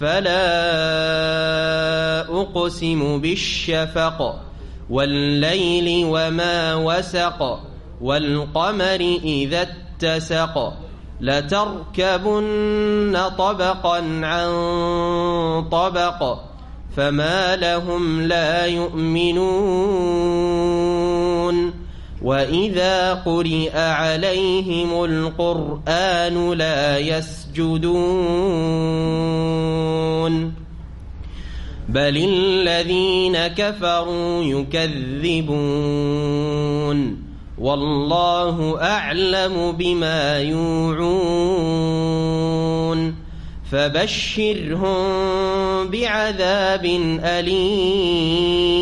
فلا أقسم بالشفق والليل وما وسق والقمر إذا اتسق لتركبن طبقا عن طبق فما لهم لا يؤمنون وإذا قرئ عليهم القرآن لا يسجدون بل الذين كفروا يكذبون والله أعلم بما يوعون فبشرهم بعذاب أليم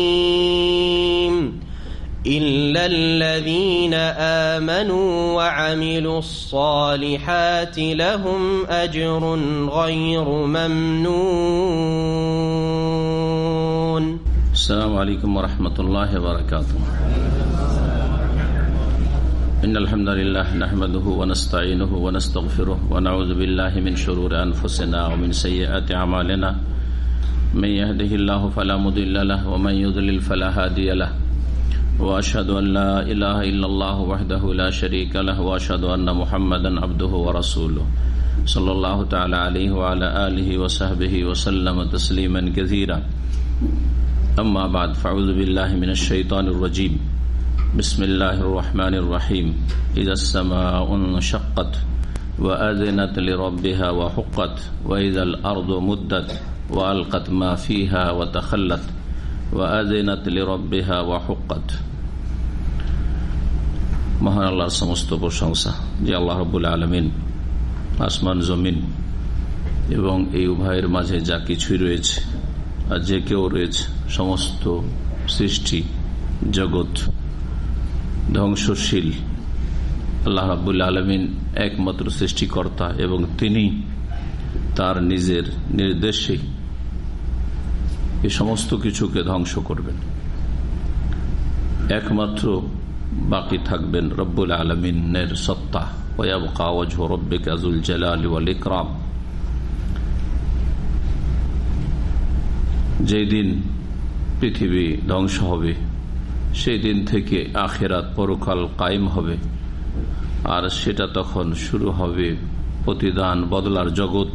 إلا الذين آمنوا وعملوا الصالحات لهم أجر غير ممنون. السلام عليكم ورحمة الله وبركاته. إن الحمد لله نحمده ونستعينه ونستغفره ونعوذ بالله من شرور أنفسنا ومن سيئات أعمالنا. من يهده الله فلا مضل له ومن يضلل فلا هادي له. وأشهد أن لا إله إلا الله وحده لا شريك له وأشهد أن محمدا عبده ورسوله. صلى الله تعالى عليه وعلى آله وصحبه وسلم تسليما كثيرا. أما بعد، فأعوذ بالله من الشيطان الرجيم. بسم الله الرحمن الرحيم. إذا السماء انشقت وأذنت لربها وحقت، وإذا الأرض مدت وألقت ما فيها وتخلت. ওয়াজিনাত লিরব্বিহা ওয়া হুক্কাত মহান আল্লাহর সমস্ত প্রশংসা যে আল্লাহ রবুল আলমিন আসমান, জমিন এবং এই উভয়ের মাঝে যা কিছুই রয়েছে আর যে কেউ রয়েছে, সমস্ত সৃষ্টি, জগৎ ধ্বংসশীল আল্লাহ রাবুল আলমিন একমাত্র সৃষ্টিকর্তা এবং তিনি তার নিজের নির্দেশে এই সমস্ত কিছুকে ধ্বংস করবেন। একমাত্র বাকি থাকবেন রব্বুল আলমিনের সত্তা। ওয়াব কাওয়াজ রব্বিক আজুল জালাল ইকরাম। যেই দিন পৃথিবী ধ্বংস হবে, সেই দিন থেকে আখেরাত পরকাল কায়েম হবে। আর সেটা তখন শুরু হবে প্রতিদান বদলার জগৎ,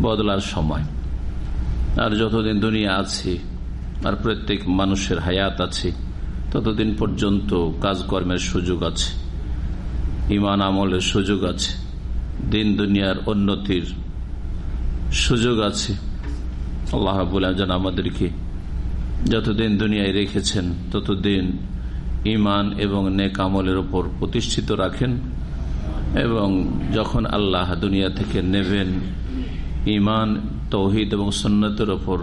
বদলার সময়। আর যতদিন দুনিয়া আছে, আর প্রত্যেক মানুষের হায়াত আছে, ততদিন পর্যন্ত কাজকর্মের সুযোগ আছে, ইমান আমলের সুযোগ আছে, দিন দুনিয়ার উন্নতির সুযোগ আছে। আল্লাহ যেন আমাদেরকে যতদিন দুনিয়ায় রেখেছেন, ততদিন ইমান এবং নেক আমলের ওপর প্রতিষ্ঠিত রাখেন এবং যখন আল্লাহ দুনিয়া থেকে নেবেন ইমান তৌহিদ এবং সন্ন্যতের ওপর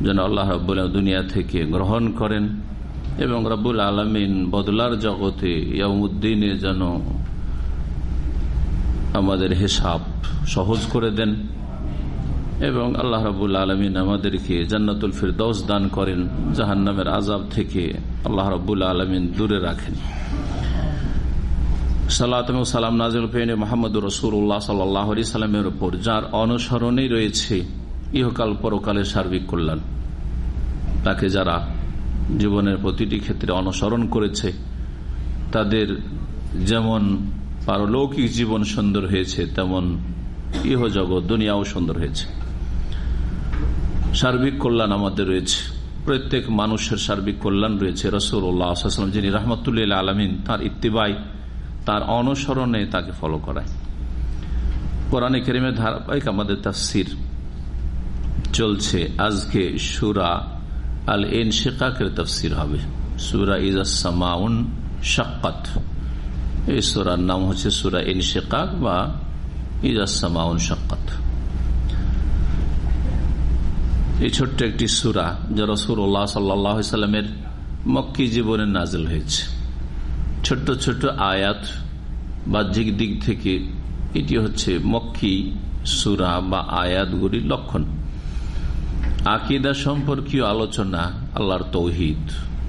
যেন আল্লাহ রব্বুল দুনিয়া থেকে গ্রহণ করেন এবং রব্বুল আলমিন বদলার জগতে ইয়ামুদ্দিনে যেন আমাদের হিসাব সহজ করে দেন এবং আল্লাহ রাবুল আলমিন আমাদেরকে জান্নাতুল ফিরদৌস দান করেন জাহান্নামের আজাব থেকে আল্লাহ রব্বুল আলমিন দূরে রাখেন। সালাম সালাম নাজিল ফেন মোহাম্মদ রসুল্লাহ সাল্লাহ সাল্লামের উপর, যার অনুসরণেই রয়েছে ইহকাল পরকালের সার্বিক কল্যাণ। তাকে যারা জীবনের প্রতিটি ক্ষেত্রে অনুসরণ করেছে, তাদের যেমন পারলৌকিক জীবন সুন্দর হয়েছে, তেমন ইহ জগৎ দুনিয়াও সুন্দর হয়েছে। সার্বিক কল্যাণ আমাদের রয়েছে। প্রত্যেক মানুষের সার্বিক কল্যাণ রয়েছে। রসুল্লাহাম যিনি রহমতুল্লাহ আলমিন, তার ইত্তিবাই তার অনুসরণে তাকে ফলো করায়। কোরআনে কেরিমের ধারাবাহিক আমাদের তাফসির চলছে। আজকে সুরা আল এন শেকাকের তফসির হবে। সুরা ইজাসমাউন শাক্কাত। এই সুরার নাম হচ্ছে সুরা এন শেকাক বা ইজাসমাউন শাক্কাত। এই ছোট্ট একটি সুরা যা রসুল্লাহ সাল্লামের মক্কি জীবনে নাজল হয়েছে। ছোট্ট ছোট্ট আয়াত বাহ্যিক দিক থেকে এটি হচ্ছে মক্কি সুরা বা আয়াতগুলির লক্ষণ। আকিদা সম্পর্কীয় আলোচনা, আল্লাহর তৌহিদ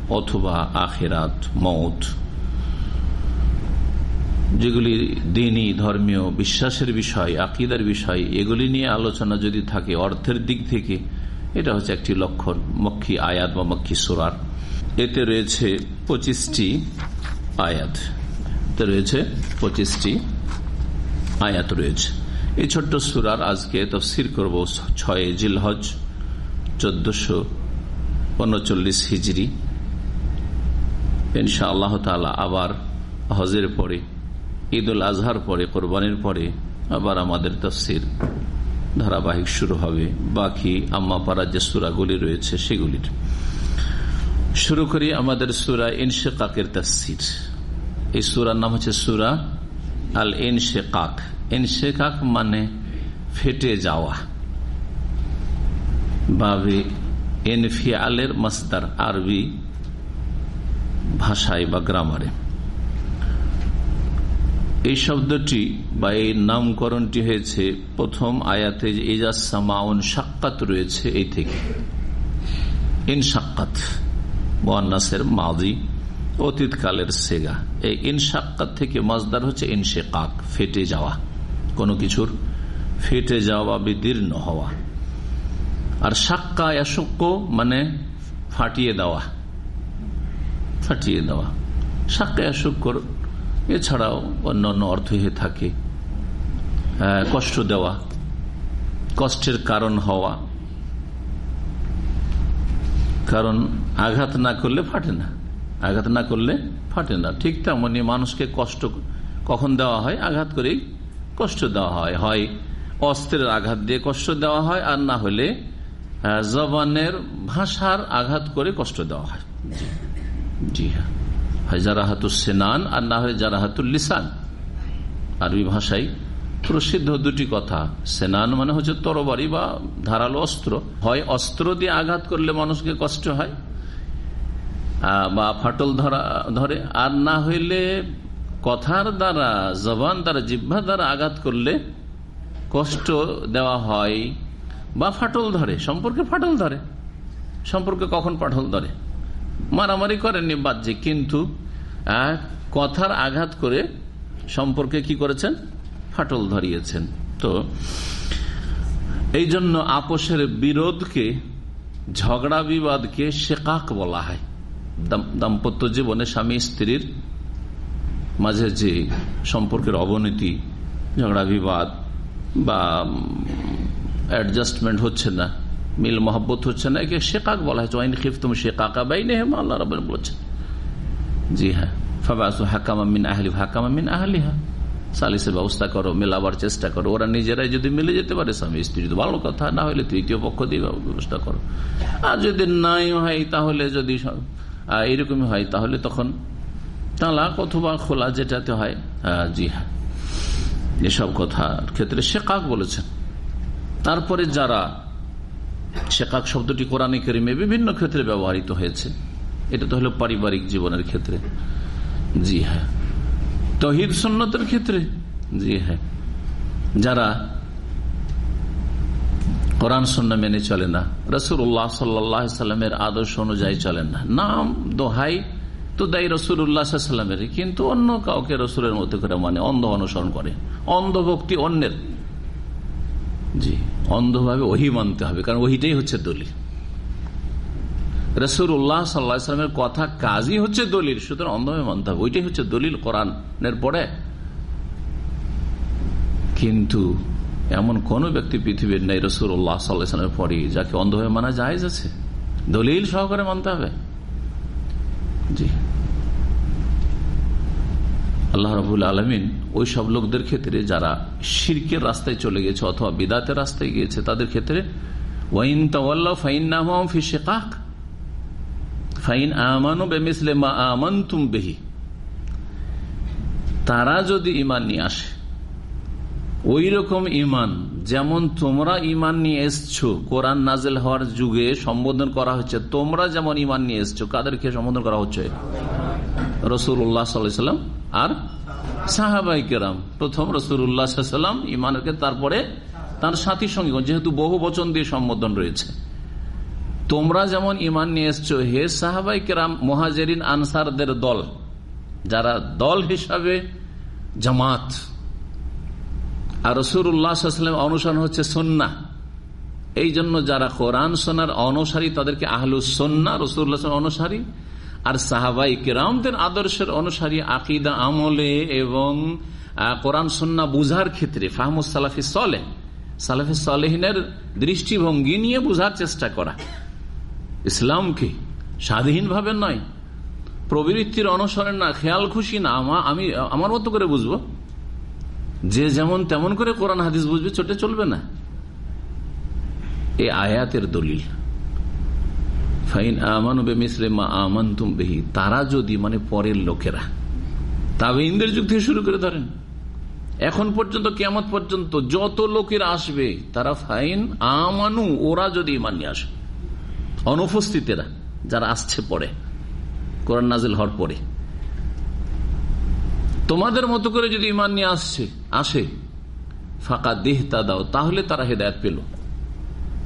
অথবা আখেরাত মত যেগুলি দিনই ধর্মীয় বিশ্বাসের বিষয়, আকিদার বিষয়, এগুলি নিয়ে আলোচনা যদি থাকে অর্থের দিক থেকে, এটা হচ্ছে একটি লক্ষণ মক্ষী আয়াত বা মক্ষী সুরার। এতে রয়েছে পঁচিশটি আয়াত রয়েছে, পঁচিশটি আয়াত রয়েছে। এই ছোট্ট সুরার আজকে তফসির করব ছয় জিলহজ, চোদ্দশো উনচল্লিশ হিজড়ি ইনশা আল্লাহ তালা আবার হজের পরে ঈদ উল আজহার পরে, কোরবানির পরে আবার আমাদের তফসির ধারাবাহিক শুরু হবে। বাকি আম্মাপাড়া যে সুরাগুলি রয়েছে সেগুলির। শুরু করি আমাদের সুরা ইনশেকাকের তফসির। এই সুরার নাম হচ্ছে সুরা আল ইনশেকাক ইনশেকাক মানে ফেটে যাওয়া। বাবে এনফিয়ালের মাস্তার আরবি ভাষায় বা গ্রামারে। এই শব্দটি বা এই নামকরণটি হয়েছে প্রথম আয়াতে যে ইজাজ সামাউন সাক্ষাৎ রয়েছে এই থেকে। ইন সাক্ষাৎ মোয়ান্নাসের মাদি অতীতকালের সেগা। এই ইন সাক্ষাৎ থেকে মাজদার হচ্ছে ইনশেকাক, ফেটে যাওয়া। কোনো কিছুর ফেটে যাওয়া বিদীর্ণ হওয়া। আর সাক্কা অসক্য মানে ফাটিয়ে দেওয়া। ফাটিয়ে দেওয়া। সাক্কা অসক্যর এছাড়াও অন্যান্য অর্থ হয়ে থাকে। কষ্ট দেওয়া, কষ্টের কারণ হওয়া। কারণ আঘাত না করলে ফাটে না। আঘাত না করলে ফাটে না। ঠিক তেমনি মানুষকে কষ্ট কখন দেওয়া হয়? আঘাত করেই কষ্ট দেওয়া হয়। হয় অস্ত্রের আঘাত দিয়ে কষ্ট দেওয়া হয় আর না হলে জবানের ভাষার আঘাত করে কষ্ট দেওয়া হয়। জি হ্যাঁ। হয় জারাহাতুল সেনান আর না হয় জারাহাতুল লিসান। আরবি ভাষায় প্রসিদ্ধ দুটি কথা। সেনান মানে হচ্ছে তরবারি বা ধারালো অস্ত্র। হয় অস্ত্র দিয়ে আঘাত করলে মানুষকে কষ্ট হয় বা ফাটল ধরা, ধরে। আর না হইলে কথার দ্বারা, জবান দ্বারা, জিহ্বা দ্বারা আঘাত করলে কষ্ট দেওয়া হয়, বা ফাটল ধরে। সম্পর্কে ফাটল ধরে। সম্পর্কে কখন ফাটল ধরে? মারামারি করেননি বাহ্যিক, কিন্তু কথার আঘাত করে সম্পর্কে কি করেছেন? ফাটল ধরিয়েছেন। তো এই জন্য আপোষের বিরোধকে, ঝগড়া বিবাদকে শেকাক বলা হয়। দাম্পত্য জীবনে স্বামী স্ত্রীর মাঝে যে সম্পর্কের অবনতি, ঝগড়া বিবাদ বা অ্যাডজাস্টমেন্ট হচ্ছে না, মিল মহব্বত হচ্ছে না, একে শেকাক বলা হয় চয়ন খিফ তুমি শেকাকা বাই নেই আল্লাহ রব বলছেন। জি হ্যাঁ। ফাবাসু হাকামা মিন আহলি হাকামা মিন আহলিহা। সালিসের ব্যবস্থা করো মেলাবার চেষ্টা করো। ওরা নিজেরাই যদি মিলে যেতে পারে স্বামী স্ত্রী ভালো কথা না হলে তৃতীয় পক্ষ দিয়ে ব্যবস্থা করো। আর যদি নাই হয় তাহলে যদি আহ, এরকমই হয় তাহলে তখন তালাক অথবা খোলা যেটাতে হয় জি হ্যাঁ এসব কথার ক্ষেত্রে শেকাক বলেছেন। তারপরে যারা শেকাক শব্দটি কোরআনে কেরিমে বিভিন্ন ক্ষেত্রে ব্যবহৃত হয়েছে এটা তো হলো পারিবারিক জীবনের ক্ষেত্রে জি হ্যাঁ তহিদ সন্ন্যতের ক্ষেত্রে? জি হ্যাঁ। যারা কোরআন, সন্না মেনে চলে না রসুল্লাহ সাল্লামের আদর্শ অনুযায়ী চলেন না। নাম দোহাই তো দেয় রসুল্লাহামের কিন্তু অন্য কাউকে রসুলের মতো করে মানে অন্ধ অনুসরণ করে। অন্ধভক্তি অন্যের। জি, অন্ধভাবে ওহি মানতে হবে, কারণ ওহিটাই হচ্ছে দলিল। রসুল উল্লাহ সাল্লাহামের কথা কাজই হচ্ছে দলিল, সুতরাং অন্ধভাবে মানতে হবে। ওইটাই হচ্ছে দলিল কোরআনের পরে। কিন্তু এমন কোন ব্যক্তি পৃথিবীর নেই রসুল উল্লাহ সাল্লাহামের পরে যাকে অন্ধভাবে মানা যায় আছে। দলিল সহকারে মানতে হবে। জি। আল্লাহ রবুল আলমিন ওই সব লোকদের ক্ষেত্রে যারা শির্কের রাস্তায় চলে গেছে অথবা বিদাতের রাস্তায় গিয়েছে, তাদের ক্ষেত্রে ওয়াইন তাওয়াল্লাহ ফাইন নাম ফি শেকাক। ফাইন বেমিসলে মা তারা যদি ইমান নিয়ে আসে ওই রকম ইমান যেমন তোমরা ইমান নিয়ে এসছো, কোরআন নাজেল হওয়ার যুগে সম্বোধন করা হচ্ছে, তোমরা যেমন ইমান নিয়ে এসছো, কাদেরকে সম্বোধন করা হচ্ছে? রসুল উল্লাহ সাল্লাম আর সাহাবাই কেরাম। প্রথম রসুল উল্লাহ সাল্লাম ইমানকে তারপরে তার সাথী সঙ্গী, যেহেতু বহু বচন দিয়ে সম্বোধন রয়েছে। তোমরা যেমন ইমান নিয়ে এসছো হে সাহাবাই কেরাম, মহাজেরিন, আনসারদের দল, যারা দল হিসাবে জামাত। আর রসুরাম অনুসরণ হচ্ছে সন্না এই জন্য যারা কোরআন সোনার অনুসারী, তাদেরকে আহলু সন্না রসুল্লাহ অনুসারী। আর সাহাবাই কেরামদের আদর্শের অনুসারী, আকিদা, আমলে এবং কোরআন সন্না বুঝার ক্ষেত্রে ফাহমুদ সালাফি সলে সালাফি সালেহিনের দৃষ্টিভঙ্গি নিয়ে বুঝার চেষ্টা করা। ইসলামকে স্বাধীনভাবে নয়, প্রবৃত্তির অনুসরণ না, খেয়াল খুশি না, আমি আমার মতো করে বুঝব? যে যেমন তেমন করে কোরআন হাদিস বুঝবে, চটে চলবে না। এই আয়াতের দলিল। ফাইন আমান মিসলে মা বেহি, তারা যদি মানে পরের লোকেরা তবে ইন্দ্রের যুগ থেকে শুরু করে ধরেন, এখন পর্যন্ত কেমন পর্যন্ত যত লোকের আসবে, তারা ফাইন আমানু, ওরা যদি ইমান নিয়ে আসে। অনুপস্থিতেরা যারা আসছে পরে, কোরআন নাজিল হওয়ার পরে। তোমাদের মতো করে যদি ইমান নিয়ে আসছে, আসে, ফাঁকা দেহ তা দাও, তাহলে তারা হেদায়ত পেল।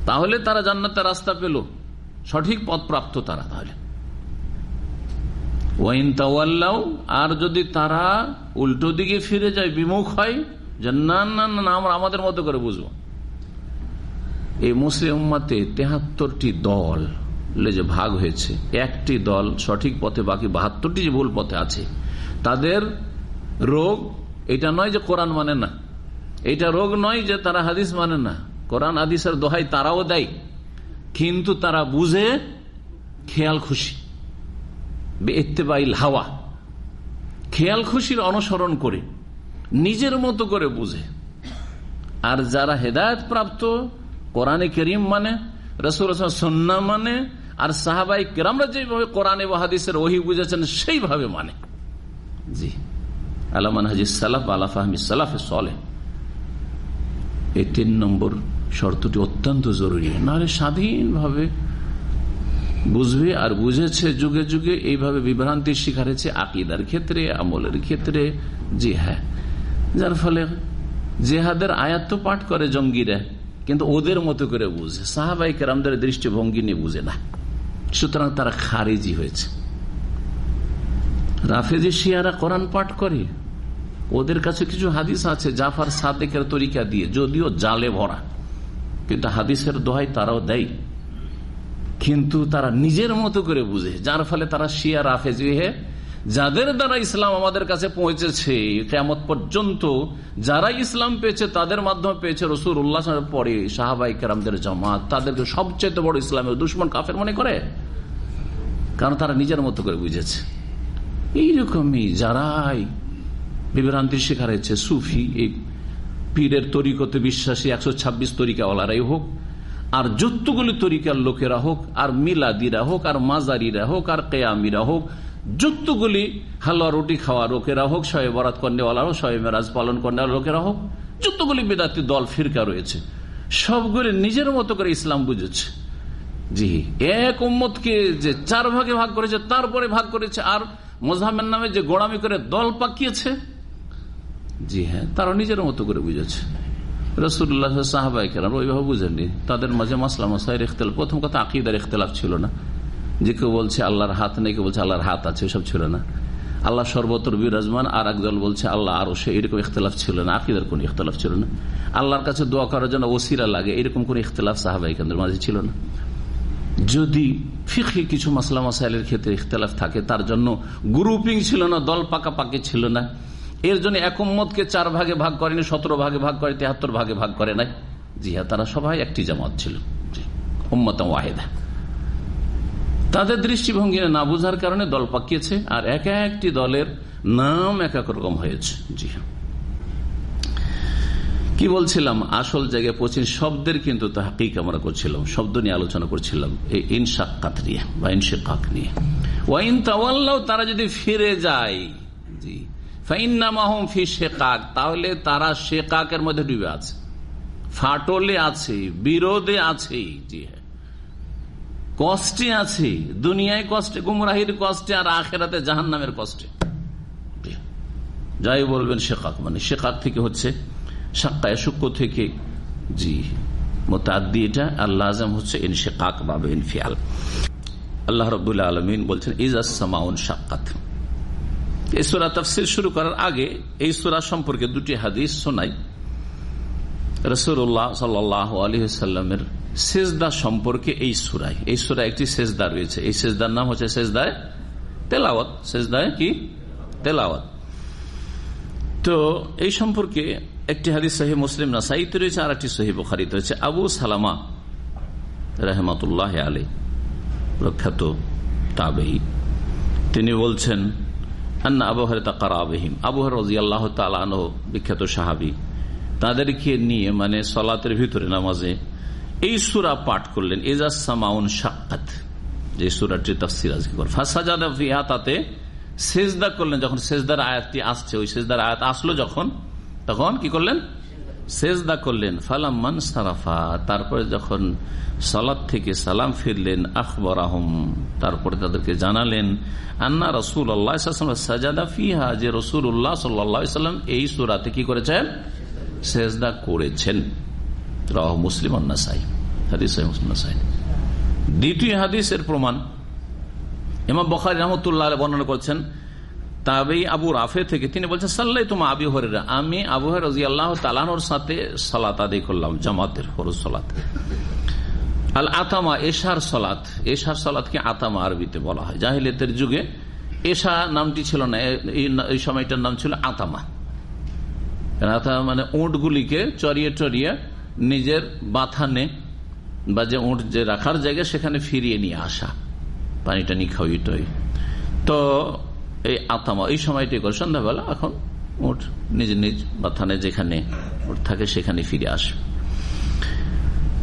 তাহলে তারা জান্নাতের রাস্তা পেল। সঠিক পথ প্রাপ্ত তারা তাহলে। ওয়াইন তাওয়াল্লাও আর যদি তারা উল্টো দিকে ফিরে যায়, বিমুখ হয় যে না না না, আমরা আমাদের মতো করে বুঝব। এই মুসলিম উম্মাতে তেহাত্তরটি দল যে ভাগ হয়েছে। একটি দল সঠিক পথে, বাকি বাহাত্তরটি যে ভুল পথে আছে। তাদের রোগ, এটা নয় যে কোরআন মানে না। এটা রোগ নয় যে তারা হাদিস মানে না। কোরআন হাদিসের দোহাই তারাও দেয়। কিন্তু তারা বুঝে খেয়াল খুশি। ইত্তেবাইল হাওয়া। খেয়াল খুশির অনুসরণ করে, নিজের মতো করে বুঝে। আর যারা হেদায়ত প্রাপ্ত কোরআনে করিম মানে রসুল সন্না মানে আর সাহাবাই কেরামরা যেভাবে কোরআনে হাদিসের ওহি বুঝেছেন, সেইভাবে মানে। জি। আলামান হাজি সালাফ আলা ফাহমি সালাফে সলে এই তিন নম্বর শর্তটি অত্যন্ত জরুরি। নাহলে স্বাধীনভাবে বুঝবে আর বুঝেছে যুগে যুগে, এইভাবে বিভ্রান্তির শিকার হয়েছে আকিদার ক্ষেত্রে, আমলের ক্ষেত্রে। জি হ্যাঁ। যার ফলে জেহাদের আয়াত্ত পাঠ করে জঙ্গিরা। কিন্তু ওদের মতো করে বুঝে, সাহাবাই কেরামদের দৃষ্টিভঙ্গি নিয়ে বুঝে না। সুতরাং তারা খারিজি হয়েছে। রাফেজি শিয়ারা কোরআন পাঠ করে। ওদের কাছে কিছু হাদিস আছে, জাফার সাদেকের তরিকা দিয়ে, যদিও জালে ভরা। কিন্তু হাদিসের দোহাই তারাও দেয়। কিন্তু তারা নিজের মতো করে বুঝে, যার ফলে তারা শিয়া, রাফেজি হে যাদের দ্বারা ইসলাম আমাদের কাছে পৌঁছেছে কেমত পর্যন্ত যারা ইসলাম পেয়েছে, তাদের মাধ্যমে পেয়েছে রসুর উল্লাহ পরে সাহাবাই কেরামদের জামাত। তাদেরকে সবচেয়ে বড় ইসলামের দুশ্মন কাফের মনে করে? কারণ তারা নিজের মতো করে বুঝেছে। এইরকমই যারাই বিভ্রান্তির শিকার হয়েছে, সুফি, এই পীরের তরিকতে বিশ্বাসী, একশো ছাব্বিশ তরিকাওয়ালারাই হোক, আর যতগুলি তরিকার লোকেরা হোক, আর মিলাদিরা হোক, আর মাজারিরা হোক, আর কেয়ামিরা হোক যতগুলি হালুয়া, রুটি খাওয়া লোকেরা হোক শয়ে বরাত কন্যাওয়ালা হোক শয়ে মেরাজ পালন কন্যাওয়ালা লোকেরা হোক, যুক্তগুলি বেদাতি দল, ফিরকা রয়েছে। সবগুলি নিজের মতো করে ইসলাম বুঝেছে। জি, এক উম্মতকে যে চার ভাগে ভাগ করেছে, তারপরে ভাগ করেছে, আর মোজামের নামে যে গোড়ামি করে দল পাকিয়েছে, জি হ্যাঁ তারা নিজের মতো করে বুঝেছে। রসুল্লাহ সাহাবাই কেরাম ওইভাবে বুঝেননি। তাদের মাঝে মাসলা প্রথম কথা আকিদার ইখতলাফ ছিল না। যে কেউ বলছে আল্লাহর হাত নেই, কেউ বলছে আল্লাহর হাত আছে ওসব ছিল না। আল্লাহ সর্বতর বিরাজমান আর একদল বলছে আল্লাহ আরও সে এরকম ইখতলাফ ছিল না আকিদার কোন ইখতলাফ ছিল না। আল্লাহর কাছে দোয়া করার জন্য ওসিরা লাগে, এরকম কোন ইখতলাফ সাহাবাই কেন্দ্রের মাঝে ছিল না। যদি ফিখি কিছু মাসলা মাসাইলের ক্ষেত্রে ইখতলাফ থাকে, তার জন্য গ্রুপিং ছিল না, দল পাকাপাকি ছিল না। এর জন্য একম্মতকে চার ভাগে ভাগ করেনি, সতেরো ভাগে ভাগ করে, তেহাত্তর ভাগে ভাগ করে নাই। জি হ্যাঁ তারা সবাই একটি জামাত ছিল। ওয়াহেদা। তাদের দৃষ্টিভঙ্গি না বুঝার কারণে দল পাকিয়েছে, আর এক একটি দলের নাম এক এক রকম হয়েছে। জি হ্যাঁ। কি বলছিলাম? আসল জায়গায় পৌঁছেন শব্দের কিন্তু তাহাকিক আমরা করছিলাম, শব্দ নিয়ে আলোচনা করছিলাম নিয়ে ওয়াইন তাওয়াল্লাও তারা যদি ফিরে যায়, জি ফি তাহলে তারা শেকাকের মধ্যে ডুবে আছে, ফাটলে আছে, বিরোধে আছে, জি হ্যাঁ। কষ্টে আছে, দুনিয়ায় কষ্টে, গুমরাহির কষ্টে আর আখেরাতে জাহান নামের কষ্টে। যাই বলবেন শেখাক মানে শেখাক থেকে হচ্ছে সাক্কায় শুক্র থেকে, জি আল্লাহ হচ্ছে ইনফিয়াল। বলছেন শুরু করার আগে এই সুরা সম্পর্কে দুটি হাদিস শোনাই। রসুল্লাহ সাল্লাহ আলী সাল্লামের সেজদা সম্পর্কে এই সুরায়। এই সুরায় একটি সেজদা রয়েছে। এই সেজদার নাম হচ্ছে সেজদায় তেলাওয়াত। সেজদায় কি? তেলাওয়াত। তো এই সম্পর্কে একটি হাদিস সহি মুসলিম নাসাইতে রয়েছে আর একটি সহি বখারিতে রয়েছে। আবু সালামা রহমতুল্লাহ আলী প্রখ্যাত তাবেই, তিনি বলছেন, আন্না আবহার তাকার আবহিম। আবহার রাজি আল্লাহ তালানো বিখ্যাত সাহাবি। তাদেরকে নিয়ে মানে সলাতের ভিতরে, নামাজে, এই সুরা পাঠ করলেন। এজাজ সামাউন সাক্ষাৎ যে সুরাটি তফসির আজকে ফাঁসাজাদা ফিহা, তাতে সেজদা করলেন। যখন সেজদার আয়াতটি আসছে, ওই সেজদার আয়াত আসলো যখন, তখন কি করলেন? সেজদা করলেন। ফালাম্মান সারাফা, তারপরে যখন সালাদ থেকে সালাম ফিরলেন আকবর আহম তারপরে তাদেরকে জানালেন, আন্না রসুল আল্লাহ সাজাদা ফিহা, যে রসুল উল্লাহ সাল্লাম এই সুরাতে কি করেছেন? সেজদা করেছেন। রাহ মুসলিম নাসাই। হাদিস দ্বিতীয় হাদিসের প্রমাণ এমা বখারি রহমতুল্লাহ বর্ণনা করছেন, তাবেই আবু রাফে থেকে তিনি বলছেন সাল্লাই তোমা আবি হরেরা আমি আবু হরি আল্লাহ তালানোর সাথে সালাত আদায় করলাম, জামাতের হরুজ সালাত। আল আতামা এশার সলাত, এশার সলাতকে আতামা আরবিতে বলা হয়। জাহিলিয়তের যুগে এশা নামটি ছিল না এই সময়টার নাম ছিল আতামা। মানে উঁটগুলিকে চড়িয়ে চড়িয়ে নিজের বাথানে বা যে উঁট যে রাখার জায়গা সেখানে ফিরিয়ে নিয়ে আসা। পানিটা খাওয়ি টই তো এই আতামা, এই সময়টি করে সন্ধ্যাবেলা এখন উঠ নিজ নিজ বাথানে যেখানে উঠ থাকে সেখানে ফিরে আসে।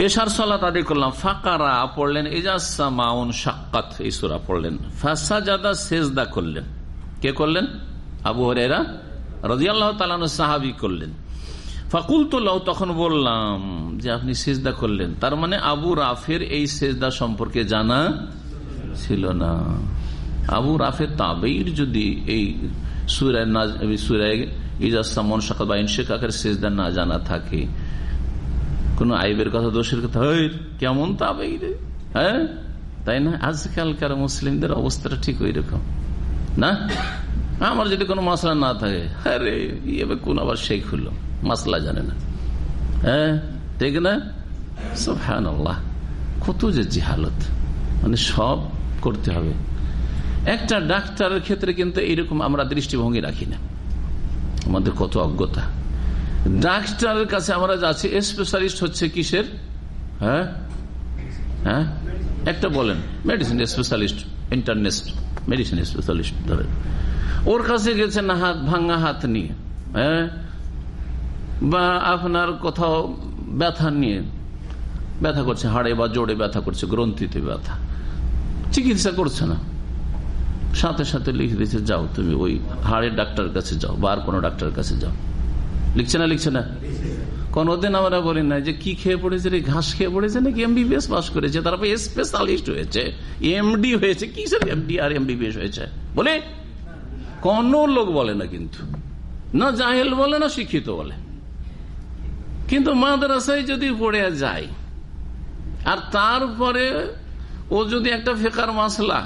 এসার সলাত আদি করলাম। ফাঁকারা পড়লেন এজাসামাউন সাক্কাত এই সুরা পড়লেন। ফাঁসাজাদা সেজদা করলেন। কে করলেন? আবু হরেরা রাজিয়াল্লাহ সাহাবি করলেন। ফাকুলতুল্লাহ তখন বললাম যে আপনি সেজদা করলেন। তার মানে আবু রাফের এই সেজদা সম্পর্কে জানা ছিল না। আবু রাফে তাবেইর যদি এই না সুরায় বা না জানা থাকে, কোন আইবের কথা, দোষের কথা কেমন তাবেই রে? হ্যাঁ? তাই না? আজকালকার মুসলিমদের অবস্থাটা ঠিক ওই রকম না? আমার যদি কোনো মশলা না থাকে, আরে ইয়ে কোন আবার শেখ হলো? মশলা জানে না। হ্যাঁ ঠিক না? সব হ্যাঁ আল্লাহ কত যে জিহালত। মানে সব করতে হবে। একটা ডাক্তারের ক্ষেত্রে কিন্তু এরকম আমরা দৃষ্টিভঙ্গি রাখি না। আমাদের কত অজ্ঞতা। ডাক্তারের কাছে আমরা যাচ্ছি স্পেশালিস্ট হচ্ছে কিসের? হ্যাঁ? হ্যাঁ? একটা বলেন medicine specialist internist medicine specialist ধরেন। ওর কাছে গেছেন হাত ভাঙ্গা হাত নিয়ে হ্যাঁ? বা আপনার কোথাও ব্যথা নিয়ে, ব্যথা করছে, হাড়ে বা জোড়ে ব্যথা করছে, গ্রন্থিতে ব্যথা। চিকিৎসা করছে না। সাথে সাথে লিখে দিচ্ছে যাও তুমি ওই হাড়ের ডাক্তারের কাছে যাও বা আর কোনো ডাক্তারের কাছে যাও। লিখছে না লিখছে না? কোনদিন আমরা বলি না যে, কি খেয়ে পড়েছে রে? ঘাস খেয়ে পড়েছে নাকি? এমবিবিএস পাস করেছে? তারপর স্পেশালিস্ট হয়েছে এমডি হয়েছে। কি স্যার এমডি আর এমবিবিএস হয়েছে? বলে? কোন লোক বলে না কিন্তু। না জাহেল বলে, না শিক্ষিত বলে। কিন্তু মাদ্রাসায় যদি পড়ে যায়, আর তারপরে ও যদি একটা ফেকার মাসলা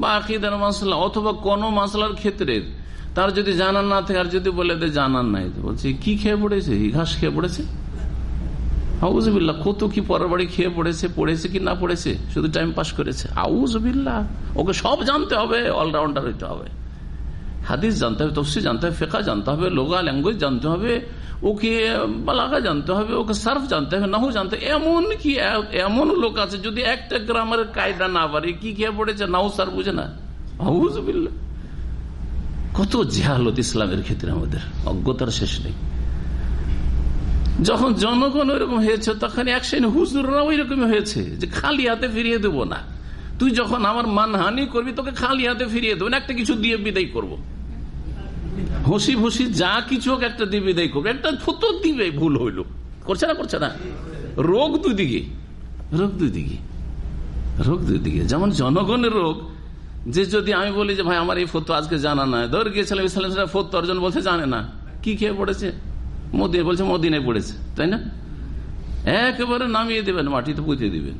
বা আকিদার মাসলা অথবা কোন মাসলার ক্ষেত্রে তার যদি জানার না থাকে, আর যদি বলে জানার নাই বলছে, কি খেয়ে পড়েছে? ঘাস খেয়ে পড়েছে? কত কি বাড়ি খেয়ে পড়েছে পড়েছে কি না পড়েছে? শুধু টাইম পাস করেছে। আউজবিল্লা ওকে সব জানতে হবে অলরাউন্ডার হইতে হবে। হাদিস জানতে হবে তফসি জানতে হবে ফেকা জানতে হবে, লোগা ল্যাঙ্গুয়েজ জানতে হবে, ওকে বালাগা জানতে হবে, ওকে সার্ফ জানতে হবে, নাহু জানতে হবে, এমন কি, এমন লোক আছে যদি একটা গ্রামের কায়দা না পারে, কি খেয়ে পড়েছে নাও সার বুঝে না। কত জেহালত ইসলামের ক্ষেত্রে আমাদের, অজ্ঞতার শেষ নেই। যখন জনগণ ওইরকম হয়েছে, তখন এক শ্রেণি হুজুররা ওই রকমই হয়েছে, যে খালি হাতে ফিরিয়ে দেবো না। তুই যখন আমার মানহানি করবি, তোকে খালি হাতে ফিরিয়ে দেবো না, একটা কিছু দিয়ে বিদায় করব। হসি ভসি যা কিছু হোক একটা দিয়ে বিদায় করব একটা ফতো দিবে, ভুল হইল। করছে না করছে না? রোগ দুই দিকে। রোগ দুই দিকে। রোগ দুই দিকে। যেমন জনগণের রোগ, যে যদি আমি বলি যে, ভাই, আমার এই ফতো আজকে জানা নাই। ধর গিয়েছিলাম ইসলাম ফতো অর্জন বলছে, জানে না। কি খেয়ে পড়েছে? মোদিনে বলছে, মদিনায় পড়েছে। তাই না? একেবারে নামিয়ে দেবেন, মাটিতে পুঁতে দিবেন।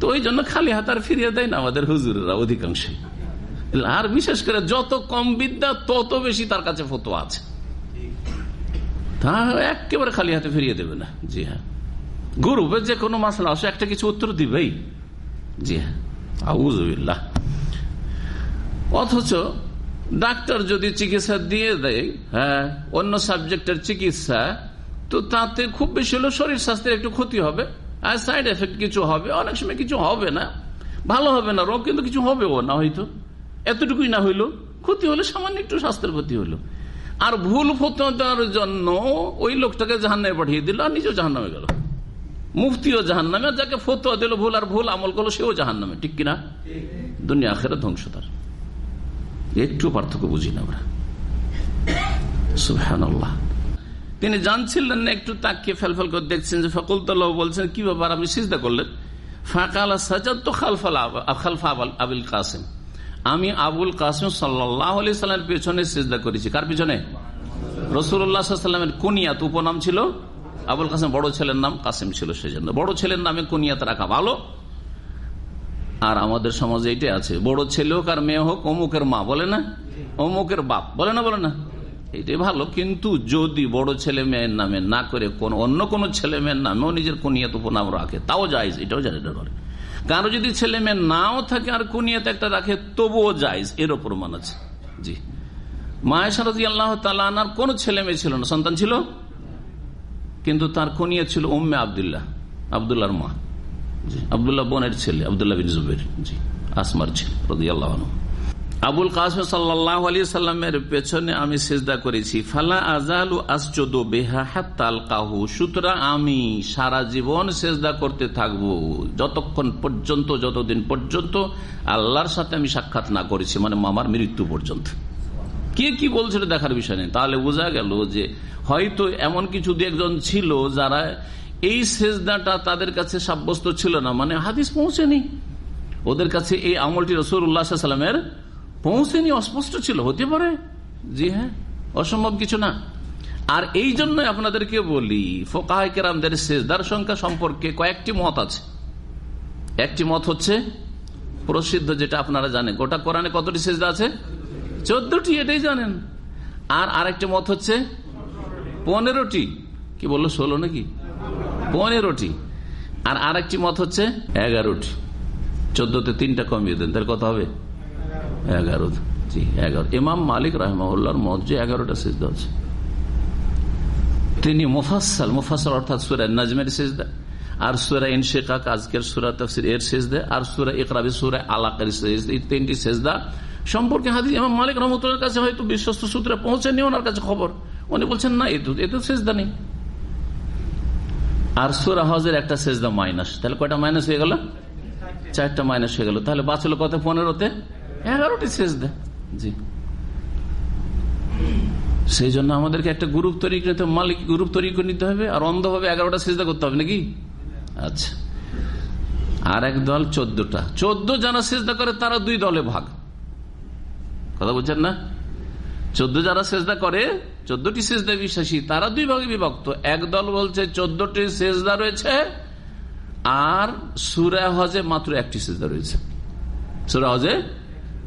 তো ওই জন্য খালি হাতার ফিরিয়ে দেয় না আমাদের হুজুরেরা অধিকাংশে আর বিশেষ করে যত কম বিদ্যা, তত বেশি তার কাছে ফতো আছে। তা একেবারে খালি হাতে ফিরিয়ে দেবে না। জি হ্যাঁ। গরুবের যে কোনো মাসলা আসে, একটা কিছু উত্তর দিবেই। জি হ্যাঁ। আউজবিল্লাহ অথচ ডাক্তার যদি চিকিৎসা দিয়ে দেয় হ্যাঁ অন্য সাবজেক্টের চিকিৎসা, তো তাতে খুব বেশি হলেও শরীর স্বাস্থ্যের একটু ক্ষতি হবে। আর সাইড এফেক্ট কিছু হবে। অনেক সময় কিছু হবে না। ভালো হবে না, রোগ কিন্তু কিছু হবেও না হয়তো। এতটুকুই না হইল, ক্ষতি হলে সামান্য একটু স্বাস্থ্যের ক্ষতি হলো আর ভুল ফতার জন্য ওই লোকটাকে জাহান্নামে পাঠিয়ে দিল আর নিজেও জাহান্নামে গেল। মুফতিও জাহান নামে যাকে ফতোয়া দিল ভুল আর ভুল আমল করল, সেও জাহান নামে ঠিক কিনা? দুনিয়া আখেরা ধ্বংস তার একটু পার্থক্য বুঝি না আমরা। তিনি জানছিলেন না, একটু তাকিয়ে ফেলফেল করে দেখছেন যে ফকুল বলছেন, কি ব্যাপার আপনি সিজদা করলেন? ফাঁকাল সাজাদ তো খালফাল খালফা আবিল কাসেম। আমি আবুল কাসিম সাল্লামের পেছনে সিজদা করেছি। কার পিছনে? রসুল্লাহামের কুনিয়াত, উপনাম ছিল? আবুল কাসেম বড় ছেলের নাম কাসেম ছিল সেজন্য। বড় ছেলের নামে কুনিয়াত রাখা ভালো। আর আমাদের সমাজে এইটাই আছে। বড় ছেলে হোক আর মেয়ে হোক, অমুকের মা, বলে না? অমুকের বাপ, বলে না বলে না? এটাই ভালো। কিন্তু যদি বড় ছেলে মেয়ের নামে না করে কোন, অন্য কোন ছেলে মেয়ের নামেও নিজের কুনিয়াত, উপনাম রাখে, তাও যায় এটাও জানে বলে কারও যদি ছেলে মেয়ে নাও থাকে আর কুনিয়াতে একটা রাখে, তবুও যাইজ এর ওপর মান আছে। জি। মায়ের আল্লাহ কোন ছেলে মেয়ে ছিল না। সন্তান ছিল? কিন্তু তার কনিয়া ছিল উম্মে আবদুল্লাহ, আবদুল্লাহর মা। জি। আবদুল্লাহ বোনের ছেলে, আবদুল্লাহ বিন জুবের। জি। আসমার ছেলে রদি আবুল কাসম সাল্লাহ আলী সাল্লামের পেছনে আমি সেজদা করেছি। ফালা আজালু বেহা হাত্তাল কাহু সুতরাং আমি সারা জীবন সেজদা করতে থাকব। যতক্ষণ পর্যন্ত, যতদিন পর্যন্ত আল্লাহর সাথে আমি সাক্ষাৎ না করেছি মানে মামার মৃত্যু পর্যন্ত। কে কি বলছিল দেখার বিষয় নেই। তাহলে বোঝা গেল যে হয়তো এমন কিছু দু একজন ছিল যারা এই সেজদাটা তাদের কাছে সাব্যস্ত ছিল না। মানে হাদিস পৌঁছেনি। ওদের কাছে এই আমলটি রসুর উল্লাহামের পৌঁছেনি, অস্পষ্ট ছিল, হতে পারে? জি হ্যাঁ অসম্ভব কিছু না। আর এই জন্য আপনাদেরকে বলি ফোকাহামদের সেজদার সংখ্যা সম্পর্কে কয়েকটি মত আছে। একটি মত হচ্ছে প্রসিদ্ধ, যেটা আপনারা জানেন। গোটা কোরআনে কতটি সেজদা আছে? চোদ্দটি, এটাই জানেন। আর আরেকটি মত হচ্ছে পনেরোটি। কি বলল, ষোলো নাকি? পনেরোটি। আর আরেকটি মত হচ্ছে এগারোটি। চোদ্দতে তিনটা কমিয়ে দেন তার কথা হবে? এগারো, জি, এগারো। ইমাম মালিক রহমাউল্লাহর মত যে এগারোটা সেজদা আছে। তিনি মুফাসাল মুফাসাল অর্থাৎ সুরা নাজমের সেজদা, আর সুরা ইনশেকাক আজকের সুরা তফসির এর সেজদা, আর সুরা ইকরাবি সুরা আলাকের এই তিনটি সেজদা সম্পর্কে হাদিস ইমাম মালিক রহমতুল্লার কাছে হয়তো বিশ্বস্ত সূত্রে পৌঁছেনি ওনার কাছে খবর। উনি বলছেন, না, এ তো এ তো সেজদা নেই। আর সুরা হজের একটা সেজদা মাইনাস। তাহলে কয়টা মাইনাস হয়ে গেল? চারটা মাইনাস হয়ে গেল। তাহলে বাঁচলো কত? পনেরোতে? এগারোটি সেজদা জি। সেই জন্য আমাদেরকে একটা গ্রুপ তৈরি করতে মালিক গ্রুপ তৈরি করে নিতে হবে, আর অন্ধভাবে এগারোটা সেজদা করতে হবে নাকি? আচ্ছা। আর এক দল চোদ্দটা। চোদ্দ যারা সেজদা করে, তারা দুই দলে ভাগ। কথা বলছেন না? চোদ্দ যারা সেজদা করে, চোদ্দটি সেজদা বিশ্বাসী, তারা দুই ভাগে বিভক্ত। এক দল বলছে চোদ্দটি সেজদা রয়েছে, আর সুরা হজে মাত্র একটি সেজদা রয়েছে। সুরা হজে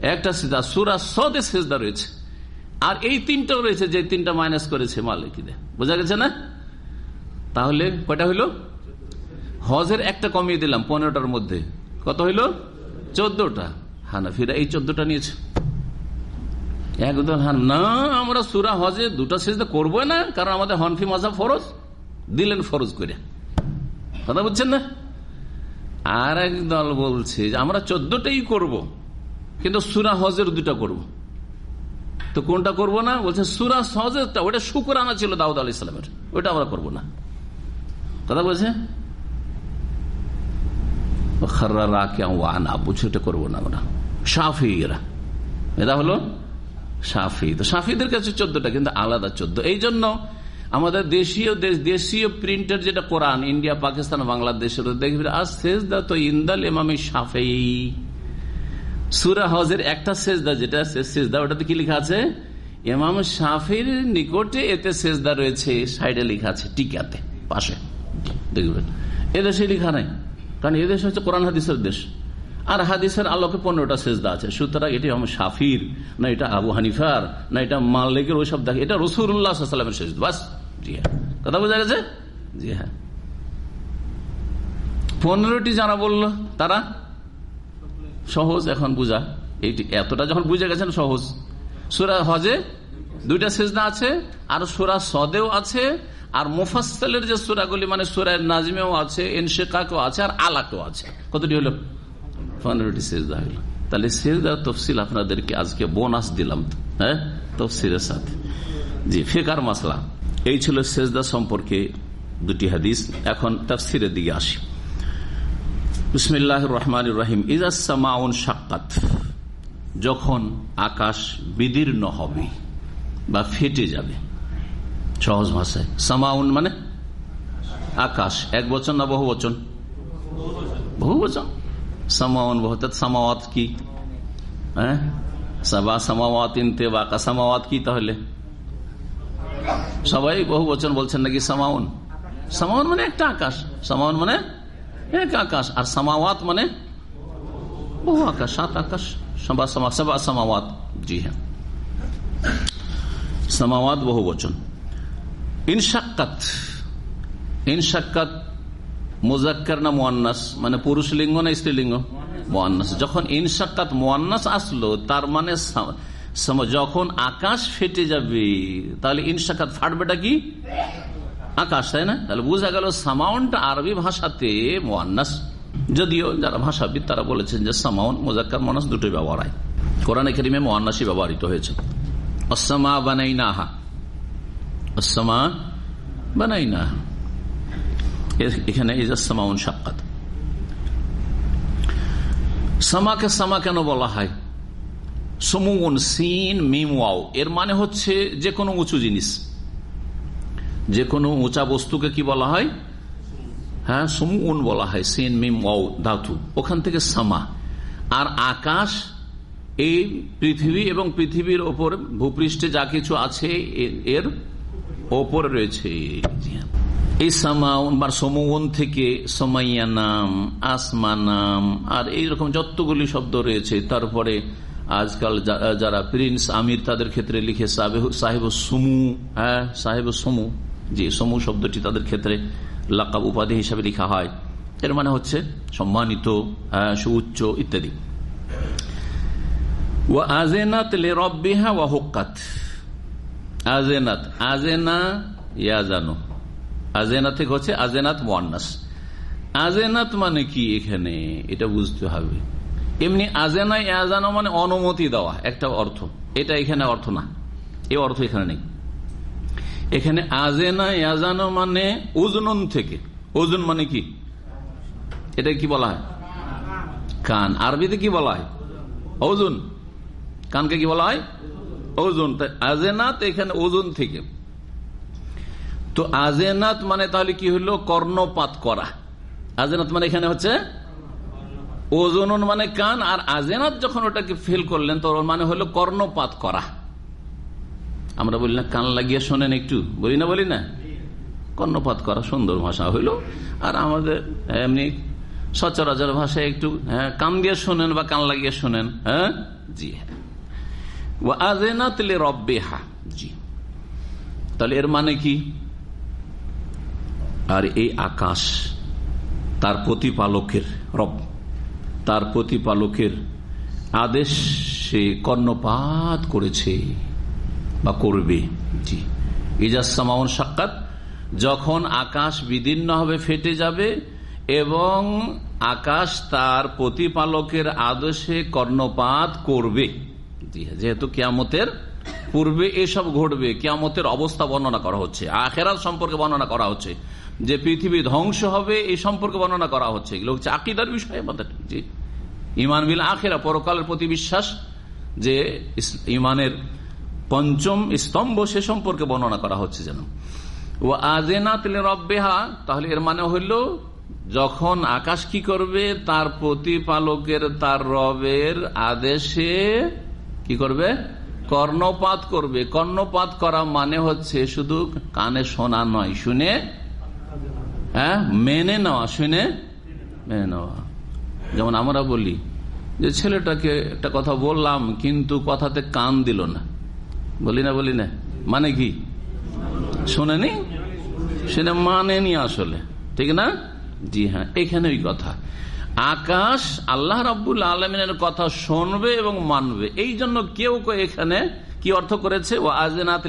একটা সেজদা, সুরা সদে সেজদা রয়েছে। আর এই তিনটাও রয়েছে যে তিনটা মাইনাস করেছে মালিকিদের। বোঝা গেছে না? তাহলে কয়টা হইল? হজের একটা কমিয়ে দিলাম পনেরোটার মধ্যে। কত হইল? চোদ্দটা। হানাফিরা এই চোদ্দটা নিয়েছে। একদম হান না, আমরা সুরা হজে দুটা সেজদা করব না, কারণ আমাদের হনফি মাজা ফরজ। দিলেন ফরজ করে। কথা বুঝছেন না? আর এক দল বলছে যে আমরা চোদ্দটাই করব। কিন্তু সুরা হজের দুটা করব। তো কোনটা করব না? বলছে, সুরা হজেরটা ওটা শুকুর আনা ছিল দাউদ আলি ইসলামের ওইটা আমরা করব না। কথা বলছে? ওটা করব না আমরা। হলো কাছে চোদ্দটা, কিন্তু আলাদা এই জন্য আমাদের দেশীয় দেশীয় প্রিন্টের যেটা কোরআন, ইন্ডিয়া, পাকিস্তান, বাংলাদেশের দেখবে, আজ সেজদা তো ইন্দাল এমামি সাফেই সুরা হজের একটা সেজদা যেটা সেজদা, ওটাতে কি লেখা আছে? এমাম সাফির নিকটে এতে সেজদা রয়েছে, সাইডে লেখা আছে টিকাতে, পাশে। দেখবেন। এদেশে লেখা নাই, কারণ এদেশ হচ্ছে কোরআন হাদিসের দেশ। আর হাদিসের আলোকে পনেরোটা সেজদা আছে, সুতরাং এটি আমার সাফির না এটা আবু হানিফার, না এটা মালিকের ওইসব দেখে, এটা রসুল্লাহামের শেষ বাস। জি হ্যাঁ। কথা বোঝা গেছে? জি হ্যাঁ। পনেরোটি যারা বলল, তারা সহজ এখন বুঝা। এইটি এতটা যখন বুঝে গেছেন, সহজ। সুরা হজে দুইটা সেজদা আছে, আর সুরা সদেও আছে, আর মুফাসেলের যে সুরাগুলি মানে সুরায় নাজমেও আছে এনশেকাকেও আছে, আর আলাকেও আছে। কতটি হলো? পনেরোটি সেজদা হইল তাহলে সেজদার তফসিল আপনাদেরকে আজকে বোনাস দিলাম হ্যাঁ? তফসিলের সাথে। জি, ফেকার মাসলা। এই ছিল সেজদা সম্পর্কে দুটি হাদিস। এখন তফসিরের দিকে আসি। বিসমিল্লাহ রহমান রহিম। ইজাসামাউন সাক্কাত যখন আকাশ বিদীর্ণ হবে বা ফেটে যাবে, সহজ ভাষায়, সামাউন মানে আকাশ। এক বচন না বহু বচন? বহু বচন। সামাওয়ান বহুত সামাওয়াত কি? হ্যাঁ? সামাওয়াত ইনতে বাকা সামাওয়াত কি তাহলে? সবাই বহু বচন বলছেন নাকি সামাউন? সামাউন মানে একটা আকাশ। সামাউন মানে এক আকাশ আর সামাওয়াত মানে বহু আকাশ, সাত আকাশ সামাওয়াত। জি হ্যাঁ। সামাওয়াত বহু বচন। ইনসাক্কাত ইনসাক্কাত মোজাক্কার না মোয়ান্নাস মানে পুরুষ লিঙ্গ না স্ত্রীলিঙ্গ মোয়ান্নাস। যখন ইনসাক্কাত মোয়ান্নাস আসলো, তার মানে যখন আকাশ ফেটে যাবে, তাহলে ইনসাকাত ফাটবেটা কি? আকাশ, তাই না? তাহলে বোঝা গেল সামাউনটা আরবি ভাষাতে মোয়ান্নাস। যদিও যারা ভাষাবিদ, তারা বলেছেন যে সামাউন, মোজাক্কার মনাস দুটোই ব্যবহার হয়। কোরআন একাডেমি মোয়ান্নাসই ব্যবহৃত হয়েছে। অসমা বানাই না হা অসমা বানাই না এখানে সামাউন সাক্ষাৎ সামাকে সামা কেন বলা হয়? সমুন, সিন, মিম, ওয়াও। এর মানে হচ্ছে যে কোনো উঁচু জিনিস। যে কোনো উঁচা বস্তুকে কি বলা হয়? হ্যাঁ সমুন বলা হয়, সিন, মিম ও ধাতু। ওখান থেকে সামা। আর আকাশ, এই পৃথিবী এবং পৃথিবীর ওপর, ভূপৃষ্ঠে যা কিছু আছে, এর ওপর রয়েছে। এই সামাউন বা সমুন থেকে সমাইয়া নাম, আসমা নাম, আর এইরকম যতগুলি শব্দ রয়েছে, তারপরে আজকাল যারা প্রিন্স আমির তাদের ক্ষেত্রে লিখে সাহেব সুমু হ্যাঁ সাহেব সমু। যে সমু শব্দটি তাদের ক্ষেত্রে লাকাব উপাধি হিসাবে লেখা হয়, এর মানে হচ্ছে সম্মানিত হ্যাঁ সুউচ্চ ইত্যাদি। ইয়াজানো থেকে হচ্ছে মানে কি এখানে? এটা বুঝতে হবে। এমনি আজেনা মানে অনুমতি দেওয়া, একটা অর্থ। এটা এখানে অর্থ না। এ অর্থ এখানে নেই। এখানে আজেনা, ইয়াজানো মানে উজনুন থেকে। ওজন মানে কি? এটা কি বলা হয়? কান। আরবিতে কি বলা হয়? ওজন কানকে কি বলা হয়? ওজন তাই আজেনাত এখানে ওজন থেকে। তো আজেনাত মানে তাহলে কি হলো? কর্ণপাত করা। আজেনাত মানে এখানে হচ্ছে ওজন মানে কান, আর আজেনাত যখন ওটাকে ফেল করলেন তো মানে হলো কর্ণপাত করা। আমরা বলি না কান লাগিয়ে শোনেন একটু। বলি না বলি না? কর্ণপাত করা সুন্দর ভাষা হইল। আর আমাদের এমনি সচরাচর ভাষায় একটু হ্যাঁ, কান দিয়ে শোনেন বা কান লাগিয়ে শোনেন হ্যাঁ? জি হ্যাঁ। ও আজেনাত লে রব্বেহা জি। তাহলে এর মানে কি? আর এই আকাশ তার প্রতিপালকের রব তার প্রতিপালকের আদেশ সে কর্ণপাত করেছে। বা করবে, জি। ইজাসামাউন সাক্ষাৎ যখন আকাশ বিদীর্ণ হবে, ফেটে যাবে, এবং আকাশ তার প্রতিপালকের আদেশে কর্ণপাত করবে। যেহেতু কিয়ামতের পূর্বে এসব ঘটবে, কিয়ামতের অবস্থা বর্ণনা করা হচ্ছে, আখেরাত সম্পর্কে বর্ণনা করা হচ্ছে, যে পৃথিবী ধ্বংস হবে এই সম্পর্কে বর্ণনা করা হচ্ছে। এগুলো হচ্ছে আকিদার বিষয় আমাদের, জি। ইমান বিল আখেরা, পরকালের প্রতি বিশ্বাস, যে ইমানের পঞ্চম স্তম্ভ সে সম্পর্কে বর্ণনা করা হচ্ছে যেন। ও আজেনা তিলে রব্বেহা তাহলে এর মানে হইল, যখন আকাশ কি করবে, তার প্রতিপালকের, তার রবের আদেশে কি করবে? কর্ণপাত করবে। কর্ণপাত করা মানে হচ্ছে শুধু কানে শোনা নয়, শুনে হ্যাঁ মেনে নেওয়া, শুনে মেনে নেওয়া। যেমন আমরা বলি যে, ছেলেটাকে একটা কথা বললাম, কিন্তু কথাতে কান দিল না। বলি না বলি না। মানে কি? শোনেনি? শুনে মানেনি আসলে। ঠিক না? জি হ্যাঁ এখানে ওই কথা। আকাশ আল্লাহ রাবুল আলমিনের কথা শুনবে এবং মানবে। এই জন্য কেউ এখানে কি অর্থ করেছে? ও আজনাত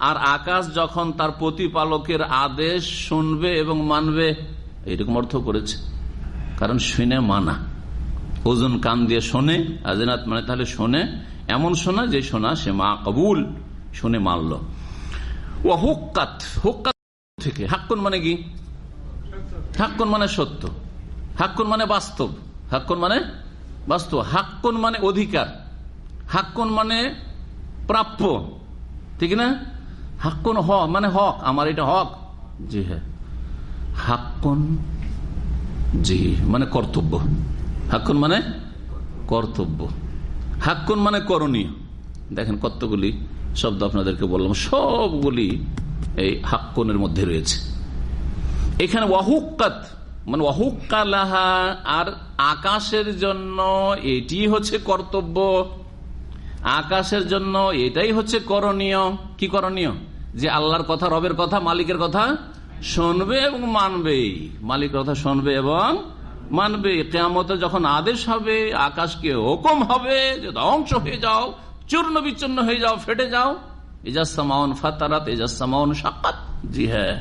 আর আকাশ যখন তার প্রতিপালকের আদেশ শুনবে এবং মানবে, এরকম অর্থ করেছে। কারণ শুনে মানা। ওজন কান দিয়ে শোনে আজনাত মানে তাহলে শোনে। এমন শোনা যে শোনা সে মা কবুল শুনে মানল। ও হুক্কাত হুক্কাত থেকে। হাক্কুন মানে কি? হাক্কুন মানে সত্য। হাক্কুন মানে বাস্তব। হাক্কুন মানে বাস্তব। হাক্কুন মানে অধিকার। হাক্কুন মানে প্রাপ্য। ঠিক না? হাক্কুন হক মানে হক। আমার এটা হক। জি হ্যাঁ। হাক্কুন, জি মানে কর্তব্য। হাক্কুন মানে কর্তব্য। হাক্কুন মানে করণীয়। দেখেন কতগুলি শব্দ আপনাদেরকে বললাম, সবগুলি এই হাক্কুনের মধ্যে রয়েছে। এখানে ওয়াহুক্কাত মানে ওয়াহুক্কালাহা, আর আকাশের জন্য এটি হচ্ছে কর্তব্য, আকাশের জন্য এটাই হচ্ছে করণীয়। কি করণীয়? যে আল্লাহর কথা, রবের কথা, মালিকের কথা শুনবে এবং মানবে মালিকের কথা শুনবে এবং মানবে কেয়ামতে যখন আদেশ হবে, আকাশকে হুকুম হবে যে ধ্বংস হয়ে যাও, চূর্ণ বিচ্ছন্ন হয়ে যাও, ফেটে যাও। এজাসামাউন ফাতারাত এজাসামাউন সাকাত জি হ্যাঁ।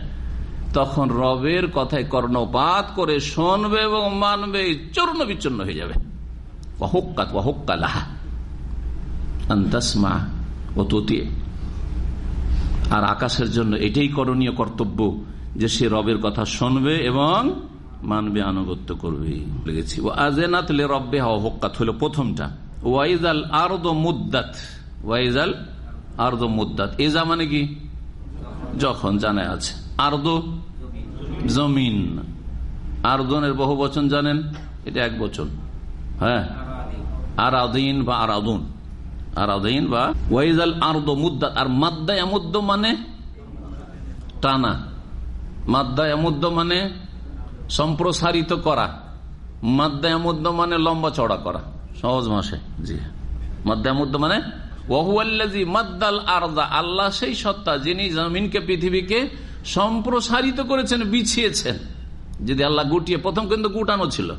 তখন রবের কথায় কর্ণপাত করে শুনবে এবং মানবে, চূর্ণ বিচ্ছন্ন হয়ে যাবে। আর আকাশের জন্য এটাই করণীয় কর্তব্য যে সে রবের কথা শুনবে এবং মানবে, আনুগত্য করবে, লেগেছি। ও আজেনাত রব্বে হওয়া হকাত হলো প্রথমটা। ওয়াইজাল আরদ মুদাত ওয়াইজাল আরদ মুদাত এজা মানে কি? যখন জানা আছে। আর্দ জমিন। আর্দনের বহু বচন জানেন? এটা এক বচন। হ্যাঁ? আরাদিন বা আরাদুন। আরাদিন বা ওয়াইজাল আর্দ মুদাত আর মাদ্দা এমুদ্দ মানে টানা। মাদ্দা এমুদ্দ মানে সম্প্রসারিত করা মাদ্দা এমুদ্দ মানে লম্বা চড়া করা। সহজ মাসে জি। মাদ্দা এমুদ্দ মানে মাদ্দাল আরদা, আল্লাহ সেই সত্তা যিনি জমিনকে, পৃথিবীকে সম্প্রসারিত করেছেন, বিছিয়েছেন। যদি আল্লাহ গুটিয়ে, প্রথম কিন্তু গুটানো ছিল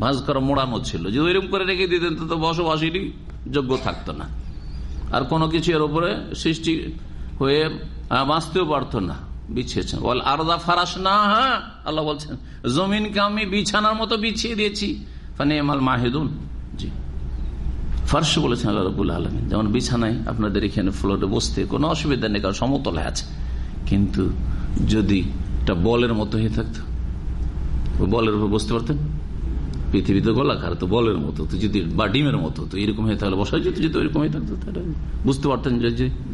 ভাঁজ করা মোড়ানো ছিল। যদি ওইরকম করে রেখে দিতেন, তো বসবাসীরই যোগ্য থাকতো না। আর কোনো কিছু এর উপরে সৃষ্টি হয়ে বাঁচতেও পারতো না। বিছিয়েছেন। বল আরদা ফারাস না হ্যাঁ আল্লাহ বলছেন, জমিনকে আমি বিছানার মতো বিছিয়ে দিয়েছি। ফানি এমাল মাহেদুন। জি। ফার্স বলেছেন আল্লাহ রবুল আলমিন, যেমন বিছানায় আপনাদের এখানে ফ্লোরে বসতে কোনো অসুবিধা নেই, কারণ সমতলে আছে। কিন্তু যদি এটা বলের মতো হয়ে থাকতো বলের উপর বসতে পারতেন? পৃথিবী তো গোলাকার, তো বলের মতো, তো যদি বা ডিমের মতো, তো এরকম হয়ে তাহলে বসা যেত যদি ওইরকম হয়ে থাকতো, তাহলে বুঝতে পারতেন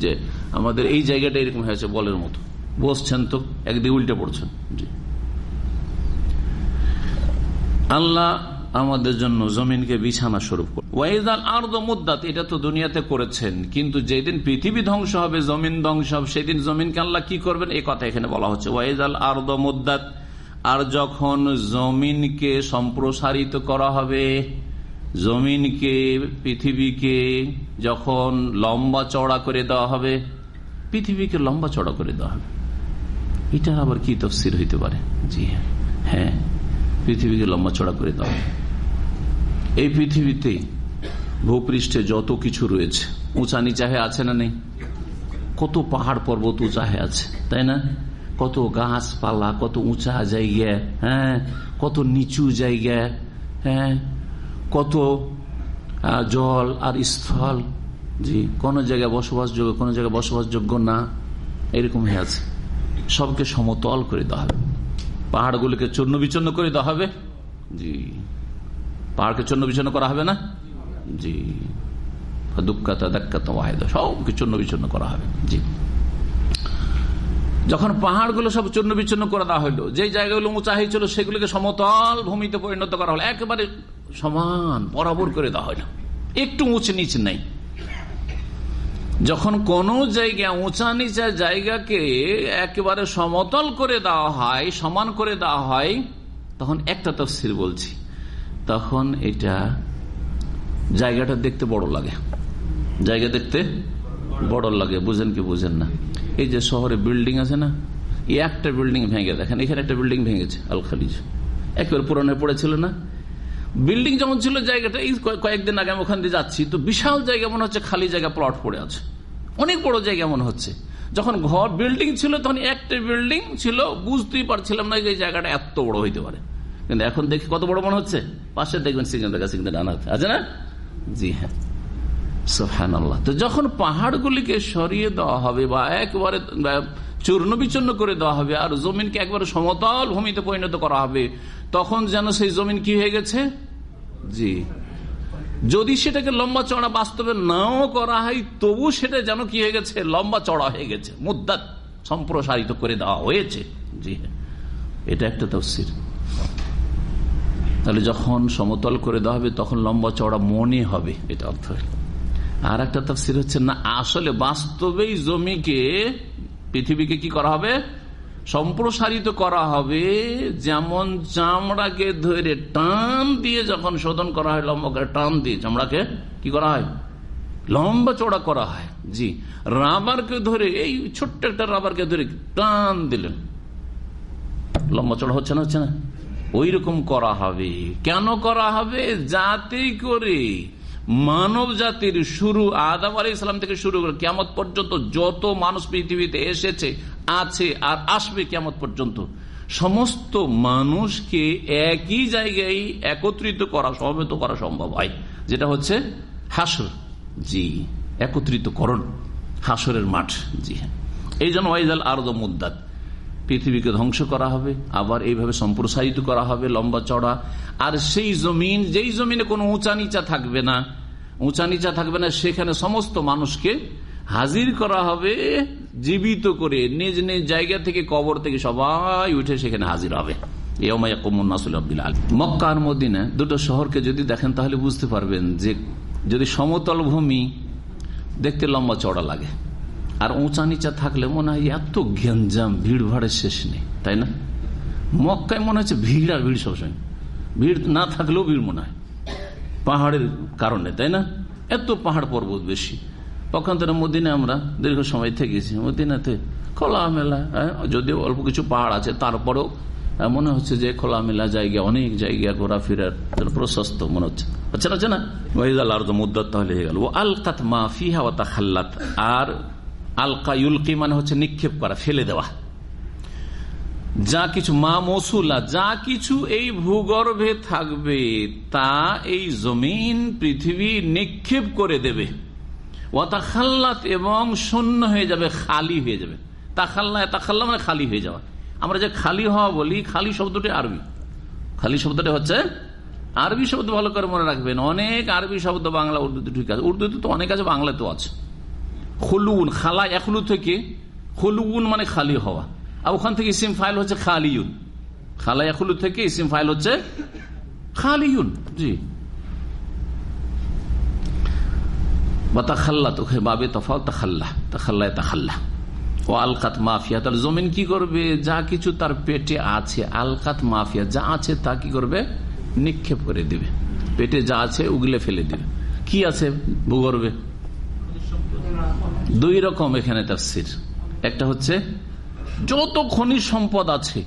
যে আমাদের এই জায়গাটা এরকম হয়েছে বলের মতো। বসছেন তো একদিকে উল্টে পড়ছেন। আল্লাহ আমাদের জন্য জমিনকে বিছানা স্বরূপ আর্দ মুদাত এটা তো দুনিয়াতে করেছেন, কিন্তু যেদিন পৃথিবী ধ্বংস হবে, জমিন ধ্বংস হবে, সেদিন জমিনকে আল্লাহ কি করবেন? এই কথা এখানে বলা হচ্ছে। ওয়াইদাল আর্দ মুদাত আর যখন জমিনকে সম্প্রসারিত করা হবে, জমিনকে, পৃথিবীকে যখন লম্বা চড়া করে দেওয়া হবে, পৃথিবীকে লম্বা চড়া করে দেওয়া হবে। এটার আবার কি তফসির হইতে পারে? জি হ্যাঁ। হ্যাঁ পৃথিবীকে লম্বা চড়া করে হবে এই পৃথিবীতে ভূপৃষ্ঠে যত কিছু রয়েছে, উঁচা নিচাহে আছে না নেই? কত পাহাড় পর্বত উঁচাহে আছে, তাই না? কত গাছপালা, কত উঁচা জায়গা হ্যাঁ? কত নিচু জায়গা হ্যাঁ? কত জল আর স্থল, জি, কোন জায়গায় বসবাসযোগ্য, কোন জায়গায় বসবাসযোগ্য না, এরকম হয়ে আছে। সবকে সমতল করে দেওয়া হবে। পাহাড়গুলিকে চূর্ণ বিচন্ন করে দেওয়া হবে। জি। পাহাড়কে চূর্ণ বিচন্ন করা হবে না? জি। সবকে চূর্ণ করা হবে। জি। যখন পাহাড়গুলো সব করে দেওয়া জায়গাগুলো উঁচা হয়েছিল সেগুলোকে সমতল ভূমিতে পরিণত করা হলো। একেবারে সমান বরাবর করে দেওয়া হলো। একটু উঁচ নিচ নেই। যখন কোন জায়গা উঁচা নিচা জায়গাকে একেবারে সমতল করে দেওয়া হয়, সমান করে দেওয়া হয়, তখন একটা তফসির বলছি, তখন এটা জায়গাটা দেখতে বড় লাগে। জায়গা দেখতে বড় লাগে, বুঝেন কি বুঝেন না। এই যে শহরে বিল্ডিং আছে না, এই একটা বিল্ডিং ভেঙে, দেখেন এখানে একটা বিল্ডিং ভেঙেছে আল খালিজ একবার পুরানো পড়েছিল না? বিল্ডিং যেমন ছিল জায়গাটা, এই কয়েকদিন আগে আমি ওখান দিয়ে যাচ্ছি, তো বিশাল জায়গা মনে হচ্ছে, খালি জায়গা প্লট পড়ে আছে। অনেক বড় জায়গা মনে হচ্ছে। যখন ঘর বিল্ডিং ছিল, তখন একটা বিল্ডিং ছিল, বুঝতেই পারছিলাম না যে জায়গাটা এত বড় হইতে পারে। কিন্তু এখন দেখি কত বড় মনে হচ্ছে। পাশে দেখবেন সিগন্যাল দেখা, সিগন্যাল আনাতে আছে না? জি হ্যাঁ। সোহান আল্লাহ তো যখন পাহাড়গুলিকে সরিয়ে দেওয়া হবে বা একবারে চূর্ণ বিচূর্ণ করে দেওয়া হবে, আর জমিনকে একবারে সমতল ভূমিতে পরিণত করা হবে, তখন যেন সেই জমিন কি হয়ে গেছে? জি। যদি সেটাকে লম্বা চড়া বাস্তবে নাও করা হয়, তবু সেটা যেন কি হয়ে গেছে? লম্বা চড়া হয়ে গেছে। মুদ্দাত সম্প্রসারিত করে দেওয়া হয়েছে। জি এটা একটা তফসির। তাহলে যখন সমতল করে দেওয়া হবে, তখন লম্বা চড়া মনে হবে। এটা অর্থ আর একটা তফসির হচ্ছে, না, আসলে বাস্তবেই জমিকে, পৃথিবীকে কি করা হবে? সম্প্রসারিত করা হবে যেমন চামড়াকে ধরে টান দিয়ে যখন শোধন করা হয় লম্বা করে টান দিয়ে। চামড়াকে কি করা হয়? লম্বা চড়া করা হয়। জি। রাবারকে ধরে, এই ছোট্ট একটা রাবারকে ধরে টান দিলেন। লম্বা চড়া হচ্ছে না হচ্ছে না? ওই রকম করা হবে। কেন করা হবে? যাতে করে মানব জাতির শুরু, আদাম আলী ইসলাম থেকে শুরু করে কেমত পর্যন্ত যত মানুষ পৃথিবীতে এসেছে, আছে আর আসবে কেমত পর্যন্ত, সমস্ত মানুষকে একই জায়গায় একত্রিত করা, সমবেত করা সম্ভব হয়। যেটা হচ্ছে হাসর জি, একত্রিতকরণ। হাসরের মাঠ। জি হ্যাঁ। এই জন্য ওয়াইজাল আরদ মুদাত পৃথিবীকে ধ্বংস করা হবে, আবার এইভাবে সম্প্রসারিত করা হবে, লম্বা চড়া। আর সেই জমিন, যেই জমিনে কোনো উঁচা নিচা থাকবে না, উঁচা নিচা থাকবে না, সেখানে সমস্ত মানুষকে হাজির করা হবে, জীবিত করে নিজ নিজ জায়গা থেকে, কবর থেকে সবাই উঠে সেখানে হাজির হবে। মক্কার মদিনা, দুটো শহরকে যদি দেখেন তাহলে বুঝতে পারবেন যে যদি সমতল ভূমি, দেখতে লম্বা চড়া লাগে। আর উঁচা নিচা থাকলে মনে হয় এত ঘেঞ্জাম ভিড় ভাড়ের শেষ নেই, তাই না? মক্কায় মনে হচ্ছে ভিড় আর ভিড় সবসময়। ভিড় না থাকলেও ভিড় মনে হয়। পাহাড়ের কারণে, তাই না? এত পাহাড় পর্বত বেশি। পক্ষান্তরে মদিনে আমরা দীর্ঘ সময় থেকেছি। মদিনাতে খোলামেলা যদিও অল্প কিছু পাহাড় আছে, তারপরেও মনে হচ্ছে যে খোলামেলা জায়গা, অনেক জায়গা ঘোরাফেরার প্রশস্ত মনে হচ্ছে। আচ্ছা না আর মুদ্দত তাহলে হয়ে গেল। ও আলকাত মা ফিহা খাল্লাত আর আলকা ইউলকি মানে হচ্ছে নিক্ষেপ করা, ফেলে দেওয়া। যা কিছু মা মসুলা, যা কিছু এই ভূগর্ভে থাকবে, তা এই জমিন, পৃথিবী নিক্ষেপ করে দেবে। ওয়াতাখাল্লাত এবং শূন্য হয়ে যাবে, খালি হয়ে যাবে। তাখাল্লা তাখাল্লা মানে খালি হয়ে যাওয়া। আমরা যে খালি হওয়া বলি, খালি শব্দটি আরবি। খালি শব্দটি হচ্ছে আরবি শব্দ, ভালো করে মনে রাখবেন। অনেক আরবি শব্দ বাংলা, উর্দুতে ঠিক আছে। উর্দুতে তো অনেক আছে, বাংলাতেও আছে। খলুন খালা এখলু থেকে খলুন মানে খালি হওয়া। আর ওখান থেকে ইসিম ফাইল হচ্ছে খালিউন। খালা এখলু থেকে ইসিম ফাইল হচ্ছে খালিউন, জি। বা বাবে আলকাত মাফিয়া, তাহলে জমিন কি করবে? যা কিছু তার পেটে আছে মাফিয়া, যা আছে তা কি করবে? নিক্ষেপ করে দিবে। পেটে যা আছে, উগলে ফেলে দিবে। কি আছে ভূগর্ভে? দুই রকম এখানে তাফসির। একটা হচ্ছে, যত খনিজ সম্পদ আছে,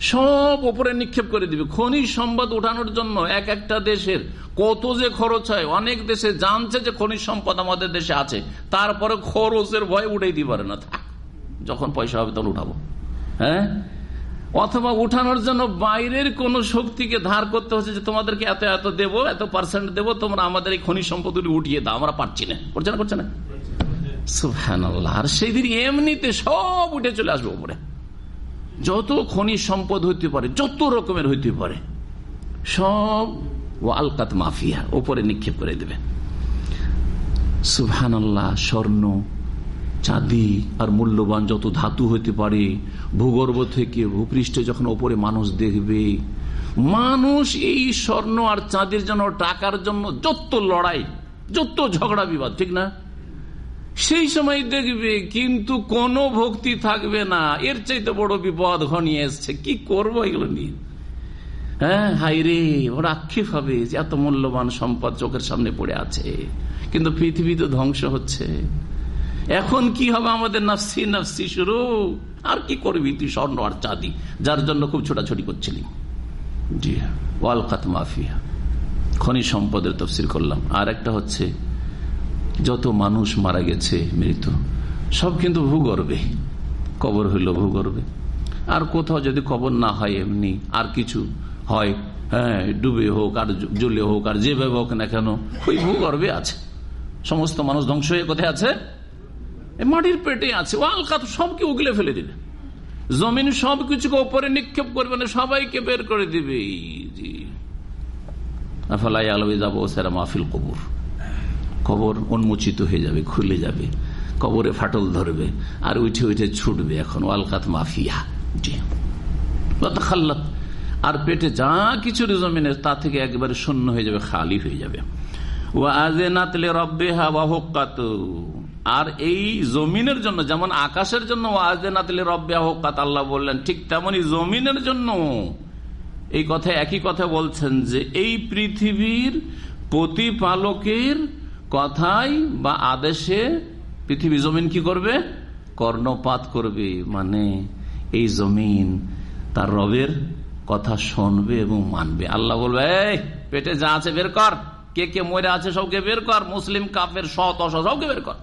সব উপরে নিক্ষেপ করে দিবে। খনিজ সম্পদ উঠানোর জন্য এক একটা দেশের কত যে খরচ হয়, অনেক দেশে জানছে যে খনিজ সম্পদ আমাদের দেশে আছে, তারপরে খরচের ভয় উঠেই দিতে পারে না। যখন পয়সা হবে তখন উঠাবো। হ্যাঁ? অথবা উঠানোর জন্য বাইরের কোন শক্তিকে ধার করতে হচ্ছে যে, তোমাদেরকে এত এত দেব, এত পার্সেন্ট দেবো, তোমরা আমাদের এই খনিজ সম্পদগুলি উঠিয়ে দাও, আমরা পারছি না। করছে না করছে না? এমনিতে সব উঠে চলে আসবে উপরে। যত খনিজ সম্পদ হইতে পারে, যত রকমের হইতে পারে, সব ও আলকাত মাফিয়া ওপরে নিক্ষেপ করে দেবে। সুফহান স্বর্ণ, চাঁদি আর মূল্যবান যত ধাতু হইতে পারে, ভূগর্ভ থেকে ভূপৃষ্ঠে যখন ওপরে মানুষ দেখবে, মানুষ এই স্বর্ণ আর চাঁদির জন্য টাকার জন্য যত লড়াই, যত ঝগড়া বিবাদ, ঠিক না? সেই সময় দেখবে কিন্তু কোন ভক্তি থাকবে না। এর চাইতে বড় বিপদ ঘনিয়ে এসছে। কি করব এগুলো নিয়ে? হ্যাঁ হাই রে, ওর আক্ষেপ হবে যে এত মূল্যবান সম্পদ চোখের সামনে পড়ে আছে। কিন্তু পৃথিবী তো ধ্বংস হচ্ছে। এখন কি হবে আমাদের নাফসি নাফসি শুরু? আর কি করবি তুই স্বর্ণ আর চাঁদি? যার জন্য খুব ছোটাছুটি করছিলি। জি হ্যাঁ। ওয়ালকাত মাফিয়া। খনি সম্পদের তফসির করলাম। আর একটা হচ্ছে যত মানুষ মারা গেছে মৃত, সব কিন্তু ভূগর্ভে। কবর হইল ভূগর্ভে। আর কোথাও যদি কবর না হয় এমনি, আর কিছু হয় হ্যাঁ ডুবে হোক, আর জ্বলে হোক, আর যেভাবে হোক না কেন, ওই ভূগর্ভে আছে। সমস্ত মানুষ ধ্বংস হয়ে কোথায় আছে? মাটির পেটে আছে। ও আলকাত সবকে উগলে ফেলে দিবে। জমিন সবকিছুকে ওপরে নিক্ষেপ করবে না, সবাইকে বের করে দিবে। জি আফালাই যাব সেরা মাহফিল কবর। কবর উন্মোচিত হয়ে যাবে, খুলে যাবে। কবরে ফাটল ধরবে, আর উঠে উঠে ছুটবে এখন। ওয়ালকাত মাফিয়া। জি। খাল্লাত আর পেটে যা কিছু জমিনের তা থেকে একবারে শূন্য হয়ে যাবে, খালি হয়ে যাবে। আর এই জমিনের জন্য, যেমন আকাশের জন্য আল্লাহ বললেন, ঠিক তেমনই জমিনের জন্য। এই কথা একই কথা বলছেন যে, এই পৃথিবীর প্রতিপালকের কথাই বা আদেশে পৃথিবী জমিন কি করবে? কর্ণপাত করবে। মানে এই জমিন তার রবের কথা শুনবে এবং মানবে। আল্লাহ বলবে, এই, পেটে যা আছে বের কর। কে কে মরে আছে সবকে বের কর। মুসলিম কাপের সৎ, অসৎ, সবকে বের কর।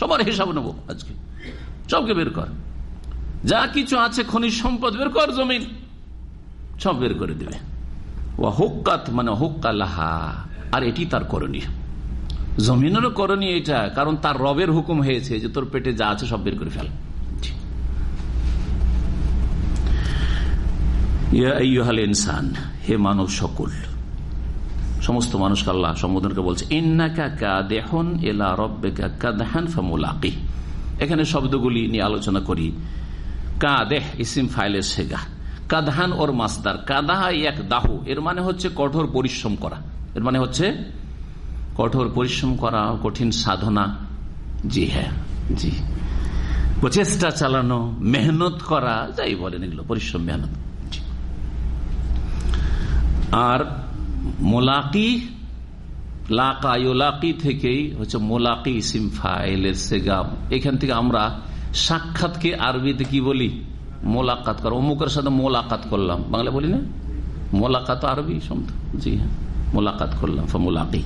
সবার হিসাব নেব আজকে। সবকে বের কর। যা কিছু আছে খনিজ সম্পদ বের কর জমিন। সব বের করে দেবে। ও হুক্কাত মানে হুক্কালাহা আর এটি তার করণীয়। জমিনেরও করণীয় এটা, কারণ তার রবের হুকুম হয়েছে যে তোর পেটে যা আছে সব বের করে ফেল। ইনসান, হে মানব সকল, সমস্ত মানুষকে আল্লাহ সম্বোধনকে বলছে দেহন এলা রব্বেকা কাদাহান ফামুলাকি। এখানে শব্দগুলি নিয়ে আলোচনা করি। কা কাদেহ, ইসিম, ফাইলের সেগা কাদহান ওর মাসদার। কাদাহা এক দাহু, এর মানে হচ্ছে কঠোর পরিশ্রম করা। এর মানে হচ্ছে কঠোর পরিশ্রম করা কঠিন সাধনা। জি হ্যাঁ জি। প্রচেষ্টা চালানো, মেহনত করা, যাই বলেন এগুলো, পরিশ্রম, মেহনত। আর মোলাকি, লাকি থেকেই হচ্ছে মোলাকি ইসিম ফাইলের সেগাম। এখান থেকে আমরা সাক্ষাৎকে আরবিতে কি বলি? মোলাকাত কর। অমুকের সাথে মোলাকাত করলাম। বাংলা বলি না? মোলাকাত আরবি শব্দ। জি হ্যাঁ মোলাকাত করলাম মোলাকি।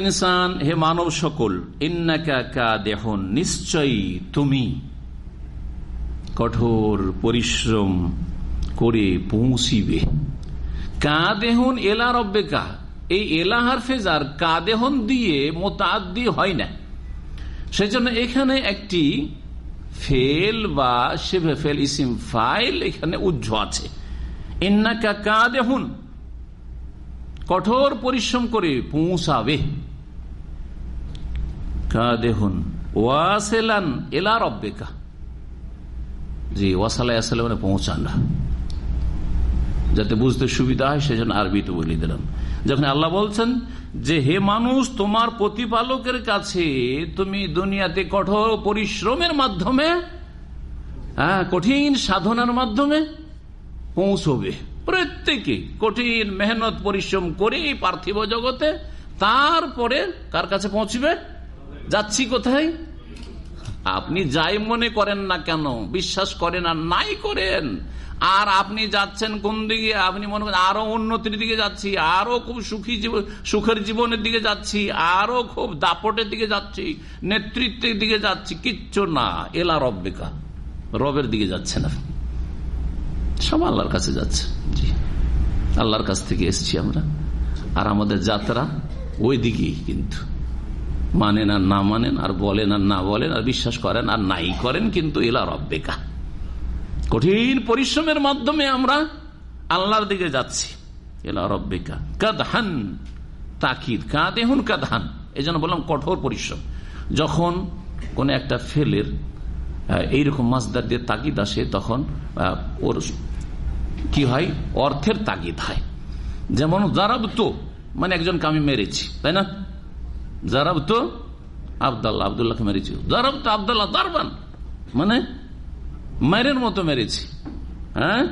ইনসান, হে মানব সকল দেহন নিশ্চয়ই তুমি কঠোর পরিশ্রম করে পৌঁছিবে। কাদেহন এলা রব্বে কা এই এলাহার ফেজার কাদেহন দিয়ে মোতাদ্দি হয় না। সেজন্য এখানে একটি ফেল বা সেভে ফেল ইসিম ফাইল এখানে উজ্জ আছে। ইন্নাকা কাদেহুন কঠোর পরিশ্রম করে পৌঁছাবে। কাদেহুন ওয়াসেলান এলা রব্বেকা। জি ওয়াসাল্লাহ মানে পৌঁছান যাতে বুঝতে সুবিধা হয়, সেজন্য আরবিতে বলে দিলাম। যখন আল্লাহ বলছেন যে, হে মানুষ, তোমার প্রতিপালকের কাছে তুমি দুনিয়াতে কঠোর পরিশ্রমের মাধ্যমে হ্যাঁ কঠিন সাধনার মাধ্যমে পৌঁছবে। প্রত্যেকে কঠিন মেহনত, পরিশ্রম করে এই পার্থিব জগতে, তারপরে কার কাছে পৌঁছবে? যাচ্ছি কোথায়? আপনি যাই মনে করেন না কেন, বিশ্বাস করেন আর নাই করেন। আর আপনি যাচ্ছেন কোন দিকে? আপনি মনে করেন আরও উন্নতির দিকে যাচ্ছি, আরও খুব সুখী সুখের জীবনের দিকে যাচ্ছি, আরও খুব দাপটের দিকে যাচ্ছি, নেতৃত্বের দিকে যাচ্ছি, কিচ্ছু না। এলা রব্বিকা। রবের দিকে যাচ্ছে না সব আল্লাহর কাছে যাচ্ছে। জি। আল্লাহর কাছ থেকে এসছি আমরা। আর আমাদের যাত্রা ওই দিকেই কিন্তু। মানেন আর না মানেন, আর বলেন আর না বলেন, আর বিশ্বাস করেন আর নাই করেন কিন্তু এলা রব্বেকা। কঠিন পরিশ্রমের মাধ্যমে আমরা আল্লাহর দিকে যাচ্ছি। এলা রব্বেকা। কাদহান। তাকিদ। কাদেহুন কাদহান। এই জন্য বললাম কঠোর পরিশ্রম। যখন কোন একটা ফেলের এইরকম মাছদার দিয়ে তাগিদ আসে তখন ওর কি হয়? অর্থের তাগিদ হয়। যেমন জারাব তো মানে একজনকে আমি মেরেছি, তাই না? জারাব তো আবদাল্লাহ, আবদুল্লাহকে মেরেছি। জারাব তো আবদাল্লাহ দারবান মানে মায়ের মতো মেরেছি হ্যাঁ?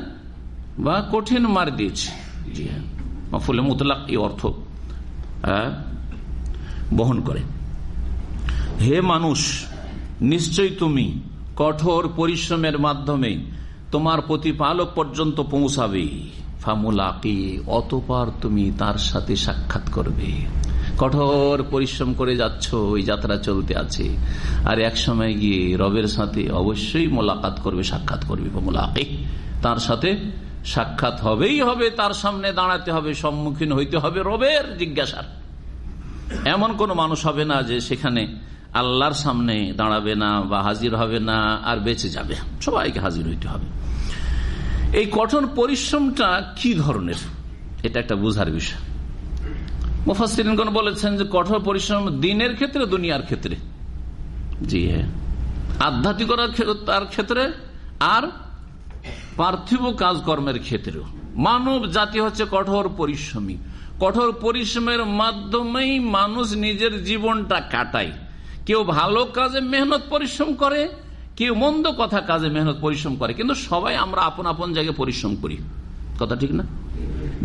বা কঠিন মার দিয়েছি। জি হ্যাঁ ফুলে মুতলাক এই অর্থ বহন করে। হে মানুষ নিশ্চয় তুমি কঠোর পরিশ্রমের মাধ্যমে তোমার প্রতিপালক পর্যন্ত পৌঁছাবে। ফামুলাকি অতপার তুমি তার সাথে সাক্ষাৎ করবে। কঠোর পরিশ্রম করে যাচ্ছ ওই যাত্রা চলতে আছে। আর এক সময় গিয়ে রবের সাথে অবশ্যই মোলাকাত করবে, সাক্ষাৎ করবে মোলাকি তার সাথে সাক্ষাৎ হবেই হবে, তার সামনে দাঁড়াতে হবে, সম্মুখীন হইতে হবে রবের জিজ্ঞাসার। এমন কোন মানুষ হবে না যে সেখানে আল্লাহর সামনে দাঁড়াবে না বা হাজির হবে না, আর বেঁচে যাবে। সবাইকে হাজির হইতে হবে। এই কঠোর পরিশ্রমটা কি ধরনের? এটা একটা বুঝার বিষয়। মুফাসিরগণ বলেছেন যে, কঠোর পরিশ্রম দিনের ক্ষেত্রে, দুনিয়ার ক্ষেত্রে। জি হ্যাঁ। আধ্যাত্মিকতার তার ক্ষেত্রে, আর পার্থিব কাজকর্মের ক্ষেত্রেও। মানব জাতি হচ্ছে কঠোর পরিশ্রমী। কঠোর পরিশ্রমের মাধ্যমেই মানুষ নিজের জীবনটা কাটায়। কেউ ভালো কাজে মেহনত পরিশ্রম করে, কেউ মন্দ কথা কাজে মেহনত পরিশ্রম করে। কিন্তু সবাই আমরা আপন আপন জায়গায় পরিশ্রম করি। কথা ঠিক না?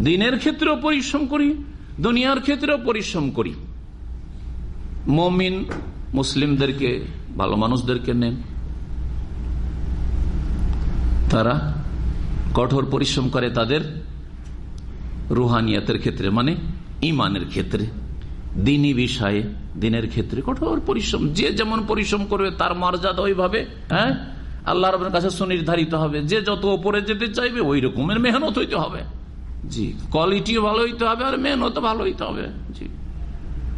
দিনের ক্ষেত্রেও পরিশ্রম করি, দুনিয়ার ক্ষেত্রেও পরিশ্রম করি। মমিন মুসলিমদেরকে, ভালো মানুষদেরকে নেন। তারা কঠোর পরিশ্রম করে তাদের রুহানিয়াতের ক্ষেত্রে মানে ইমানের ক্ষেত্রে। দিনী বিষয়ে, দিনের ক্ষেত্রে কঠোর পরিশ্রম। যে যেমন পরিশ্রম করবে, তার মর্যাদা ওইভাবে হ্যাঁ? আল্লাহ রবের কাছে সুনির্ধারিত হবে। যে যত ওপরে যেতে চাইবে, ওই রকমের মেহনত হইতে হবে। জি কোয়ালিটিও ভালো হইতে হবে আর মেহনত ভালো হইতে হবে। জি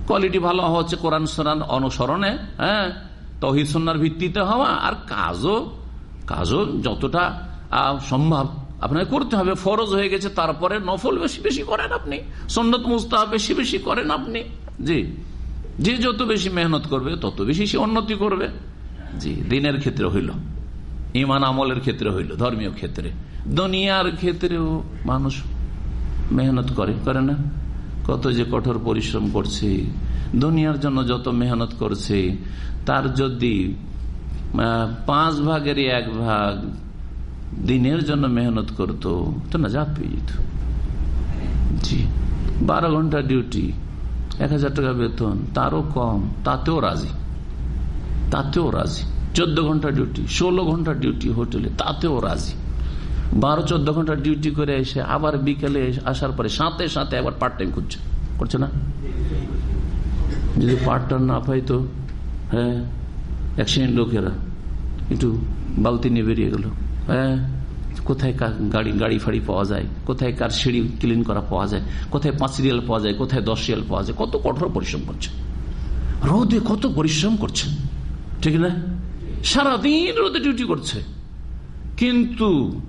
কোয়ালিটি ভালো হওয়া হচ্ছে কোরআন সোনান অনুসরণে হ্যাঁ? তহিদ সন্ন্যার ভিত্তিতে হওয়া আর কাজও কাজও যতটা সম্ভব। আপনাকে করতে হবে। ফরজ হয়ে গেছে, তারপরে নফল বেশি বেশি করেন আপনি। সন্ন্যত মুস্তাহ বেশি বেশি করেন আপনি। জি। যে যত বেশি মেহনত করবে, তত বেশি সে উন্নতি করবে। জি, দিনের ক্ষেত্রে হইল। ইমান আমলের ক্ষেত্রে হইল, ধর্মীয় ক্ষেত্রে। দুনিয়ার ক্ষেত্রেও মানুষ মেহনত করে করে না। কত যে কঠোর পরিশ্রম করছে, দুনিয়ার জন্য যত মেহনত করছে, তার যদি পাঁচ ভাগের এক ভাগ দিনের জন্য মেহনত করতো, তো না জাত পেয়ে যেত জি, বারো ঘণ্টা ডিউটি এক হাজার টাকা বেতন, তারও কম, তাতেও রাজি। তাতেও রাজি। চোদ্দ ঘণ্টা ডিউটি ষোলো ঘণ্টা ডিউটি হোটেলে তাতেও রাজি। বারো, চোদ্দ ঘণ্টা ডিউটি করে এসে আবার বিকেলে আসার পরে সাথে সাথে আবার পার্ট টাইম করছে। করছে না? যদি পার্ট টাইম না পাই তো হ্যাঁ অ্যাক্সিডেন্ট লোকেরা। একটু বালতি নিয়ে বেরিয়ে গেল। হ্যাঁ কোথায় গাড়ি গাড়ি ফাড়ি পাওয়া যায়, কোথায় কার সিঁড়ি ক্লিন করা পাওয়া যায়, কোথায় পাঁচ রিয়াল পাওয়া যায়, কোথায় দশ রিয়াল পাওয়া যায়, কত কঠোর পরিশ্রম করছে রোদে কত পরিশ্রম করছে ঠিক না? সারাদিন রোদে ডিউটি করছে। কিন্তু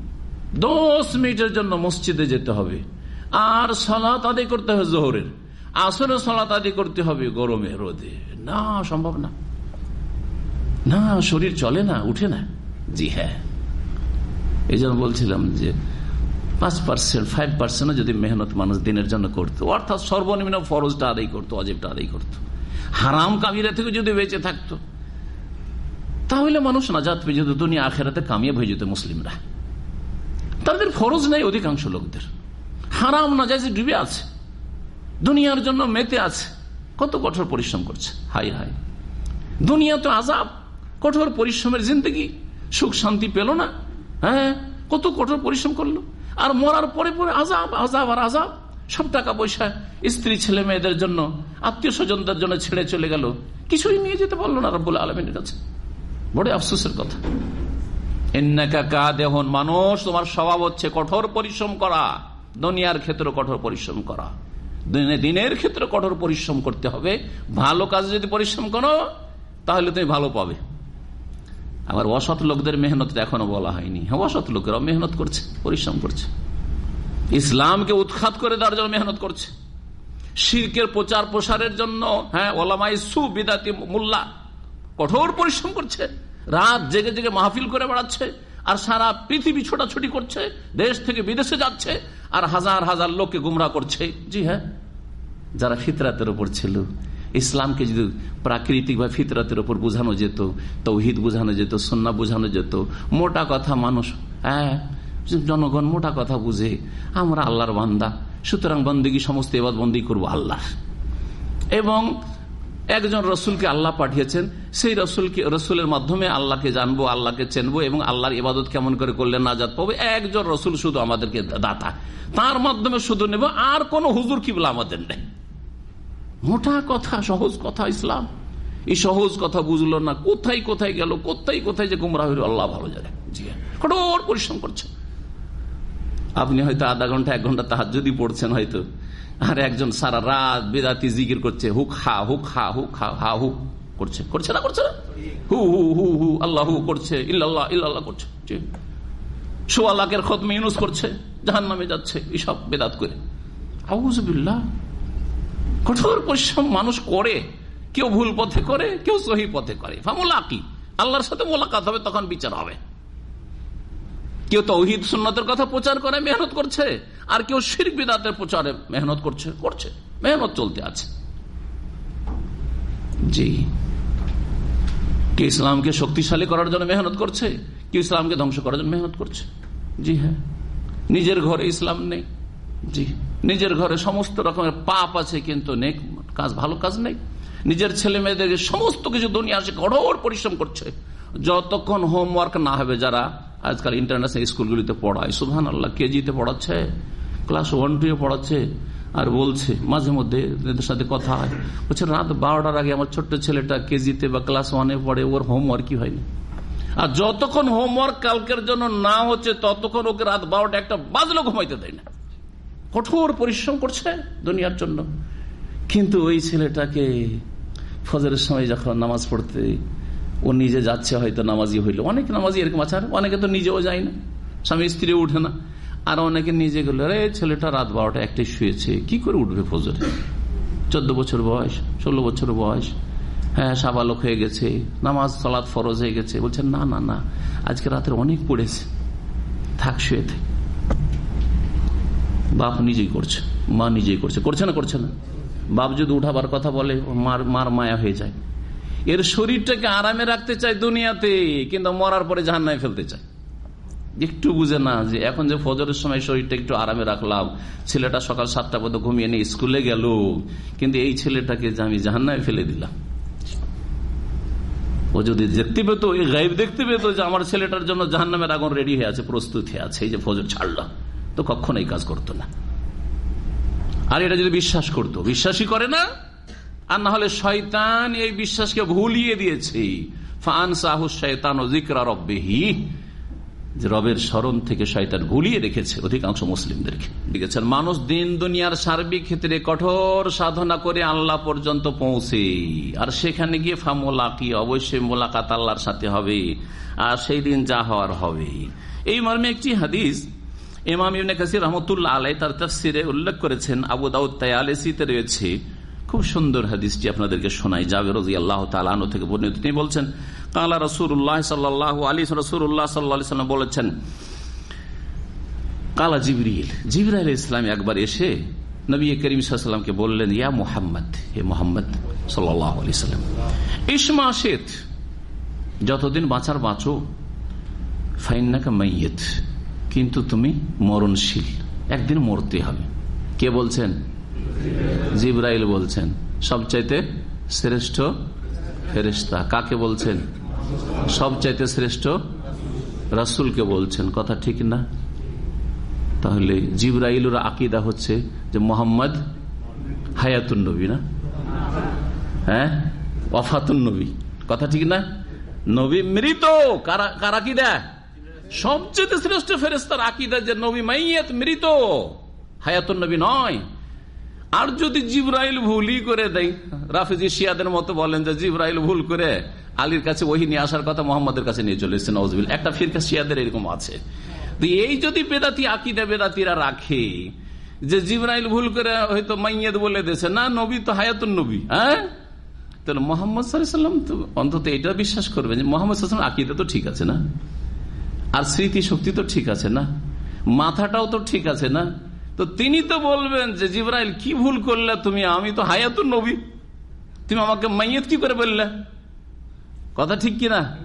দশ মিনিটের জন্য মসজিদে যেতে হবে। আর সলাত আদায় করতে হবে জোহরের। আসলে সলাত আদায় করতে হবে গরমে, রোদে। না, সম্ভব না। না, শরীর চলে না, উঠে না। জি হ্যাঁ। এই জন্য বলছিলাম যে পাঁচ পার্সেন্ট ফাইভ পার্সেন্ট যদি মেহনত মানুষ দিনের জন্য করতো, অর্থাৎ সর্বনিম্ন ফরজটা আদায় করতো, অজেবটা আদায় করতো। হারাম কামিরা থেকে যদি বেঁচে থাকতো, তাহলে মানুষ নাজাত পেয়ে যেত, দুনিয়া আখেরাতে কামিয়ে হয়ে যেত মুসলিমরা। তাদের ফরজ নেই অধিকাংশ লোকদের। হারাম না যায় ডুবে আছে। দুনিয়ার জন্য মেতে আছে। কত কঠোর পরিশ্রম করছে। হাই হাই দুনিয়া তো আজাব কঠোর পরিশ্রমের জিন্দগি। সুখ শান্তি পেল না। হ্যাঁ? কত কঠোর পরিশ্রম করল। আর মরার পরে পরে আজাব আজাব আর আজাব সব টাকা পয়সা স্ত্রী, ছেলে, মেয়েদের জন্য, আত্মীয় স্বজনদের জন্য ছেড়ে চলে গেল। কিছুই নিয়ে যেতে পারল না রব্বুল আলমিনের কাছে। বড় আফসোসের কথা। দেহন মানুষ, তোমার স্বভাব হচ্ছে কঠোর পরিশ্রম করা। দুনিয়ার ক্ষেত্রে কঠোর পরিশ্রম করা। দিনের ক্ষেত্রে কঠোর পরিশ্রম করতে হবে। ভালো কাজে যদি পরিশ্রম করো, তাহলে তুমি ভালো পাবে। আবার অসৎ লোকদের মেহনত এখনও বলা হয়নি। হ্যাঁ অসৎ লোকেরাও মেহনত করছে, পরিশ্রম করছে। ইসলামকে উৎখাত করে দেওয়ার জন্য মেহনত করছে। শিরকের প্রচার প্রসারের জন্য হ্যাঁ ওলামাই সুবিদাতি মোল্লা কঠোর পরিশ্রম করছে। রাত জেগে জেগে মাহফিল করে বেড়াচ্ছে, আর সারা পৃথিবী ছোটাছুটি করছে, দেশ থেকে বিদেশে যাচ্ছে, আর হাজার হাজার লোককে গুমরা করছে। জি হ্যাঁ যারা ফিতরাতের উপর ছিল ইসলামকে যদি প্রাকৃতিক বা ফিতরাতের উপর বোঝানো যেত, তৌহিদ বোঝানো যেত সন্না বোঝানো যেত, মোটা কথা মানুষ হ্যাঁ জনগণ মোটা কথা বুঝে, আমরা আল্লাহর বান্দা, সুতরাং বন্দিগি সমস্ত এবার বন্দি করব আল্লাহ এবং একজন রসুলকে আল্লাহ পাঠিয়েছেন, সেই রসুলকে, রসুলের মাধ্যমে আল্লাহকে জানব, আল্লাহকে চেনবো, এবং আল্লাহর ইবাদত কেমন করে করলে নাজাদ পাবো, একজন রসুল শুধু আমাদেরকে দাতা, তার মাধ্যমে শুধু নেব, আর কোন হুজুর কিবলা আমাদের নেই। মোটা কথা, সহজ কথা ইসলাম। এই সহজ কথা বুঝলো না, কোথায় কোথায় গেল, কোথায় কোথায় যে গুমরা হইল, আল্লাহ ভালো জানে। কঠোর পরিশ্রম করছে। আপনি হয়তো আধা ঘণ্টা, এক ঘণ্টা তাহার যদি পড়ছেন হয়তো। আর একজন সারা রাত বেদাতি জিকির করছে, হুক হা হুক হা হুক হা হা হু করছে। করছে না করছে না? হু হু হু হু, আল্লাহ হু করছে, ইল্লাল্লাহ ইল্লাল্লাহ করছে। সোয়া লাখের খতমে ইউনুস করছে জাহান নামে যাচ্ছে, এসব বেদাত করে। আউজবিল্লাহ কঠোর পরিশ্রম মানুষ করে, কেউ ভুল পথে করে, কেউ সহি পথে করে। ফামুলাকি আল্লাহর সাথে মোলাকাত হবে, তখন বিচার হবে। কেউ তৌহিদ সুন্নতের কথা প্রচার করে, মেহনত করছে, আর কেউ শির বিদাতের প্রচারে মেহনত করছে করছে। মেহনত চলতে আছে। জি। কে ইসলামকে শক্তিশালী করার জন্য মেহনত করছে, কেউ ইসলামকে ধ্বংস করার জন্য মেহনত করছে। জি হ্যাঁ। নিজের ঘরে ইসলাম নেই। জি নিজের ঘরে সমস্ত রকমের পাপ আছে কিন্তু নেই কাজ ভালো কাজ নেই। নিজের ছেলে মেয়েদেরকে সমস্ত কিছু দুনিয়া আসে কঠোর পরিশ্রম করছে। যতক্ষণ হোমওয়ার্ক না হবে যারা, আজকাল ইন্টারন্যাশনাল স্কুলগুলিতে পড়ায় সুহান আল্লাহ কেজিতে পড়াচ্ছে ক্লাস ওয়ান টু এ পড়াচ্ছে, আর বলছে, মাঝে মধ্যে এদের সাথে কথা হয়। বলছে, রাত বারোটার আগে আমার ছোট্ট ছেলেটা কেজিতে বা ক্লাস ওয়ানে পড়ে, ওর হোমওয়ার্কই হয়নি? আর যতক্ষণ হোমওয়ার্ক কালকের জন্য না হচ্ছে, ততক্ষণ ওকে রাত বারোটা একটা বাজলো ঘুমাইতে দেয় না। কঠোর পরিশ্রম করছে দুনিয়ার জন্য। কিন্তু ওই ছেলেটাকে ফজরের সময় যখন নামাজ পড়তে, ও নিজে যাচ্ছে হয়তো নামাজি হইল। অনেক নামাজি এরকম আছে অনেকে তো নিজেও যায় না, স্বামী স্ত্রী উঠে না। আর অনেকে নিজে গেল রে ছেলেটা রাত বারোটা একটাই শুয়েছে, কি করে উঠবে ফজরে? চোদ্দ বছর বয়স, ষোলো বছর বয়স হ্যাঁ সাবালক হয়ে গেছে, নামাজ সলাৎ ফরজ হয়ে গেছে। বলছেন না না না, আজকে রাতের অনেক পড়েছে, থাক, শুয়ে থাক। বাপ নিজেই করছে, মা নিজেই করছে করছে না করছে না। বাপ যদি উঠাবার কথা বলে, মার মার মায়া হয়ে যায়। এর শরীরটাকে আরামে রাখতে চায় দুনিয়াতে, কিন্তু মরার পরে জাহান নাই ফেলতে চায়। একটু বুঝে না যে এখন যে ফজরের সময় শরীরটা একটু আরামে রাখলাম, ছেলেটা সকাল সাতটা পর্যন্ত ঘুমিয়ে নিয়ে স্কুলে গেল, কিন্তু এই ছেলেটাকে যে আমি জাহান্নায় ফেলে দিলাম। ও যদি দেখতে পেতো গাইব দেখতে পেতো যে আমার ছেলেটার জন্য জাহান্নামের আগুন রেডি হয়ে আছে, প্রস্তুত হয়ে আছে, এই যে ফজর ছাড়লাম। তো কখনো এই কাজ করতো না। আর এটা যদি বিশ্বাস করতো, বিশ্বাসই করে না, আর না হলে শয়তান এই বিশ্বাসকে ভুলিয়ে দিয়েছে। ফান সাহু শয়তান ও জিকরা রব্বেহি, যে রবের স্মরণ থেকে শয়তান ভুলিয়ে রেখেছে অধিকাংশ মুসলিমদেরকে। লিখেছেন মানুষ দিন দুনিয়ার সার্বিক ক্ষেত্রে কঠোর সাধনা করে আল্লাহ পর্যন্ত পৌঁছে। আর সেখানে গিয়ে ফা মোলাকি অবশ্যই মোলাকাত আল্লাহর সাথে হবে, আর সেই দিন যা হওয়ার হবে। এই মর্মে একটি হাদিস ইমাম ইবনে কাসির রহমতুল্লাহ আলাই তার তফসিরে উল্লেখ করেছেন, আবু দাউদ তায়ালেসিতে রয়েছে খুব সুন্দর হাদিসটি আপনাদেরকে শোনাই। যাবে রাজি আল্লাহ তালানো থেকে বর্ণিত। তিনি বলছেন, কালা রসুল্লাহ সাল্লাহ আলী রসুল্লাহ সাল্লাহ সাল্লাম বলেছেন, কালা জিবরিল। জিবরাইল ইসলাম একবার এসে নবী করিম সাল্লামকে বললেন, ইয়া মোহাম্মদ, হে মোহাম্মদ সাল্লাহ আলি সাল্লাম ইসমা শেত যতদিন বাঁচার বাঁচো, ফাইন্নাকা মাইয়েত। কিন্তু তুমি মরণশীল। একদিন মরতে হবে। কে বলছেন? জিব্রাইল বলছেন। সবচাইতে শ্রেষ্ঠ ফেরেস্তা কাকে বলছেন? সবচাইতে শ্রেষ্ঠ রাসুলকে বলছেন। কথা ঠিক না? তাহলে জিব্রাইলুর আকিদা হচ্ছে যে মোহাম্মদ হায়াতুন নবী না? হ্যাঁ? অফাতুন নবী। কথা ঠিক না? নবী মৃত। কারা কারা কি দেয় সবচেয়ে শ্রেষ্ঠ ফেরেস্তার আকিদা যে নবী মাইয়াত মৃত, হায়াতুন নবী নয়। আর যদি জিব্রাইল ভুলই করে দেয়, রাফিজি শিয়াদের মতো বলেন যে জিব্রাইল ভুল করে আলীর কাছে ওহি নিয়ে আসার কথা মোহাম্মদের কাছে নিয়ে চলে এসছে নজবিল একটা ফিরকা শিয়াদের এরকম আছে। এই যদি বেদাতি, আকিদা বেদাতিরা রাখে যে জিব্রাইল ভুল করে হয়তো মাইয়াদ বলে দিয়েছে, না, নবী তো হায়াতুন নবী হ্যাঁ? তাহলে মোহাম্মদ সাল্লাম তো অন্তত এটা বিশ্বাস করবেন যে মোহাম্মদ সাল্লাম আকিদা তো ঠিক আছে না? আর স্মৃতি শক্তি তো ঠিক আছে না? মাথাটাও তো ঠিক আছে না? তো তিনি তো বলবেন যে, জিব্রাইল, কি ভুল করলে তুমি? আমি তো হায়াতুন নবী। তুমি আমাকে মাইয়ত কি করে বললে? কথা ঠিক কিনা?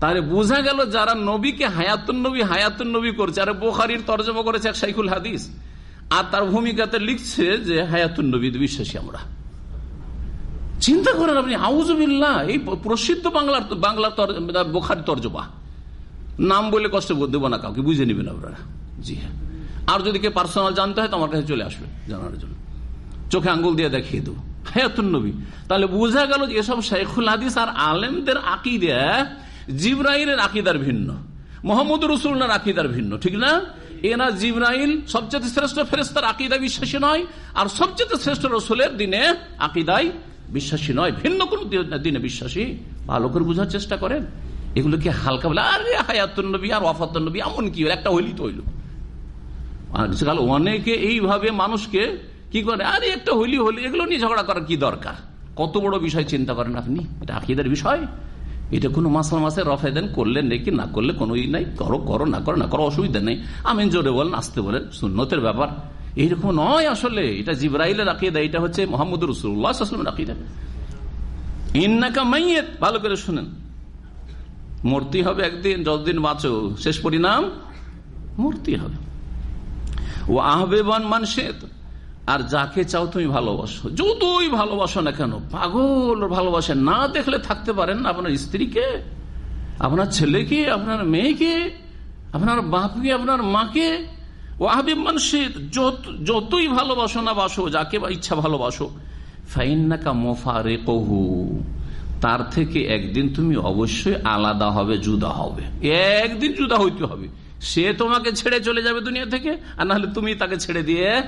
তাহলে বোঝা গেল যারা নবীকে হায়াতুন নবী হায়াতুন নবী করছে। আর বোখারির তর্জমা করেছে এক সাইকুল হাদিস। আর তার ভূমিকাতে লিখছে যে, হায়াতুন নবী বিশ্বাসী আমরা। চিন্তা করেন আপনি আউজবিল্লা এই প্রসিদ্ধ বাংলার বাংলার বোখারি তর্জমা। নাম বলে কষ্ট দেবো না কাউকে, বুঝে নেবেন আপনারা। জি হ্যাঁ। আর যদি কে পার্সোনাল জানতে হয় তো আমার কাছে চলে আসবে জানার জন্য। চোখে আঙ্গুল দিয়ে দেখিয়ে দেবো। হায়াতুন নবী তাহলে বোঝা গেল যে এসব শেখুল হাদিস আর আলেমদের আকিদা জিব্রাইলের আকিদার ভিন্ন, মোহাম্মদ রসুল্লার আকিদার ভিন্ন, ঠিক না? এনা জিব্রাইল সবচেয়ে শ্রেষ্ঠ ফেরেস্তার আকিদা বিশ্বাসী নয়, আর সবচেয়ে শ্রেষ্ঠ রসুলের দিনে আকিদাই বিশ্বাসী নয়। ভিন্ন কোন দিনে বিশ্বাসী ভালো করে বোঝার চেষ্টা করেন। এগুলো কি হালকা বলে, আরে, হায়াতুন নবী আর ওয়াফাতুন নবী, এমন কি? একটা হইলি তো হইল। আজকাল অনেকে এইভাবে মানুষকে কি করে, আরে, একটা হইলি হলি, এগুলো নিয়ে ঝগড়া করার কি দরকার? কত বড় বিষয় চিন্তা করেন আপনি? এটা আকিদের বিষয়। এটা কোনো মাসাল মাসে রফে দেন, করলেন নাকি না করলে, কোনো ই নাই, করো করো, না করো না করো, অসুবিধা নেই। আমি জোরে বলেন, আসতে বলেন, সুন্নতের ব্যাপার। এইরকম নয় আসলে। এটা জিব্রাইলের আকিদা, এটা হচ্ছে মোহাম্মদ রসুল্লাহ রসুল্লাহামের আকিদা। ইন্নাকা মাইয়েত, ভালো করে শুনেন। মূর্তি হবে একদিন, যতদিন বাঁচো। শেষ পরিণাম, মূর্তি হবে। ও আহবেবান মানুষের আর যাকে চাও তুমি ভালোবাসো। যতই ভালোবাসো না কেন, পাগল ভালোবাসে না দেখলে থাকতে পারেন আপনার স্ত্রীকে, আপনার ছেলেকে, আপনার মেয়েকে, আপনার বাপকে, আপনার মাকে। ও আহবেব মানুষের যতই ভালোবাসো না বাসো, যাকে ইচ্ছা ভালোবাসো, ফাইন্নাকা মোফা রে কহু তার থেকে একদিন তুমি অবশ্যই আলাদা হবে, জুদা হবে। একদিন জুদা হইতে হবে। সে তোমাকে ছেড়ে চলে যাবে দুনিয়া থেকে, আর নাহলে তুমি তাকে ছেড়ে দিয়ে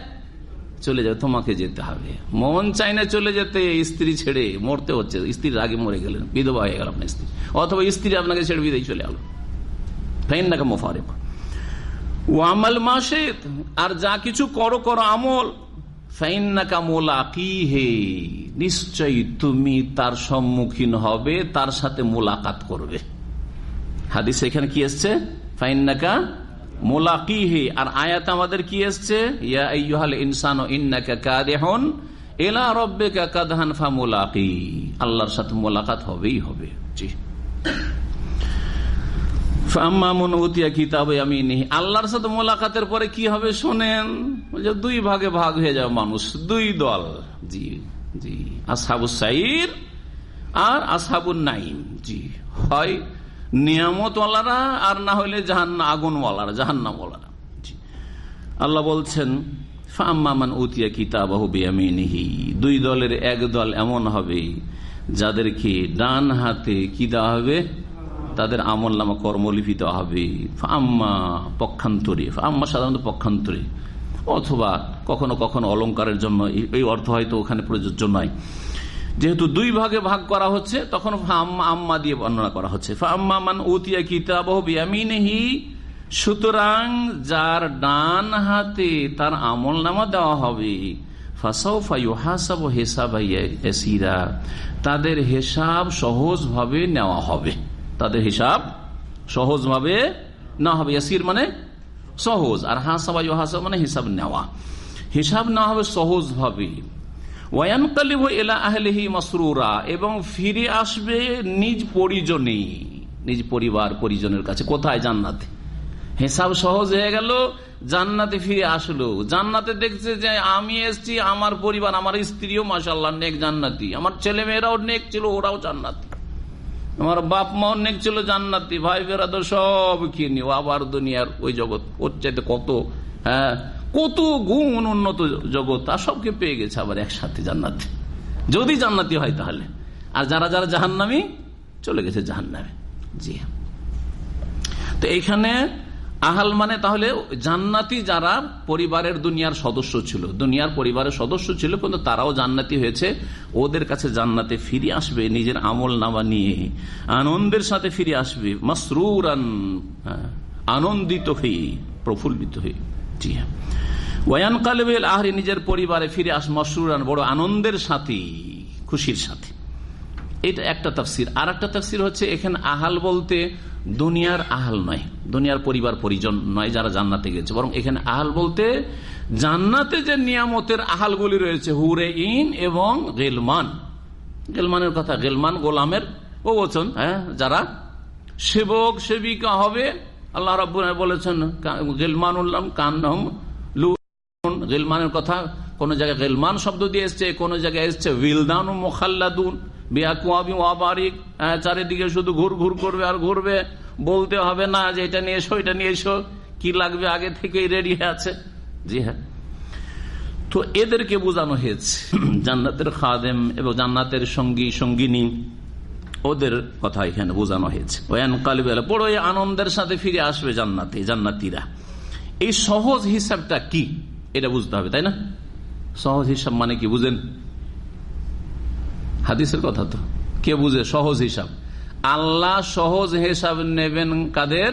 চলে যাবে, তোমাকে যেতে হবে। মন চাই না চলে যেতে, স্ত্রী ছেড়ে মরতে হচ্ছে। স্ত্রীর আগে মরে গেলেন, বিধবা হয়ে গেল আপনার স্ত্রী। অথবা স্ত্রী আপনাকে ছেড়ে বিদায় চলে গেল। ফাইন নাকা মোফারে ও আমল মাসে আর যা কিছু করো করো আমল। নিশ্চয়ই তুমি তার সম্মুখীন হবে, তার সাথে মোলাকাত করবে। হাদিস এখানে কি এসছে? ফাইন্নাকা মোলাকি হে আর আয়াত আমাদের কি এসছে? ইনসান এলা রব্বে কাদাহান ফা মোলাকি আল্লাহর সাথে মোলাকাত হবেই হবে। জি। আল্লাহর সাথে মোলাকাতের পরে কি হবে শোনেন? দুই ভাগে ভাগ হয়ে যাবে মানুষ, দুই দল। জি জি। আসাবু সাইর আর আসাবুর নাইম, জি। হয় নিয়ামতওয়ালারা আর না হইলে জাহান আগুনওয়ালারা, জাহান্নামওয়ালারা, জি। আল্লাহ বলছেন ফাম্মামান উতিয়া কিতাবাহু বিয়ামিনিহি, দুই দলের এক দল এমন হবে, যাদেরকে ডান হাতে কি দেওয়া হবে? তাদের আমল নামা কর্মলিপিত হবে। আম্মা পক্ষান্তরে আম্মা সাধারণত পক্ষান্তরে। অথবা কখনো কখনো অলঙ্কারের জন্য, এই- অর্থ হয়তো ওখানে প্রযোজ্য নয়। যেহেতু দুই ভাগে ভাগ করা হচ্ছে, তখন আম্মা আম্মা দিয়ে বর্ণনা করা হচ্ছে। আম্মা মান উতিয়া কিতাব বিয়ামিনহি, সুতরাং যার ডান হাতে তার আমল নামা দেওয়া হবে তাদের হিসাব সহজভাবে নেওয়া হবে। তাদের হিসাব সহজভাবে না হবে। ইয়াসির মানে সহজ, আর হাসাবা হাসাব মানে হিসাব নেওয়া। হিসাব না হবে সহজভাবে। ওয়ানকালিব এলা এবং ফিরে আসবে নিজ পরিজনে, নিজ পরিবার পরিজনের কাছে। কোথায়? জান্নাতে। হিসাব সহজ হয়ে গেল, জান্নাতে ফিরে আসলো। জান্নাতে দেখছে যে আমি এসছি, আমার পরিবার, আমার স্ত্রীও মাসাল্লাহ নেক জান্নাতি। আমার ছেলে মেয়েরাও নেক ছিল, ওরাও জান্নাতি। আমার বাপ মা অনেক ছিল জান্নাতি, ভাই বেরাদর সব কিনি আবার দুনিয়ার ওই জগৎ, ওর চাইতে কত হ্যাঁ? কত গুণ উন্নত জগৎ, আর সবকে পেয়ে গেছে আবার একসাথে জান্নাতি। যদি জান্নাতি হয় তাহলে। আর যারা যারা জাহান্নামি, চলে গেছে জাহান্নামে। জি। তো এইখানে আহাল মানে তাহলে জান্নাতি যারা পরিবারের দুনিয়ার সদস্য ছিল। দুনিয়ার পরিবারের সদস্য ছিল, কিন্তু তারাও জান্নাতি হয়েছে। ওদের কাছে জান্নাতে ফিরে আসবে, নিজের আমল নামা নিয়ে। আনন্দের সাথে ফিরে আসবে। মাসরুর আনন্দিত হয়ে, প্রফুল্লিত হয়ে। জি হ্যাঁ। ওয়ান কালেবেল আহরি, নিজের পরিবারে ফিরে আস, মসরুরান, বড় আনন্দের সাথে, খুশির সাথে। এটা একটা তাফসির। আর একটা তাফসির হচ্ছে, এখানে আহাল বলতে দুনিয়ার আহাল নয়, দুনিয়ার পরিবার পরিজন নয় যারা জান্নাতে গেছে বরং এখানে আহাল বলতে জান্নাতে যে নিয়ামতের আহালগুলি রয়েছে, হুরে ইন এবং গেলমান। গেলমানের কথা, গেলমান গোলামের ও বলছেন হ্যাঁ যারা সেবক, সেবিকা হবে। আল্লাহ রব বলেছেন গেলমান উল্লাম কান্নহম গেলমানের কথা কোন জায়গায় গেলমান শব্দ দিয়ে এসছে, কোন জায়গায় এসছে উইলদান ও মোখাল্লাদুন। ওয়াবারিক চারিদিকে শুধু ঘুর ঘুর করবে আর ঘুরবে। বলতে হবে না যে এটা নিয়ে এসো, এটা নিয়ে এসো। কি লাগবে আগে থেকেই রেডি হয়ে আছে। জি হ্যাঁ। তো এদেরকে বোঝানো হয়েছে, জান্নাতের খাদেম এবং জান্নাতের সঙ্গী, সঙ্গিনী, ওদের কথা এখানে বোঝানো হয়েছে। ওয়ান কালিবেলা বড় আনন্দের সাথে ফিরে আসবে জান্নাতে, জান্নাতিরা। এই সহজ হিসাবটা কি? এটা বুঝতে হবে, তাই না? সহজ হিসাব মানে কি, বুঝেন? হাদিসের কথা তো। কে বুঝে? সহজ হিসাব। আল্লাহ সহজ হিসাব নেবেন কাদের?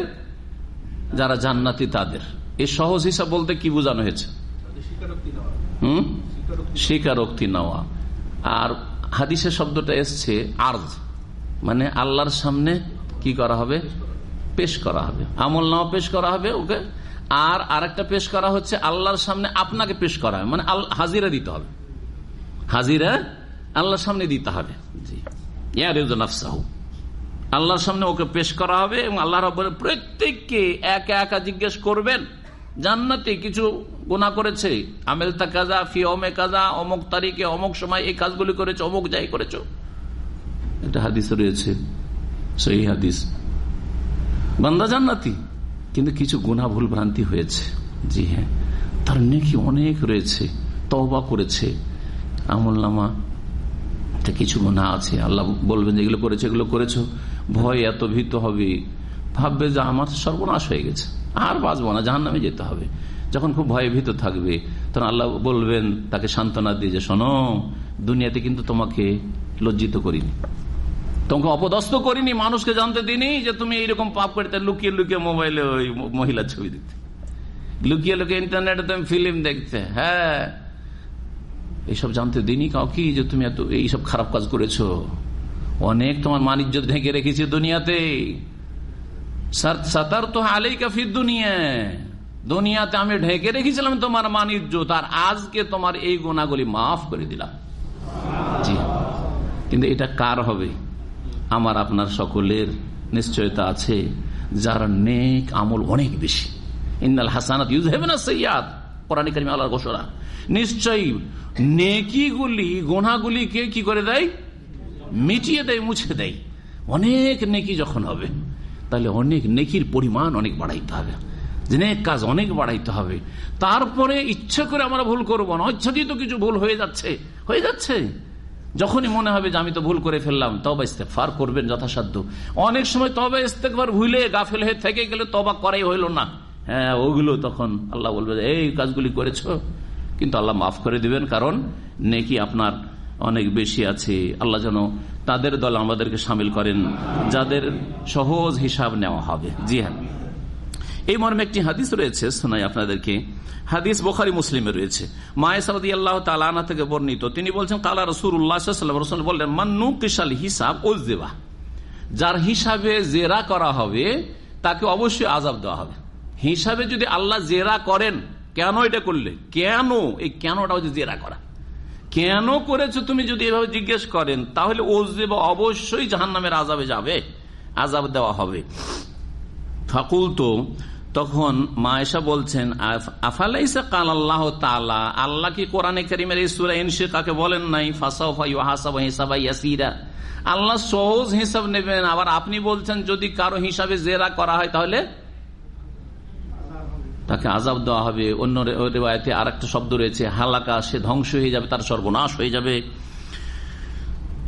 যারা জান্নাতি তাদের। এই সহজ হিসাব বলতে কি বোঝানো হয়েছে? হম? স্বীকারোক্তি নেওয়া। আর হাদিসের শব্দটা এসছে আর্জ মানে আল্লাহর সামনে কি করা হবে? পেশ করা হবে। আমল নামা পেশ করা হবে, ওকে? আর আরেকটা পেশ করা হচ্ছে আল্লাহর সামনে আপনাকে পেশ করা হবে। মানে হাজিরা দিতে হবে। হাজিরা আল্লাহর সামনে দিতে হবে। আল্লাহর সামনে ওকে পেশ করা হবে এবং আল্লাহ রব্বর প্রত্যেককে একা একা জিজ্ঞেস করবেন জান্নাতে কিছু গুণা করেছে? আমেল তা কাজা ফি অমে কাজা অমুক তারিখে অমুক সময় এই কাজগুলি করেছে অমুক যাই করেছ। একটা হাদিস রয়েছে সেই হাদিস। বান্দা জান্নাতি কিন্তু কিছু গুণা ভুল ভ্রান্তি হয়েছে। জি হ্যাঁ তার নেকি অনেক রয়েছে তবা করেছে আমল নামা কিছু গুণা আছে। আল্লাহ বলবেন, যেগুলো করেছে, এগুলো করেছ। ভয় এত ভীত হবে। ভাববে যে আমার সর্বনাশ হয়ে গেছে। আর বাঁচবো না জাহান নামে যেতে হবে। যখন খুব ভয়ে ভীত থাকবে, তখন আল্লাহ বলবেন, তাকে সান্ত্বনা দিয়ে যে, শোনো, দুনিয়াতে কিন্তু তোমাকে লজ্জিত করিনি। তোমাকে অপদস্থ করিনি, মানুষকে জানতে দিনি যে তুমি এইরকম পাপ করতে। লুকিয়ে লুকিয়ে মোবাইলে ওই মহিলার ছবি দেখতে। লুকিয়ে লুকিয়ে ইন্টারনেটে তুমি ফিল্ম দেখতে। হ্যাঁ এইসব জানতে দিনই কাউকে যে তুমি এত এইসব খারাপ কাজ করেছ। অনেক তোমার মানিজ্য ঢেকে রেখেছি দুনিয়াতে। সাতার তো আলেই কাফির দুনিয়া। দুনিয়াতে আমি ঢেকে রেখেছিলাম তোমার মানিজ্য তার আজকে তোমার এই গোনাগুলি মাফ করে দিলাম। জি। কিন্তু এটা কার হবে? আমার আপনার সকলের নিশ্চয়তা আছে, যার নেক আমল অনেক বেশি। ইন্দাল হাসানাত ইউজ হবে না সৈয়াদ কারিম আল্লাহর ঘোষণা নিশ্চয়ই নেকিগুলি গোনাগুলিকে কি করে দেয়? মিটিয়ে দেয়, মুছে দেয়। অনেক নেকি যখন হবে, তাহলে অনেক নেকির পরিমাণ অনেক বাড়াইতে হবে। নেক কাজ অনেক বাড়াইতে হবে। তারপরে ইচ্ছে করে আমরা ভুল করব না। ইচ্ছাকৃত কিছু ভুল হয়ে যাচ্ছে। হয়ে যাচ্ছে। যখনই মনে হবে যে আমি তো ভুল করে ফেললাম তবা ইস্তেকফার করবেন যথাসাধ্য। অনেক সময় তবা ইস্তেকবার ভুলে গাফেল হয়ে থেকে গেলে তবা করাই হইল না। হ্যাঁ ওগুলো তখন আল্লাহ বলবে এই কাজগুলি করেছ? কিন্তু আল্লাহ মাফ করে দিবেন, কারণ নেকি আপনার অনেক বেশি আছে। আল্লাহ যেন তাদের দল আমাদেরকে সামিল করেন, যাদের সহজ হিসাব নেওয়া হবে। জি হ্যাঁ। এই মর্মে একটি হাদিস রয়েছে, শোনাই আপনাদেরকে। হাদিস বোখারি, মুসলিমে রয়েছে। মায়েসাদি আল্লাহ তালা থেকে বর্ণিত, তিনি বলছেন, কালা রসুল রসুল বললেন মান্নু কিসাল হিসাব ও দেবা যার হিসাবে জেরা করা হবে, তাকে অবশ্যই আজাব দেওয়া হবে। হিসাবে যদি আল্লাহ জেরা করেন কেন এটা করলে? কেন? এই কেনটা হচ্ছে জেরা করা। কেন করেছ তুমি যদি এভাবে জিজ্ঞেস করেন, তাহলে ওজেবা অবশ্যই জাহান নামের আজাবে যাবে আজাব দেওয়া হবে। ফাকুল তো তখন মায়েশা বলছেন কাল আল্লাহ আল্লাহ কি কোরআনে করিমের কাকে বলেন নাই? ফাসাফাইসিরা আল্লাহ সহজ হিসাব নেবেন। আবার আপনি বলছেন, যদি কারও হিসাবে জেরা করা হয়, তাহলে তাকে আজাব দেওয়া হবে। অন্য রেবায়তে আর একটা শব্দ রয়েছে, হালাকা, সে ধ্বংস হয়ে যাবে, তার সর্বনাশ হয়ে যাবে।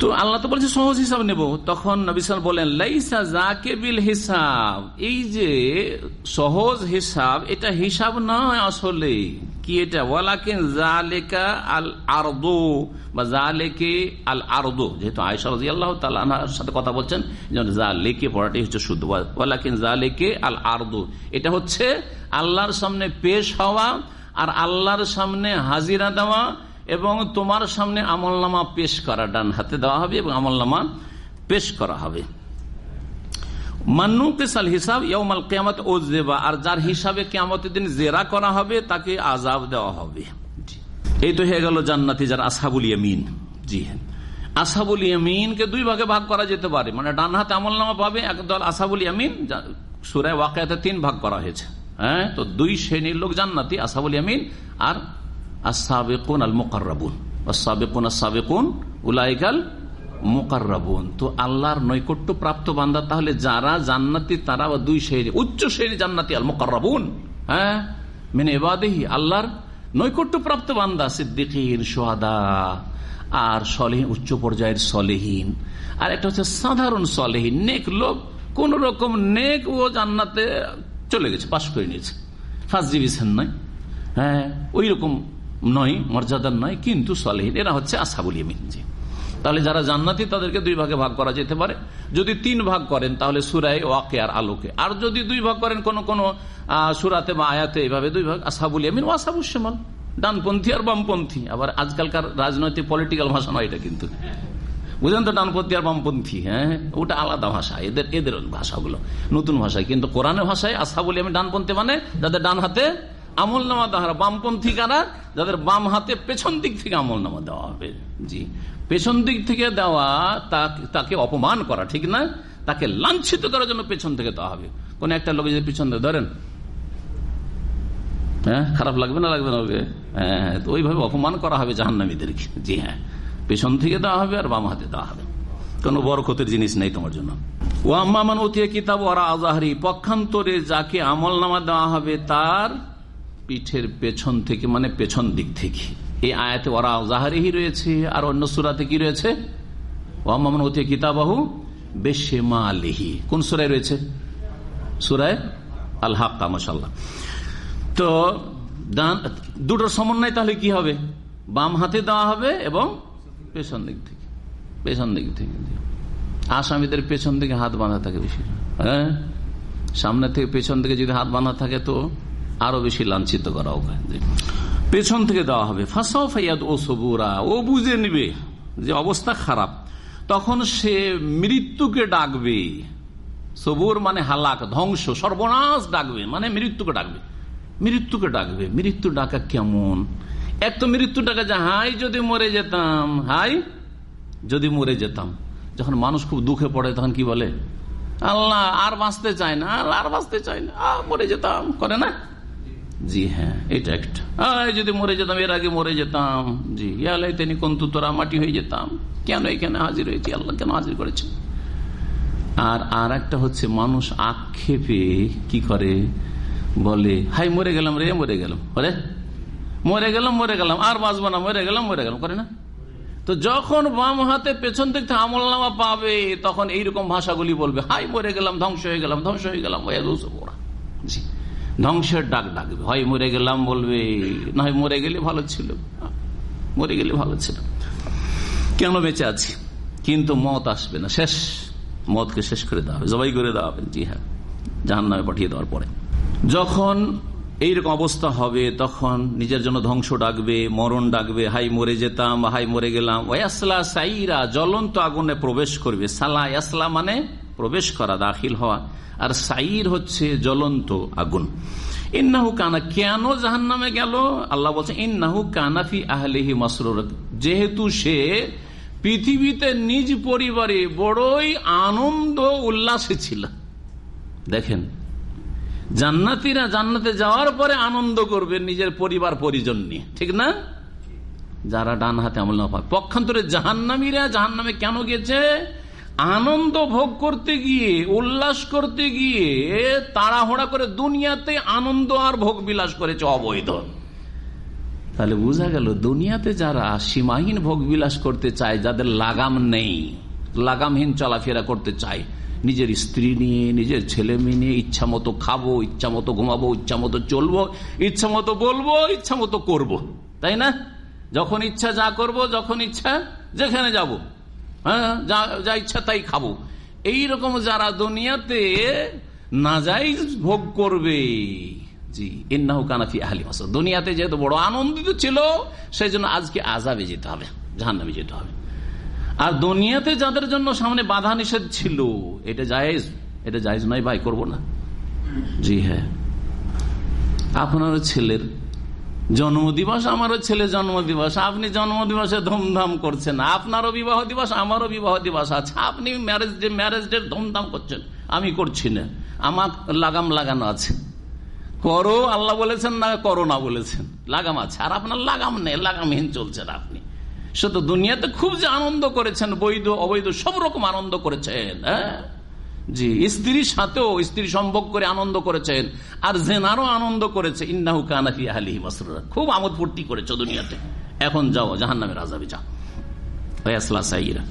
তো আল্লাহ তো বলছে, সহজ হিসাব নেব। তখন নবিসাল বলেন, লাইসা জাকে বিল হিসাব। এই যে সহজ হিসাব, এটা হিসাব নয় আসলে। কি এটা? ওয়ালাকিন জালেকা আল আরদো বা জালেকে আল আরদো যেহেতু আয়সা রাজি আল্লাহ তালার সাথে কথা বলছেন যা লেকে পড়াটাই হচ্ছে শুদ্ধ। ওয়ালাকিন জালেকে আল আরদো এটা হচ্ছে আল্লাহর সামনে পেশ হওয়া আর আল্লাহর সামনে হাজিরা দেওয়া এবং তোমার সামনে আমলনামা পেশ করা ডান হাতে দেওয়া হবে এবং আমলনামা পেশ করা হবে। মান্নু কেসাল হিসাব ইয়মাল কেয়ামত ও দেবা আর যার হিসাবে কেয়ামতের দিন জেরা করা হবে, তাকে আজাব দেওয়া হবে। এই তো হয়ে গেল জান্নাতি যার আসাবুল ইয়ামিন। জি। হ্যাঁ আসাবুল ইয়ামিনকে দুই ভাগে ভাগ করা যেতে পারে। মানে ডান হাতে আমল নামা পাবে একদল আসাবুল ইয়ামিন সুরায় ওয়াকাতে তিন ভাগ করা হয়েছে। হ্যাঁ? তো দুই শ্রেণির লোক জান্নাতি আসাবুল ইয়ামিন আর আসাবেকুন আল মোকাররাবুন আসাবেকুন আসাবেকুন উলাইকাল মোকাররাবুন তো আল্লাহর নৈকট্য প্রাপ্ত বান্দা তাহলে যারা জান্নাতি, তারা দুই শ্রেণি, উচ্চ শ্রেণি জান্নাতি আল মোকাররাবুন হ্যাঁ? মেনে এবাদেহি আল্লাহর নৈকট্য প্রাপ্ত বান্দা, সিদ্দিকীন সোহাদা আর সলেহীন, উচ্চ পর্যায়ের সলেহীন। আর একটা হচ্ছে সাধারণ সলেহীন, নেক লোক, কোন রকম নেক ও জান্নাতে চলে গেছে, পাশ করে নিয়েছে। ফার্স্ট ডিভিশন নয় হ্যাঁ? ওই রকম নয়, মর্যাদার নয়, কিন্তু সলেহীন। এরা হচ্ছে আসাবুল ইমিন জি। তাহলে যারা জান্নাতি, তাদেরকে দুই ভাগে ভাগ করা যেতে পারে। যদি তিন ভাগ করেন, তাহলে সুরায় ওয়াকে আর আলোকে। আর যদি দুই ভাগ করেন, কোন কোন সুরাতে বা আয়াতে, এইভাবে দুই ভাগ। আসাবুল ইয়ামিন ও আসাবুল ডানপন্থী আর বামপন্থী। আবার আজকালকার রাজনৈতিক পলিটিক্যাল ভাষা নয় এটা কিন্তু। বুঝলেন তো, ডানপন্থী আর বামপন্থী হ্যাঁ? ওটা আলাদা ভাষা। এদের এদের ভাষাগুলো। নতুন ভাষায়। কিন্তু কোরআনের ভাষায় আসাবুল ইয়ামিন ডানপন্থী মানে যাদের ডান হাতে আমল নামা দেওয়া বামপন্থী কারা যাদের বাম হাতে পেছন দিক থেকে আমল নামা দেওয়া হবে। জি। পেছন দিক থেকে দেওয়া তাকে অপমান করা, ঠিক না? তাকে লাঞ্ছিত করার জন্য পেছন থেকে দেওয়া হবে। কোন একটা লোক যদি পিছন থেকে ধরেন হ্যাঁ খারাপ লাগবে না লাগবে না হ্যাঁ তো ওইভাবে অপমান করা হবে জাহান্নামীদেরকে। জি হ্যাঁ। পেছন থেকে দেওয়া হবে আর বাম হাতে দেওয়া হবে। কোন বরকতের জিনিস নেই তোমার জন্য। ও আম্মামান অতীয় কিতাব ওরা আজাহারি, পক্ষান্তরে যাকে আমল নামা দেওয়া হবে তার পিঠের পেছন থেকে মানে পেছন দিক থেকে। এই আয়াতে ওরা জাহারিহি রয়েছে, আর অন্য সুরাতে কি রয়েছে? ওয়ামান অতীয় কিতাবাহু বেশেমা আলিহি কোন সুরায় রয়েছে? সুরায় আল হাক্কা মশাল্লাহ তো দুটোর সমন্বয় তাহলে কি হবে? বাম হাতে দেওয়া হবে এবং পেছন দিক থেকে, পেছন দিক থেকে। আসামিদের পেছন দিকে হাত বাঁধা থাকে বেশি। হ্যাঁ? সামনে থেকে পেছন থেকে যদি হাত বাঁধা থাকে তো আরও বেশি লাঞ্ছিত করা হবে। পেছন থেকে দেওয়া হবে। ফাঁসাও ফাইয়াদ ও সবুরা, ও বুঝে নিবে যে অবস্থা খারাপ। তখন সে মৃত্যুকে ডাকবে। সবুর মানে হালাক, ধ্বংস, সর্বনাশ ডাকবে। মানে মৃত্যুকে ডাকবে। মৃত্যুকে ডাকবে। মৃত্যু ডাকা কেমন? এক তো মৃত্যু ডাকা যে, হাই, যদি মরে যেতাম। হাই, যদি মরে যেতাম। যখন মানুষ খুব দুঃখে পড়ে, তখন কি বলে? আল্লাহ, আর বাঁচতে চায় না, আর বাঁচতে চায় না। মরে যেতাম। করে না? জি হ্যাঁ এটা একটা। যদি মরে যেতাম, এর আগে মরে যেতাম। জি ইয়ালাই তিনি কন্তু তোরা মাটি হয়ে যেতাম। কেন এখানে হাজির হয়েছি? আল্লাহ কেন হাজির করেছে আর আর একটা হচ্ছে, মানুষ আক্ষেপে কি করে? বলে, হাই, মরে গেলাম রে, মরে গেলাম। ওরে মরে গেলাম মরে গেলাম। আর বাঁচবো না, মরে গেলাম মরে গেলাম। করে না? তো যখন বাম হাতে পেছন থেকে আমল নামা পাবে, তখন এইরকম ভাষাগুলি বলবে, হাই, মরে গেলাম, ধ্বংস হয়ে গেলাম, ধ্বংস হয়ে গেলাম জি। ধ্বংসের ডাক ডাকবে। হয় মরে গেলাম বলবে, না হয় মরে গেলে ভালো ছিল। মরে গেলে ভালো ছিল। কেন বেঁচে আছি? কিন্তু মত আসবে না। শেষ। মতকে শেষ করে দেওয়া হবে। জবাই করে দেওয়া হবে। জি হ্যাঁ। জাহান নামে পাঠিয়ে দেওয়ার পরে। যখন এইরকম অবস্থা হবে, তখন নিজের জন্য ধ্বংস ডাকবে, মরণ ডাকবে। হাই, মরে যেতাম, হাই, মরে গেলাম। ওয়াসলা সাইরা, জ্বলন্ত আগুনে প্রবেশ করবে। সালা, ইয়াসলা মানে প্রবেশ করা, দাখিল হওয়া। আর সাইর হচ্ছে জ্বলন্ত আগুন। ইন্নাহু কানা, কেন জাহান নামে গেল? আল্লাহ বলছে, ইন্নাহু কানাফি আহলেহি মাসরুর। যেহেতু সে পৃথিবীতে নিজ পরিবারে বড়ই আনন্দ উল্লাসে ছিল। দেখেন, জান্নাতিরা জান্নাতে যাওয়ার পরে আনন্দ করবে নিজের পরিবার পরিজন নিয়ে। ঠিক না? যারা ডান হাতে আমল না পায়। পক্ষান্তরে জাহান্নামীরা জাহান্নামে কেন গেছে? আনন্দ ভোগ করতে গিয়ে, উল্লাস করতে গিয়ে, তাড়াহুড়া করে দুনিয়াতে আনন্দ আর ভোগ বিলাস করেছে অবৈধ। তাহলে বোঝা গেল, দুনিয়াতে যারা সীমাহীন ভোগ বিলাস করতে চায়, যাদের লাগাম নেই, লাগামহীন চলাফেরা করতে চায়, নিজের স্ত্রী নিয়ে, নিজের ছেলে মেয়ে নিয়ে, ইচ্ছা মতো খাব, ইচ্ছা মতো ঘুমাবো, ইচ্ছা মতো চলবো, ইচ্ছা মতো বলব, ইচ্ছা মতো করব। তাই না? যখন ইচ্ছা যা করব, যখন ইচ্ছা, যেখানে যাব। হ্যাঁ যা ইচ্ছা তাই খাব। এইরকম যারা দুনিয়াতে না যাই ভোগ করবে, জি, ইন্নাহু কানাফি আহলি মাসর দুনিয়াতে যেহেতু বড় আনন্দিত ছিল সেই জন্য আজকে আজাবে যেতে হবে, জাহান্নামে যেতে হবে। আর দুনিয়াতে যাদের জন্য সামনে বাধা নিষেধ ছিল, এটা জায়েজ এটা জায়েজ নয় ভাই, করব না। জি হ্যাঁ। আপনার ছেলের জন্মদিবস আমারও ছেলে জন্মদিবস, আপনি জন্মদিবসে ধুমধাম করছেন। আপনারও বিবাহ দিবস, আমারও বিবাহ দিবস আছে। আপনি ম্যারেজ ডে ম্যারেজ ডে ধুমধাম করছেন। আমি করছি না। আমার লাগাম লাগানো আছে। করো, আল্লাহ বলেছেন না, করো না বলেছেন। লাগাম আছে। আর আপনার লাগাম নেই, লাগামহীন চলছেন আপনি। শুধু দুনিয়াতে খুব যে আনন্দ করেছেন, বৈধ, অবৈধ, সব রকম আনন্দ করেছেন হ্যাঁ? জি, স্ত্রীর সাথেও স্ত্রী সম্ভব করে আনন্দ করেছেন আর জেনারও আনন্দ করেছে। ইন্নাহু কানাফি আহলি মাসরুরা। খুব আমোদ ফুর্তি করেছে দুনিয়াতে। এখন যাও জাহান নামের আজাবে সাইরা।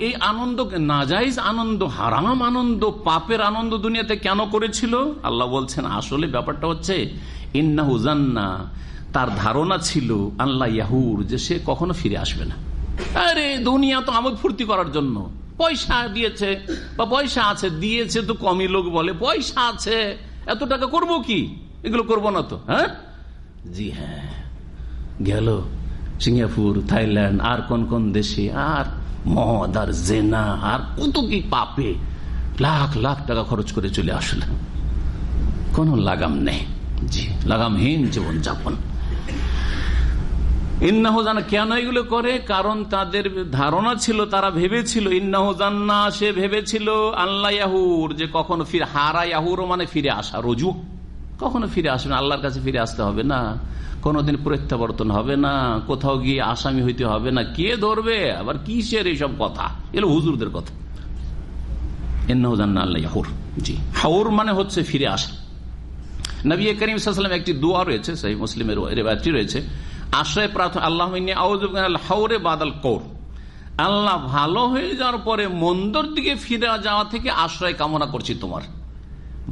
এই আনন্দ, নাজাইজ আনন্দ, হারাম আনন্দ, পাপের আনন্দ দুনিয়াতে কেন করেছিল? আল্লাহ বলছেন, আসলে ব্যাপারটা হচ্ছে, ইন্নাহু জান্না, তার ধারণা ছিল আল্লাহ ইয়াহুর, যে সে কখনো ফিরে আসবে না। আরে, দুনিয়া তো আমোদ ফুর্তি করার জন্য। পয়সা দিয়েছে। বা পয়সা আছে, দিয়েছে তো কমই লোক বলে। পয়সা আছে, এত টাকা করব কি? এগুলো করব না তো হ্যাঁ? জি হ্যাঁ। গেল সিঙ্গাপুর, থাইল্যান্ড, আর কোন কোন দেশে? আর মদ, আর জেনা, আর কত কি পাপে লাখ লাখ টাকা খরচ করে চলে আসলে। কোন লাগাম নেই। জি, লাগামহীন জীবন যাপন ইন্নাহজানা কেন এগুলো করে? কারণ তাদের ধারণা ছিল, তারা ভেবেছিল ইন্নাহজান্না সে ভেবেছিল আল্লাহ ইয়াহুর, যে কখনো ফিরে, হারা ইয়াহুর মানে ফিরে আসা, রজু। কখনো ফিরে আসবে আল্লাহর কাছে ফিরে আসতে হবে না। কোনোদিন প্রত্যাবর্তন হবে না, কোথাও গিয়ে আসামি হইতে হবে না। কে ধরবে? আবার কিসের এইসব কথা? এলো হুজুরদের কথা। ইন্নাহজান্না আল্লাহ ইয়াহুর। জি। হাউর মানে হচ্ছে ফিরে আসা। নবী করিম সাল্লাম একটি দোয়া রয়েছে সেই মুসলিমের রেবায়তটি রয়েছে। আশ্রয় প্রার্থনা, আল্লাহ হাওরে বাদাল কৌর। আল্লাহ ভালো হয়ে যাওয়ার পরে মন্দর দিকে ফিরে যাওয়া থেকে আশ্রয় কামনা করছি তোমার।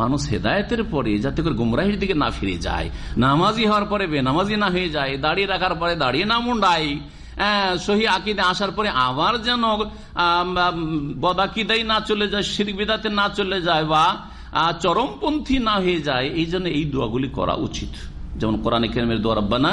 মানুষ হেদায়তের পরে যাতে করে গুমরাহির দিকে না ফিরে যায়। নামাজি হওয়ার পরে বেনামাজি না হয়ে যায়, দাঁড়িয়ে রাখার পরে দাঁড়িয়ে না মুন্ডাই। সহি আকিদে আসার পরে আবার যেন বদাকিদাই না চলে যায় শির বিদাতে না চলে যায় বা চরমপন্থী না হয়ে যায়, এই জন্য এই দোয়াগুলি করা উচিত। যেমন কোরআন কেরমের দোয়া, রব্বানা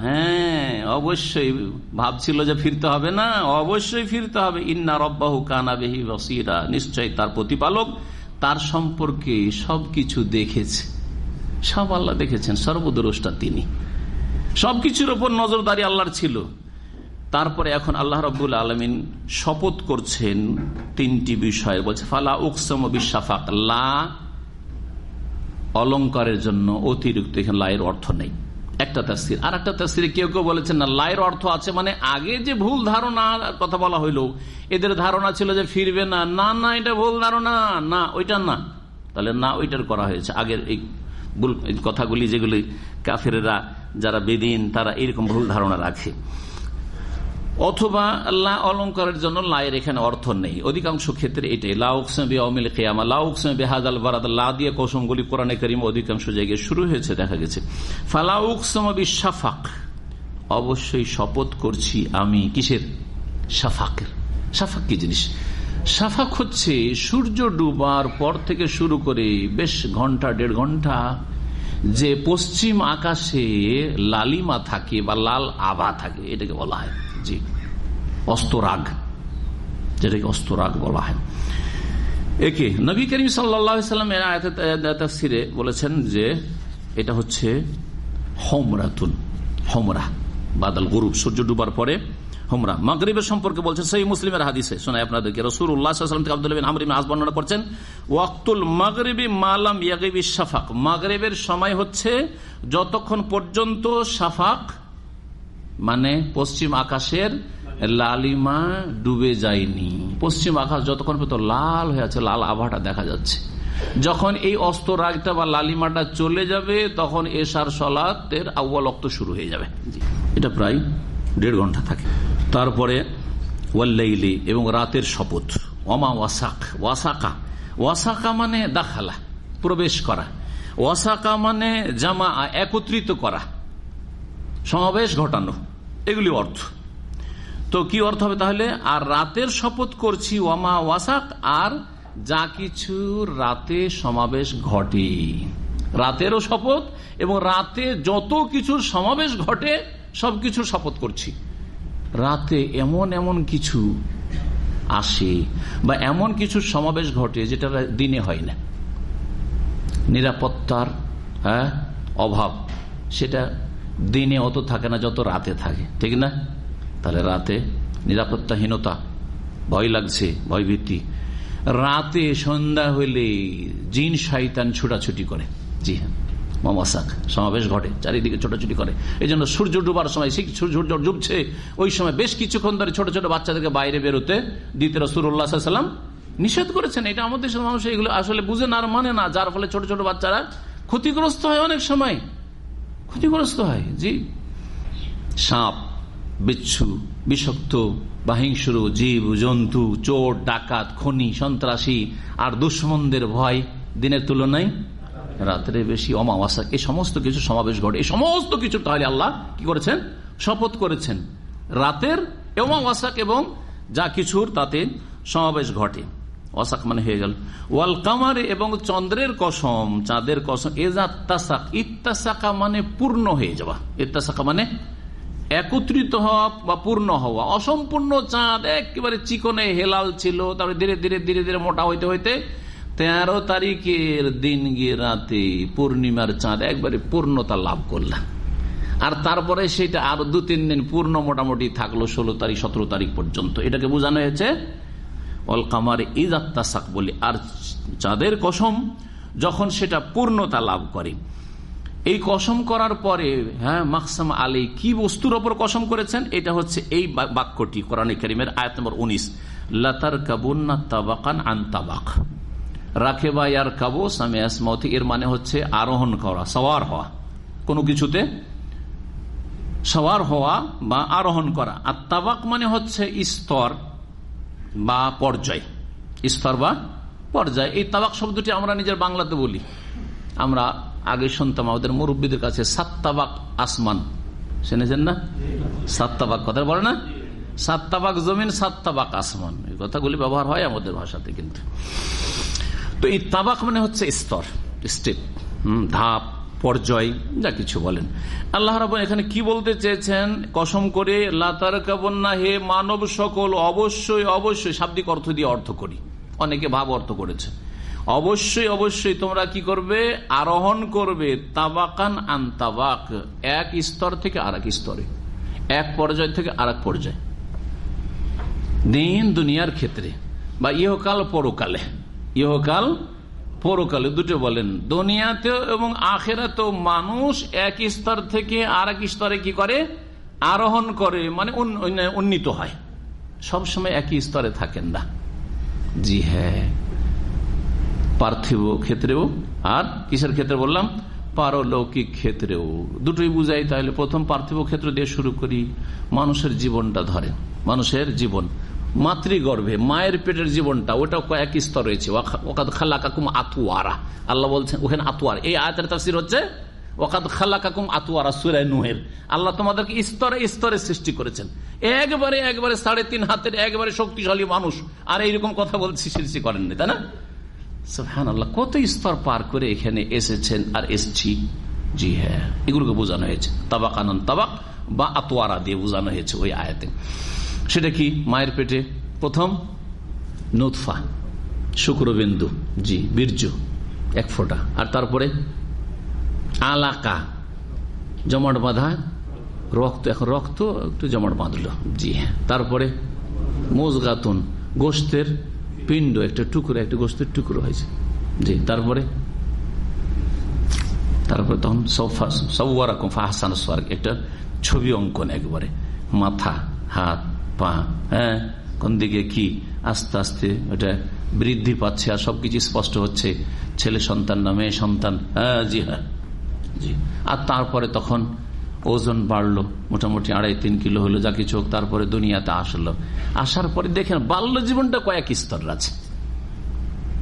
হ্যাঁ অবশ্যই ভাবছিল যে ফিরতে হবে না, অবশ্যই ফিরতে হবে। ইন্না রব্বাহু কানাবেহি বসিরা নিশ্চয় তার প্রতিপালক, তার সম্পর্কে সবকিছু দেখেছে। সব আল্লাহ দেখেছেন, সর্বদ্রষ্টা তিনি। সবকিছুর ওপর নজরদারি আল্লাহর ছিল। তারপরে এখন আল্লাহ রব্বুল আলমিন শপথ করছেন তিনটি বিষয়। বলছে, ফালা উকসম বিশ্বাফাক লা অলঙ্কারের জন্য অতিরিক্ত এখানে লাইয়ের অর্থ নেই। একটা তাস্তির আর একটা তাস্তিরে কেউ কেউ বলেছেন, না, লাইয়ের অর্থ আছে মানে আগে যে ভুল ধারণা কথা বলা হইল, এদের ধারণা ছিল যে ফিরবে না। না না, এটা ভুল ধারণা। না, ওইটা না। তাহলে না, ওইটার করা হয়েছে। আগের এই কথাগুলি যেগুলি কাফেরেরা, যারা বেদিন, তারা এরকম ভুল ধারণা রাখে। অথবা লা অলঙ্কারের জন্য লায়ের এখানে অর্থ নেই। অধিকাংশ ক্ষেত্রে এটাই। লাউকসমিল কেয়ামা। লাউকসম বেহাজ বারাদ। লা দিয়ে কৌশমগুলি কোরআনে করিম অধিকাংশ জায়গায় শুরু হয়েছে, দেখা গেছে। ফালাউকসম সাফাক অবশ্যই শপথ করছি আমি কিসের? সাফাকের সাফাক কি জিনিস? সাফাক হচ্ছে সূর্য ডুবার পর থেকে শুরু করে বেশ ঘণ্টা, দেড় ঘণ্টা যে পশ্চিম আকাশে লালিমা থাকে বা লাল আভা থাকে, এটাকে বলা হয়। জি। অস্তরাগ, যেটাকে অস্তরাগ বলা হয়। একে নবী করিম সাল্লামের বলেছেন যে এটা হচ্ছে হোমরাতুন, হোমরা, বাদল গরুব। সূর্য ডুবার পরে হোমরা। মাগরীবের সম্পর্কে বলছেন সেই মুসলিমের হাদিসে। শোনায় আপনাদেরকে রসুল উল্লাহ আব্দুল আমরিম আজ বর্ণনা করছেন, ওয়াক্তুল মাগরিবি মালাম ইয়াগিবি শাফাক। মাগরীবের সময় হচ্ছে যতক্ষণ পর্যন্ত শাফাক মানে পশ্চিম আকাশের লালিমা ডুবে যায়নি। পশ্চিম আকাশ যতক্ষণ পর্যন্ত লাল হয়ে আছে লাল আভাটা দেখা যাচ্ছে। যখন এই অস্তরাগটা বা লালিমাটা চলে যাবে তখন এসার সলাতের আউ্বাল অক্ত শুরু হয়ে যাবে। এটা প্রায় দেড় ঘণ্টা থাকে। তারপরে ওয়াল্লাইলি এবং রাতের শপথ। ওমা ওয়াসাক ওয়াসাকা। ওয়াসাকা মানে দাখালা প্রবেশ করা। ওয়াসাকা মানে জামা একত্রিত করা। সমাবেশ ঘটানো। এগুলি অর্থ। তো কি অর্থ হবে তাহলে? আর রাতের শপথ করছি, ওয়ামা ওয়াসাক আর যা কিছু রাতে সমাবেশ ঘটে। রাতেরও শপথ এবং রাতে যত কিছু সমাবেশ ঘটে সবকিছুর শপথ করছি। রাতে এমন এমন কিছু আসে বা এমন কিছু সমাবেশ ঘটে যেটা দিনে হয় না। নিরাপত্তার হ্যাঁ অভাব, সেটা দিনে অত থাকে না যত রাতে থাকে, ঠিক না? তাহলে রাতে নিরাপত্তাহীনতা, ভয় লাগছে, ভয়ভীতি। রাতে সন্ধ্যা হইলে জিন শৈতান ছুটাছুটি করে। জি হ্যাঁ মমাসাক, সমাবেশ ঘটে, চারিদিকে ছোটাছুটি করে। এই জন্য সূর্য ডুবার সময় সূর্য ডুবছে, ওই সময় বেশ কিছুক্ষণ ধরে ছোট ছোট বাচ্চাদেরকে বাইরে বেরোতে দিতে রসুল্লাহাম নিষেধ করেছেন। এটা আমাদের মানুষ এগুলো আসলে বুঝে না আর মানে না, যার ফলে ছোট ছোট বাচ্চারা ক্ষতিগ্রস্ত হয় অনেক সময়। ক্ষতিগ্রস্ত হয়, জি। সাপ, বিচ্ছু, বিষাক্ত বা হিংস্র জীব, জন্তু, চোর, ডাকাত, খনি, সন্ত্রাসী আর দুশ্মনদের ভয় দিনের তুলনায় রাত্রে বেশি অমাবাসা এই সমস্ত কিছু সমাবেশ ঘটে। এই সমস্ত কিছু তাহলে আল্লাহ কি করেছেন? শপথ করেছেন। রাতের অমাবাসাক এবং যা কিছুর তাতে সমাবেশ ঘটে। অসাক মানে হয়ে গেল। ওয়াল কামার এবং চন্দ্রের কসম, চাঁদের কসম এজাত্তাসাক ইত্তাসাকা মানে পূর্ণ হয়ে যাওয়া। ইত্তাসাকা মানে একত্রিত হওয়া বা পূর্ণ হওয়া। অসম্পূর্ণ চাঁদ একেবারে চিকনে হেলাল ছিল, তারপরে ধীরে ধীরে ধীরে ধীরে মোটা হইতে হইতে তেরো তারিখের দিন গিয়ে রাতে পূর্ণিমার চাঁদ একবারে পূর্ণতা লাভ করলাম আর তারপরে সেটা আরও দু তিন দিন পূর্ণ মোটামুটি থাকল ষোলো তারিখ, সতেরো তারিখ পর্যন্ত। এটাকে বোঝানো হয়েছে অল কামার ঈদ আত্মাসাক বলি, আর চাঁদের কসম, যখন সেটা পূর্ণতা লাভ করে। এই কসম করার পরে হ্যাঁ মাকসাম আলী কি বস্তুর ওপর কসম করেছেন? এটা হচ্ছে এই বাক্যটি, কোরআন করিমের আয়াত নম্বর উনিশ। লতার কাবুন্না তাবাকান আন তাবাক। রাখে বা ইয়ার কাবো সামিয়াসমতি এর মানে হচ্ছে আরোহণ করা, সওয়ার হওয়া। কোনো কিছুতে সওয়ার হওয়া বা আরোহণ করা। আর তাবাক মানে হচ্ছে স্তর। বা পর্যায়। স্তর বা পর্যায়। এই তাবাক শব্দটি আমরা নিজের বাংলাতে বলি। আমরা আগে শুনতাম আমাদের মুরব্বীদের কাছে, সাত্তাবাক আসমান। শুনেছেন না? সাত্তাবাক কথা বলে না? সাত্তাবাক জমিন, সাত্তাবাক আসমান। এই কথাগুলি ব্যবহার হয় আমাদের ভাষাতে কিন্তু। তো এই তাবাক মানে হচ্ছে স্তর, স্টেপ ধাপ। পর্যায়, যা কিছু বলেন। আল্লাহ রাব এখানে কি বলতে চেয়েছেন? কসম করে লাতার কাবন্না হে মানব সকল, অবশ্যই অবশ্যই শাব্দিক অর্থ দিয়ে অর্থ করি। অনেকে ভাব অর্থ করেছে। অবশ্যই অবশ্যই তোমরা কি করবে? আরোহণ করবে, তাবাকান আন তাবাক। এক স্তর থেকে আর স্তরে। এক পর্যায় থেকে আর পর্যায়। দিন দুনিয়ার ক্ষেত্রে বা ইহকাল পরকালে। ইহকাল পরকালে দুটো বলেন, দুনিয়াতেও এবং আখেরাতেও মানুষ এক স্তর থেকে আর এক স্তরে কি করে? আরোহণ করে মানে উন্নীত হয়। সবসময় একই স্তরে থাকেন না। জি হ্যাঁ। পার্থিব ক্ষেত্রেও, আর কিসের ক্ষেত্রে বললাম? পারলৌকিক ক্ষেত্রেও। দুটোই বুঝাই, তাহলে প্রথম পার্থিব ক্ষেত্র দিয়ে শুরু করি। মানুষের জীবনটা ধরে মানুষের জীবন। মাতৃগর্ভে, মায়ের পেটের জীবনটা, ওটা কয়েক স্তর রয়েছে। ওকাদ খাল্লা কাকুম আতুয়ারা আল্লাহ বলছেন, ওখানে আতুয়ার এই আয়াতের তাফসির হচ্ছে ওকাদ খাল্লা কাকুম আতুয়ারা সুরায় নুহের। আল্লাহ তোমাদেরকে স্তরে স্তরে সৃষ্টি করেছেন। একবারে একবারে সাড়ে তিন হাতের, একবারে শক্তিশালী মানুষ। আর এইরকম কথা বলছি সৃষ্টি করেননি, তাই না? হ্যাঁ আল্লাহ কত স্তর পার করে এখানে এসেছেন আর এসছি? জি হ্যাঁ এগুলোকে বোঝানো হয়েছে। তাবাক আনন্দ তাবাক বা আতোয়ারা দিয়ে বোঝানো হয়েছে ওই আয়াতে। সেটা কি? মায়ের পেটে প্রথম নোৎফা শুক্রবিন্দু, জি, বীর্য, এক ফোঁটা। আর তারপরে আলাকা, জমাট বাঁধা, রক্ত, এখন রক্ত একটু জমাট বাঁধলো, জি হ্যাঁ। তারপরে মোজগাতুন, গোস্তের পিণ্ড, একটা টুকরো, একটা গোস্তের টুকরো হয়েছে, জি। তারপরে তারপরে তখন সবারকম ফাহাসান সোয়ার্ক একটা ছবি অঙ্কন একবারে, মাথা, হাত পা হ্যাঁ? কোন দিকে কি? আস্তে আস্তে ওটা বৃদ্ধি পাচ্ছে আর সবকিছু স্পষ্ট হচ্ছে। ছেলে সন্তান না, মেয়ে সন্তান হ্যাঁ জি হ্যাঁ জি। আর তারপরে তখন ওজন বাড়লো, মোটামুটি আড়াই, তিন কিলো হলো, যা কিছু হোক, তারপরে দুনিয়াতে আসলো। আসার পরে দেখেন বাল্য জীবনটা কয়েক স্তর আছে।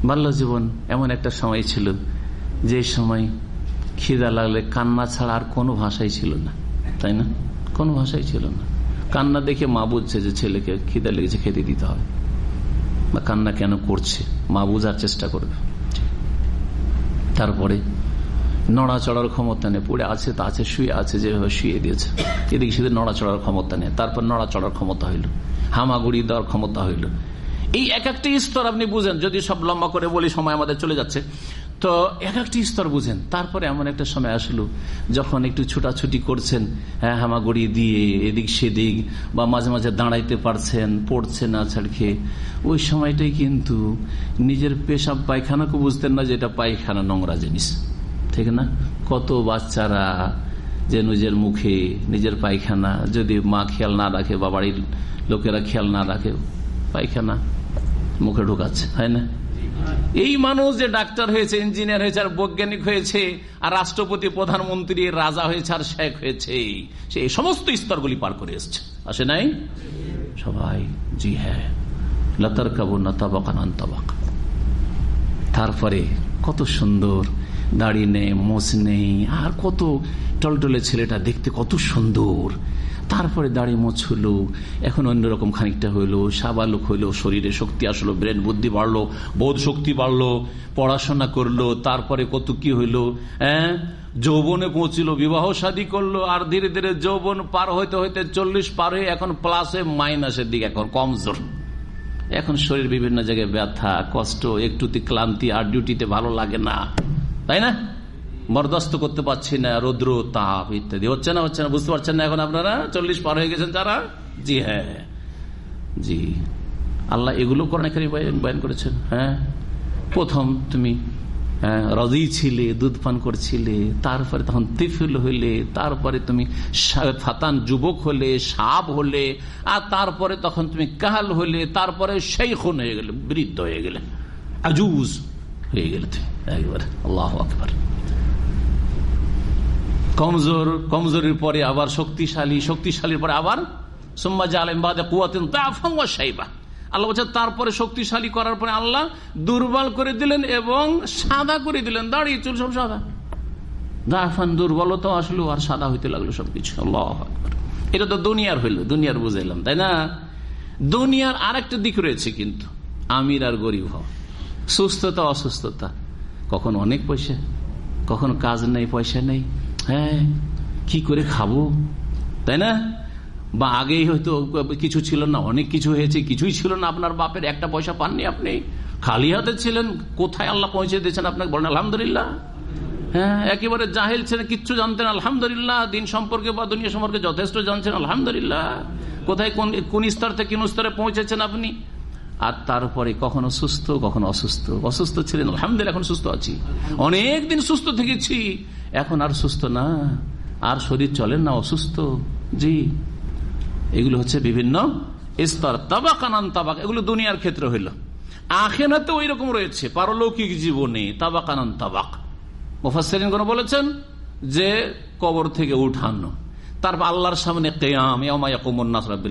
বাল্য জীবন এমন একটা সময় ছিল, যে সময় খিদা লাগলে কান্না ছাড়া আর কোনো ভাষাই ছিল না, তাই না? কোনো ভাষাই ছিল না। কান্না দেখে মা বুঝছে যে ছেলেকে খিদা লেগেছে, খেতে দিতে হবে। বা কান্না কেন করছে? মা বুঝার চেষ্টা করবে। তারপরে নড়াচড়ার ক্ষমতা নেই, পড়ে আছে তা আছে, শুয়ে আছে, যেভাবে শুয়ে দিয়েছে। এদিকে সেদিকে নড়াচড়ার ক্ষমতা নেই, তারপর নড়াচড়ার ক্ষমতা হইল। হামাগুড়ি দেওয়ার ক্ষমতা হইল। এই এক একটি স্তর আপনি বুঝেন, যদি সব লম্বা করে বলি, সময় আমাদের চলে যাচ্ছে। তো এক একটি স্তর বুঝেন। তারপরে এমন একটা সময় আসলো যখন একটু ছুটাছুটি করছেন হ্যাঁ হামাগুড়ি দিয়ে, এদিক সেদিক, বা মাঝে মাঝে দাঁড়াইতে পারছেন, পড়ছেন না ছাড়খে ওই সময়টাই কিন্তু নিজের পেশাব পায়খানাকে বুঝতেন না যে এটা পায়খানা নোংরা জিনিস। ঠিক না? কত বাচ্চারা যে নিজের মুখে নিজের পায়খানা, যদি মা খেয়াল না রাখে বা বাড়ির লোকেরা খেয়াল না রাখে, পায়খানা মুখে ঢুকাচ্ছে, হয় না? এই মানুষ যে ডাক্তার হয়েছে, ইঞ্জিনিয়ার হয়েছে, আর বৈজ্ঞানিক হয়েছে, আর রাষ্ট্রপতি, প্রধানমন্ত্রী, রাজা হয়েছে, আর শেখ হয়েছে, সে এই সমস্ত স্তরগুলি পার করে এসছে। আসে নাই? সবাই, জি হ্যাঁ। লতার কাবু না তাবাকান তাবাক তারপরে কত সুন্দর, দাড়ি নেই, মোচ নেই, আর কত টলটলে ছেলেটা দেখতে কত সুন্দর। তারপরে দাড়ি মোছ হলো এখন অন্যরকম খানিকটা হইল, সাবালুক হইল, শরীরে শক্তি আসলো ব্রেন বুদ্ধি বাড়লো, বোধ শক্তি বাড়লো, পড়াশোনা করল, তারপরে কত কি হইল হ্যাঁ? যৌবনে পৌঁছিল, বিবাহ শাদী করল, আর ধীরে ধীরে যৌবন পার হইতে হইতে চল্লিশ পার হয়ে এখন প্লাসে মাইনাসের দিকে এখন কমজোর এখন শরীর বিভিন্ন জায়গায় ব্যথা, কষ্ট, একটুতে ক্লান্তি, আর ডিউটিতে ভালো লাগে না। তাই না? বরদাস্ত করতে পারছি না রৌদ্র তাপ ইত্যাদি। হচ্ছে না হচ্ছে না বুঝতে পারছেন না এখন আপনারা? চল্লিশ পার হয়ে গেছেন যারা? জি হ্যাঁ। জি। আল্লাহ এগুলো করেন বয়ান করেছেন হ্যাঁ? প্রথম তুমি হ্যাঁ, রাজি ছিলে দুধ পান করছিলে তারপরে তখন তিফিল হইলে তারপরে তুমি ফাতান যুবক হলে সাপ হলে আর তারপরে তখন তুমি কাহাল হলে তারপরে সেই খুন হয়ে গেলে বৃদ্ধ হয়ে গেলে। আজুজ হয়ে গেলে তুমি একবার। আল্লাহ আকবর। কমজোর, কমজোরের পরে আবার শক্তিশালী, শক্তিশালীর পরে আবার সোম্মা জালেম বাদে কুয়াতেন সাইবা আল্লাহ বলছে, তারপরে শক্তিশালী করার পরে আল্লাহ দুর্বল করে দিলেন এবং সাদা করে দিলেন। দাঁড়িয়ে চুল সব সাদা। দাফান দুর্বলতা আসলো আর সাদা হইতে লাগল সবকিছু। এটা তো দুনিয়ার হইল, দুনিয়ার বুঝাইলাম, তাই না? দুনিয়ার আর একটা দিক রয়েছে কিন্তু, আমির আর গরিব হওয়া। সুস্থতা, অসুস্থতা, কখন অনেক পয়সা, কখন কাজ নেই, পয়সা নেই হ্যাঁ কি করে খাব? তাই না? বা আগেই হয়তো কিছু ছিল না, অনেক কিছু হয়েছে, কিছুই ছিল না আপনার বাপের, একটা পয়সা পাননি আপনি। খালি হাতে ছিলেন, কোথায় আল্লাহ পৌঁছে দিয়েছেন আপনাকে বলেন, আলহামদুলিল্লাহ। হ্যাঁ একেবারে জাহেল ছিলেন কিচ্ছু জানতেন, আলহামদুলিল্লাহ, দিন সম্পর্কে বা দুনিয়া সম্পর্কে যথেষ্ট জানছেন, আলহামদুলিল্লাহ। কোথায়, কোন কোন স্তর থেকে, কোন স্তরে পৌঁছেছেন আপনি? আর তারপরে কখনো সুস্থ, কখনো অসুস্থ। অসুস্থ ছিলেন, আলহামদুলিল্লাহ এখন সুস্থ আছি। অনেক দিন সুস্থ থেকেছি। এখন আর সুস্থ না। আর শরীর চলেন না, অসুস্থ। জি। এগুলো হচ্ছে বিভিন্ন স্তর। তাবাক আনান তাবাক। এগুলো দুনিয়ার ক্ষেত্রে হইল। আখেনাতে ওই রকম রয়েছে। পারলৌকিক জীবনে তাবাক আনান তাবাক। মুফাসরিন কোন বলেছেন? যে কবর থেকে উঠানো। তারপর আল্লাহর সামনে কেয়াম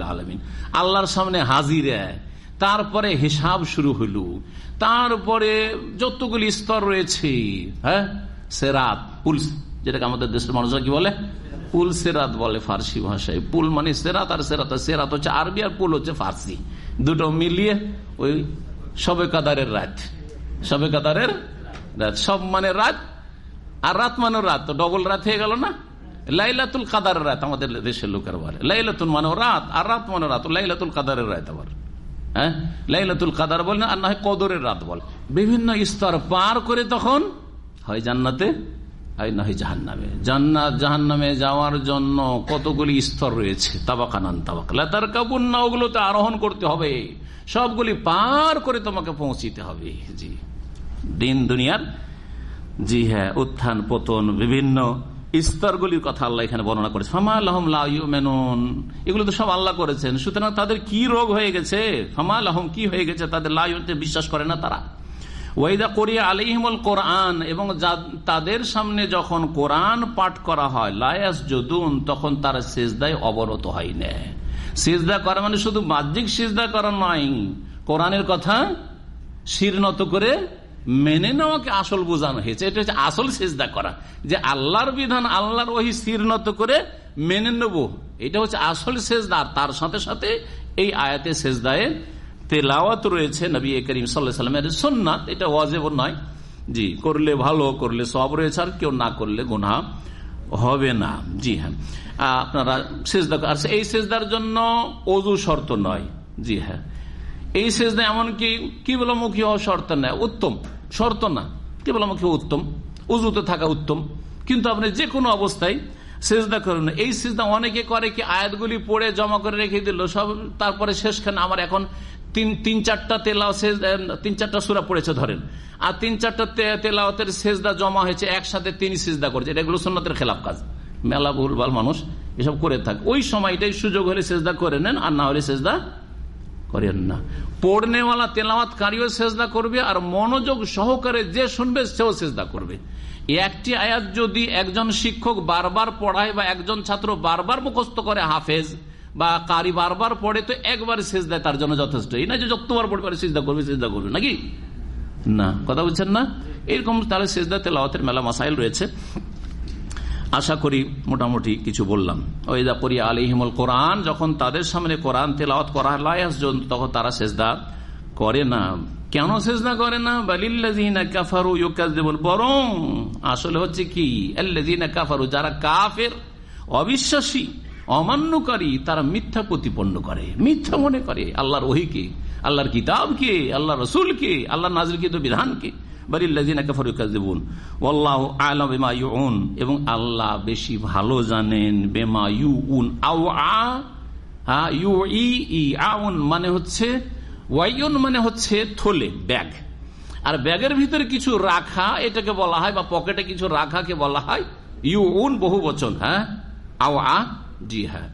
আলমিন। আল্লাহর সামনে হাজিরা। তারপরে হিসাব শুরু হইল। তারপরে যতগুলি স্তর রয়েছে হ্যাঁ? সেরাত, পুলস, যেটাকে আমাদের দেশের মানুষরা কি বলে? পুল সেরাত বলে ফার্সি ভাষায়। পুল মানে সেরাত আর সেরাত। সেরাত হচ্ছে আরবি আর পুল হচ্ছে ফার্সি। দুটো মিলিয়ে ওই সবে কাদারের রাত। সবে কাদারের রাত। সব মানে রাত, আর রাত মানে রাত। তো ডবল রাত হয়ে গেল না? লাইলাতুল কাদারের রাত আমাদের দেশের লোকের বলে। লাইলাতুল মানে রাত, আর রাত মানে রাত। লাইলাতুল কাদারের রাত আবার। হ্যাঁ? লাইলাতুল কাদার বলে আর না হয় কদরের রাত বলে। বিভিন্ন স্তর পার করে তখন হয় জান্নাতে, হয় না হয় জাহান নামে জান্নাত জাহান নামে যাওয়ার জন্য কতগুলি স্তর রয়েছে? তাবাকানান তাবাক। লাতার কাবুন না ওগুলোতে আরোহণ করতে হবে। সবগুলি পার করে তোমাকে পৌঁছিতে হবে। জি। দিন, দুনিয়ার, জি হ্যাঁ উত্থান, পতন, বিভিন্ন স্তরগুলির কথা আল্লাহ এখানে বর্ণনা করেছে। ফামা আলহম মেনুন এগুলো তো সব আল্লাহ করেছেন। সুতরাং তাদের কি রোগ হয়ে গেছে? ফামা আলহম কি হয়ে গেছে? তাদের লাইতে বিশ্বাস করে না তারা। ওয়াইদা করিয়া আলিহিমল কোরআন এবং তাদের সামনে যখন কোরআন পাঠ করা হয় লায়াস যদুন তখন তারা সেজদায় অবরত হয় না। সেজদা করা মানে শুধু বাহ্যিক সেজদা করা নয়, কোরআনের কথা শিরনত করে মেনে নেওয়াকে আসল বোঝানো হয়েছে? এটা হচ্ছে আসল সেজদা করা। যে আল্লাহর বিধান, আল্লাহর ওই স্থিরনত করে মেনে নেব, এটা হচ্ছে আসল সেজদা। তার সাথে সাথে এই আয়াতে সেজদায় তেলাওয়াত রয়েছে নবী করিম সাল্লামের সোননাথ এটা ওয়াজেব নয়। জি, করলে ভালো, করলে সব রয়েছে। আর কেউ না করলে গোনা হবে না। জি হ্যাঁ। আপনারা সেজদা আর এই সেজদার জন্য অজু শর্ত নয়। জি হ্যাঁ। এই সেজদা এমনকি কিবলমুখী হওয়া শর্ত নয় উত্তম। শর্ত না, কিবলমুখী উত্তম। উজুতে থাকা উত্তম। কিন্তু আপনি যে কোনো অবস্থায় সেজদা করেন এই সেজদা অনেকে করে কি আয়াতগুলি পড়ে, জমা করে রেখে দিল, সব তারপরে শেষখানে আমার এখন তিন তিন চারটা তেলাও তিন চারটা সুরা পড়েছে ধরেন। আর তিন চারটা তেলাওতের সেজদা জমা হয়েছে, একসাথে তিনি সেজদা করেছে এটা এগুলো সন্ন্যতের খেলাফ কাজ। মেলা ভুলভাল মানুষ এসব করে থাকে। ওই সময়টাই সুযোগ হলে সেজদা করে নেন, আর না হলে সেজদা করেন না। পড়নেওয়ালা তেলাওয়াত কারিও সেজদা করবে আর মনোযোগ সহকারে যে শুনবে সেও সেজদা করবে। একটি আয়াত যদি একজন শিক্ষক বারবার পড়ায় বা একজন ছাত্র বারবার মুখস্থ করে হাফেজ বা কারি বারবার পড়ে, তো একবার শেষ দেয় তার জন্য যথেষ্ট। এই না যে যতবার পড়বে সিজদা করবে সিজদা করবে নাকি? না। কথা বলছেন না? এরকম তাহলে সেজদা তেলাওয়াতের মেলা মাসাইল রয়েছে। আশা করি মোটামুটি কিছু বললাম। ওইদা করি আলিহিমুল কোরআন, যখন তাদের সামনে কোরআন তেলাওয়াত করা লায়াস তখন তারা সেজদা করে না। কেন সেজদা করে না? কাফারু বরং আসলে হচ্ছে কি? কাফারু, যারা কাফের, অবিশ্বাসী, অমান্যকারী, তারা মিথ্যা প্রতিপন্ন করে। মিথ্যা মনে করে। আল্লাহর ওহিকে, আল্লাহর কিতাবকে আল্লাহ রসুলকে আল্লাহ নাজরকৃত বিধানকে। এবং আল্লাহ বেশি ভালো জানেন বেমা ইউ উন আউ ইউ ই আউন মানে হচ্ছে ওয়াইউন মানে হচ্ছে থলে ব্যাগ আর ব্যাগের ভিতরে কিছু রাখা, এটাকে বলা হয়, বা পকেটে কিছু রাখাকে বলা হয় ইউ উন বহু বচন হ্যাঁ আও আ জি হ্যাঁ।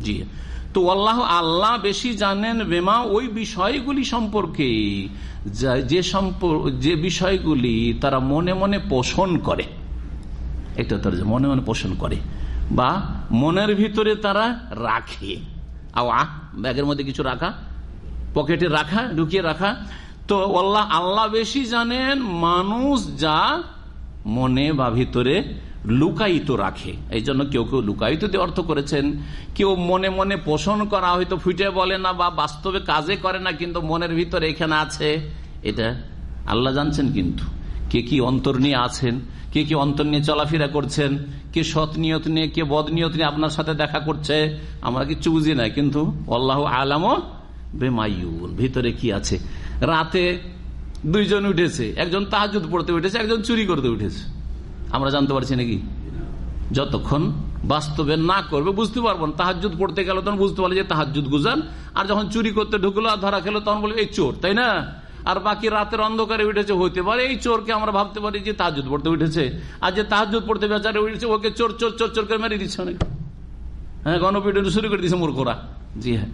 জি তো আল্লাহ আল্লাহ বেশি জানেন বেমা ওই বিষয়গুলি সম্পর্কে। যে সম্পর্ক যে বিষয়গুলি তারা মনে মনে পোষণ করে। এটা তার মনে মনে পোষণ করে। বা মনের ভিতরে তারা রাখে। ব্যাগের মধ্যে কিছু রাখা, পকেটে রাখা, ঢুকিয়ে রাখা। তো আল্লাহ আল্লাহ বেশি জানেন মানুষ যা মনে বা ভিতরে লুকায়িত রাখে। এই জন্য কেউ কেউ লুকায়িত দিয়ে অর্থ করেছেন, কেউ মনে মনে পোষণ করা হয়তো ফুটে বলে না বা বাস্তবে কাজে করে না, কিন্তু মনের ভিতরে এখানে আছে এটা। আল্লাহ জানছেন কিন্তু কে কি অন্তর নিয়ে আছেন, কে কি অন্তর নিয়ে চলাফেরা করছেন, কে সৎ নিয়ত নিয়ে, কে বদ নিয়ত নিয়ে আপনার সাথে দেখা করছে, আমরা কিচ্ছু বুঝি না, কিন্তু আল্লাহ আলামও বেমাইউন, ভিতরে কি আছে? রাতে দুইজন উঠেছে, একজন তাহাজুদ পড়তে উঠেছে, একজন চুরি করতে উঠেছে। আমরা জানতে পারছি নাকি? যতক্ষণ বাস্তবে না করবে, বুঝতে পারব না। তাহাজুদ পড়তে গেল, তখন বুঝতে পারল যে তাহাজুদ গুজান। আর যখন চুরি করতে ঢুকলো আর ধরা খেলো, তখন বলবে এই চোর, তাই না? আর বাকি রাতের অন্ধকারে উঠেছে, হইতে পারে এই চোরকে আমরা ভাবতে পারি যে তাহাজুদ পড়তে উঠেছে। আর যে তাহাজুদ পড়তে বেচারে উঠেছে, ওকে চোর চোর চোর চোর করে মেরে দিচ্ছে অনেক। হ্যাঁ গণপিটন শুরু করে দিচ্ছে মূর্খরা। জি হ্যাঁ।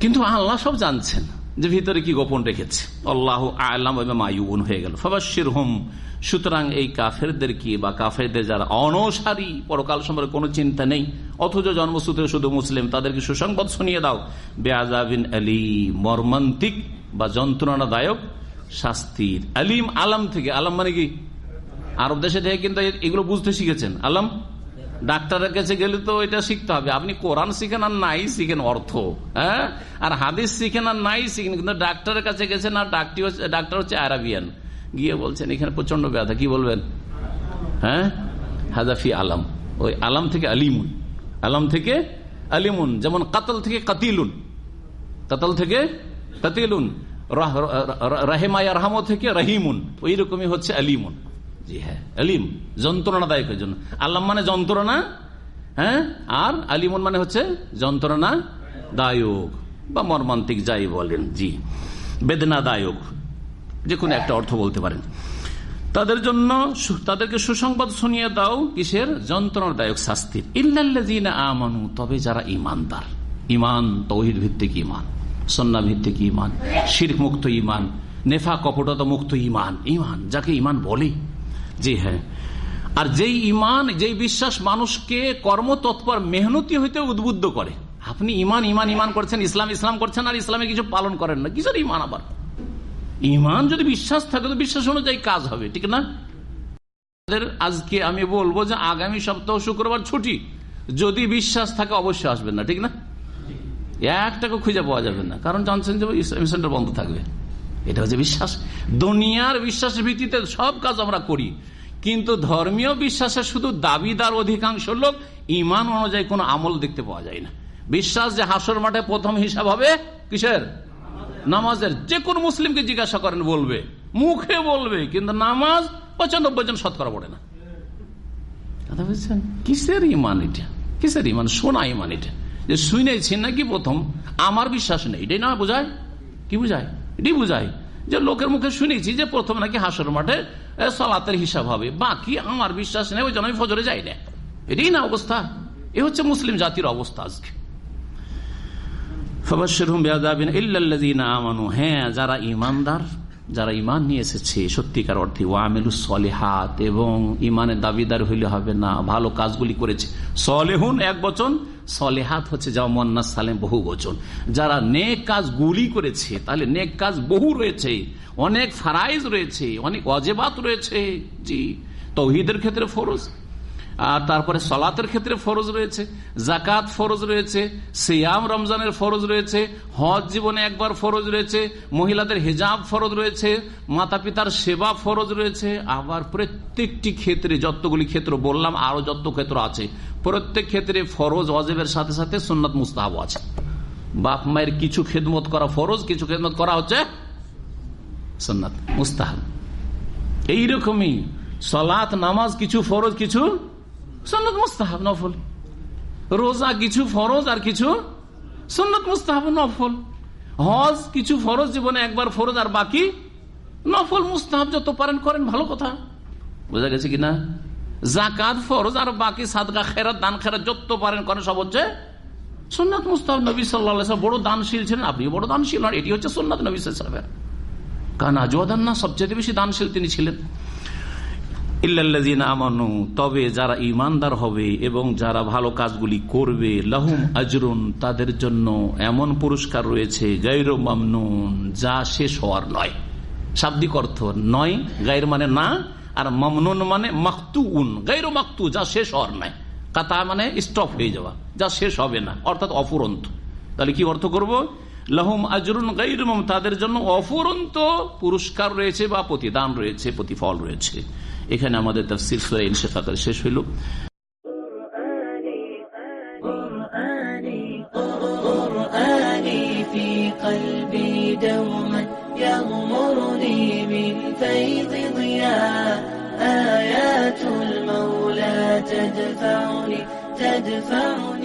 কিন্তু আল্লাহ সব জানছেন যে ভিতরে কি গোপন রেখেছে। আল্লাহ আলাম মায়ুন হয়ে গেল। ফবাসির হোম সুতরাং এই কাফেরদের কি বা কাফেরদের যারা অনসারী, পরকাল সম্পর্কে কোনো চিন্তা নেই? অথচ জন্মসূত্রে শুধু মুসলিম, তাদেরকে সুসংবাদ শুনিয়ে দাও। বেআবিন আলী মর্মান্তিক বা যন্ত্রণাদায়ক শাস্তির। আলিম, আলাম থেকে, আলাম মানে কি? আরব দেশে থেকে কিন্তু এগুলো বুঝতে শিখেছেন। আলাম, ডাক্তারের কাছে গেলে তো এটা শিখতে হবে। আপনি কোরআন শিখেন আর নাই শিখেন অর্থ হ্যাঁ? আর হাদিস শিখেন আর নাই শিখেন, কিন্তু ডাক্তারের কাছে গেছেন আর ডাক্তার হচ্ছে আরাবিয়ান। গিয়ে বলছেন, এখানে প্রচণ্ড ব্যথা, কি বলবেন? হ্যাঁ? হাজাফি আলম। ওই আলাম থেকে আলিমুন। আলাম থেকে আলিমুন। যেমন কাতল থেকে কাতিলুন। কাতল থেকে কাতিলুন। রাহেমায়া রাহামো থেকে রহিমুন। ওই রকমই হচ্ছে আলিমুন। জি হ্যাঁ আলিম। যন্ত্রণাদায়কের জন্য। আল্লাহ মানে যন্ত্রণা হ্যাঁ? আর আলিমুন মানে হচ্ছে যন্ত্রণা দায়ক বা মর্মান্তিক, যাই বলেন। জি। বেদনাদায়ক। যে কোনো একটা অর্থ বলতে পারেন। তাদের জন্য তাদেরকে সুসংবাদ শুনিয়ে দাও কিসের? যন্ত্রণাদায়ক শাস্তির। আমানু, তবে যারা ইমানদার ইমান তৌহিদ ভিত্তিক ইমান সন্না ভিত্তিক ইমান শির মুক্ত ইমান নেফা কপটতা মুক্ত ইমান ইমান যাকে ইমান বলে জি হ্যাঁ। আর যেই ইমান যেই বিশ্বাস মানুষকে কর্মতৎপর, মেহনতি হইতে উদ্বুদ্ধ করে। আপনি ইমান ইমান ইমান করছেন, ইসলাম ইসলাম করছেন, আর ইসলামের কিছু পালন করেন না। কিসের ইমান আবার? ইমান যদি বিশ্বাস থাকে, তো বিশ্বাস অনুযায়ী কাজ হবে, ঠিক না? আজকে আমি বলব যে আগামী সপ্তাহ শুক্রবার ছুটি। যদি বিশ্বাস থাকে, অবশ্যই আসবেন না, ঠিক না? এক খুঁজে পাওয়া যাবে না। কারণ জানছেন যে সেন্টার বন্ধ থাকবে। এটা হচ্ছে বিশ্বাস। দুনিয়ার বিশ্বাসের ভিত্তিতে সব কাজ আমরা করি। কিন্তু ধর্মীয় বিশ্বাসের শুধু দাবিদার অধিকাংশ লোক ইমান অনুযায়ী কোনো আমল দেখতে পাওয়া যায় না। বিশ্বাস যে হাসর মাঠে প্রথম হিসাব হবে, কিসের? নামাজের যে কোন মুসলিমকে জিজ্ঞাসা করেন, বলবে। মুখে বলবে, কিন্তু নামাজ পঁচানব্বই জন শতকরা পড়ে না। কথা বুঝছেন? কিসের ইমান এটা? কিসের ইমান? সোনা ইমান এটা। যে শুনেছি নাকি প্রথম, আমার বিশ্বাস নেই। এটাই না বোঝায়? কি বুঝায়? এটাই বুঝায় যে লোকের মুখে শুনেছি যে প্রথম নাকি হাসর মাঠে সলাতের হিসাব হবে। বাকি আমার বিশ্বাস নেই, ওই জন্য আমি ফজরে যাই না। এটাই না অবস্থা। এ হচ্ছে মুসলিম জাতির অবস্থা আজকে। হ্যাঁ যারা ইমানদার যারা ইমান নিয়ে এসেছে, সত্যিকার অর্থে ওয়ামিলু সলেহাত, এবং ইমানের দাবিদার হইলে হবে না, ভালো কাজগুলি করেছে। সলেহুন এক বচন, সলেহাত হচ্ছে যা মন্না সালেম বহু বচন। যারা নেক কাজ গুলি করেছে, তাহলে নেক কাজ বহু রয়েছে, অনেক ফারাইজ রয়েছে, অনেক অজেবাত রয়েছে। জি, তৌহিদের ক্ষেত্রে ফরজ তারপরে সলাতের ক্ষেত্রে ফরজ রয়েছে জাকাত ফরজ রয়েছে, সিয়াম রমজানের ফরজ রয়েছে, হজ জীবনে একবার ফরজ রয়েছে, মহিলাদের হেজাব ফরজ রয়েছে মাতা পিতার সেবা ফরজ রয়েছে, আবার প্রত্যেকটি ক্ষেত্রে যতগুলি ক্ষেত্র বললাম, আরও যত ক্ষেত্র আছে, প্রত্যেক ক্ষেত্রে ফরজ অজেবের সাথে সাথে সুন্নত মুস্তাহাব আছে। বাপ মায়ের কিছু খেদমত করা ফরজ, কিছু খেদমত করা হচ্ছে সুন্নত মুস্তাহাব। এইরকমই সলাত, নামাজ, কিছু ফরজ, কিছু সন্নত মুস্তাহাব, নফল। রোজা কিছু ফরজ আর কিছু সন্নত মুস্তাহাব, নফল। হজ কিছু ফরজ জীবনে একবার ফরজ আর বাকি নফল মুস্তাহাব, যত পারেন করেন, ভালো কথা। বোঝা গেছে কিনা জাকাত ফরজ আর বাকি সাদগা খেরাত, দান খেরাত যত পারেন করেন, সব হচ্ছে সোননাথ মুস্তাহ নবী সাল্লা বড় দানশীল ছিলেন আপনি বড় দানশীল আর এটি হচ্ছে সোননাথ নবী সাহেবের কারণ আজওয়াদান না সবচেয়ে বেশি দানশীল তিনি ছিলেন। আমানু, তবে যারা ইমানদার হবে এবং যারা ভালো কাজগুলি করবে, লাহুম আজরুন, তাদের জন্য এমন পুরস্কার রয়েছে গৈর মামনুন, যা শেষ হওয়ার নয়। শাব্দিক অর্থ নয়, গায়ের মানে না, আর মামনুন মানে মাকতু উন গৈর মাকতু যা শেষ হওয়ার নয়। কাতা মানে স্টপ হয়ে যাওয়া, যা শেষ হবে না, অর্থাৎ অফুরন্ত। তাহলে কি অর্থ করব? লাহুম আজরুন গাইর তাদের জন্য অফুরন্ত পুরস্কার রয়েছে বা প্রতিদান রয়েছে, প্রতিফল রয়েছে। এখানে আমাদের তাফসির সুরা ইনশেফাকের শেষ হইল। دوما يغمرني من فيض ضياء آيات المولى تدفعني تدفعني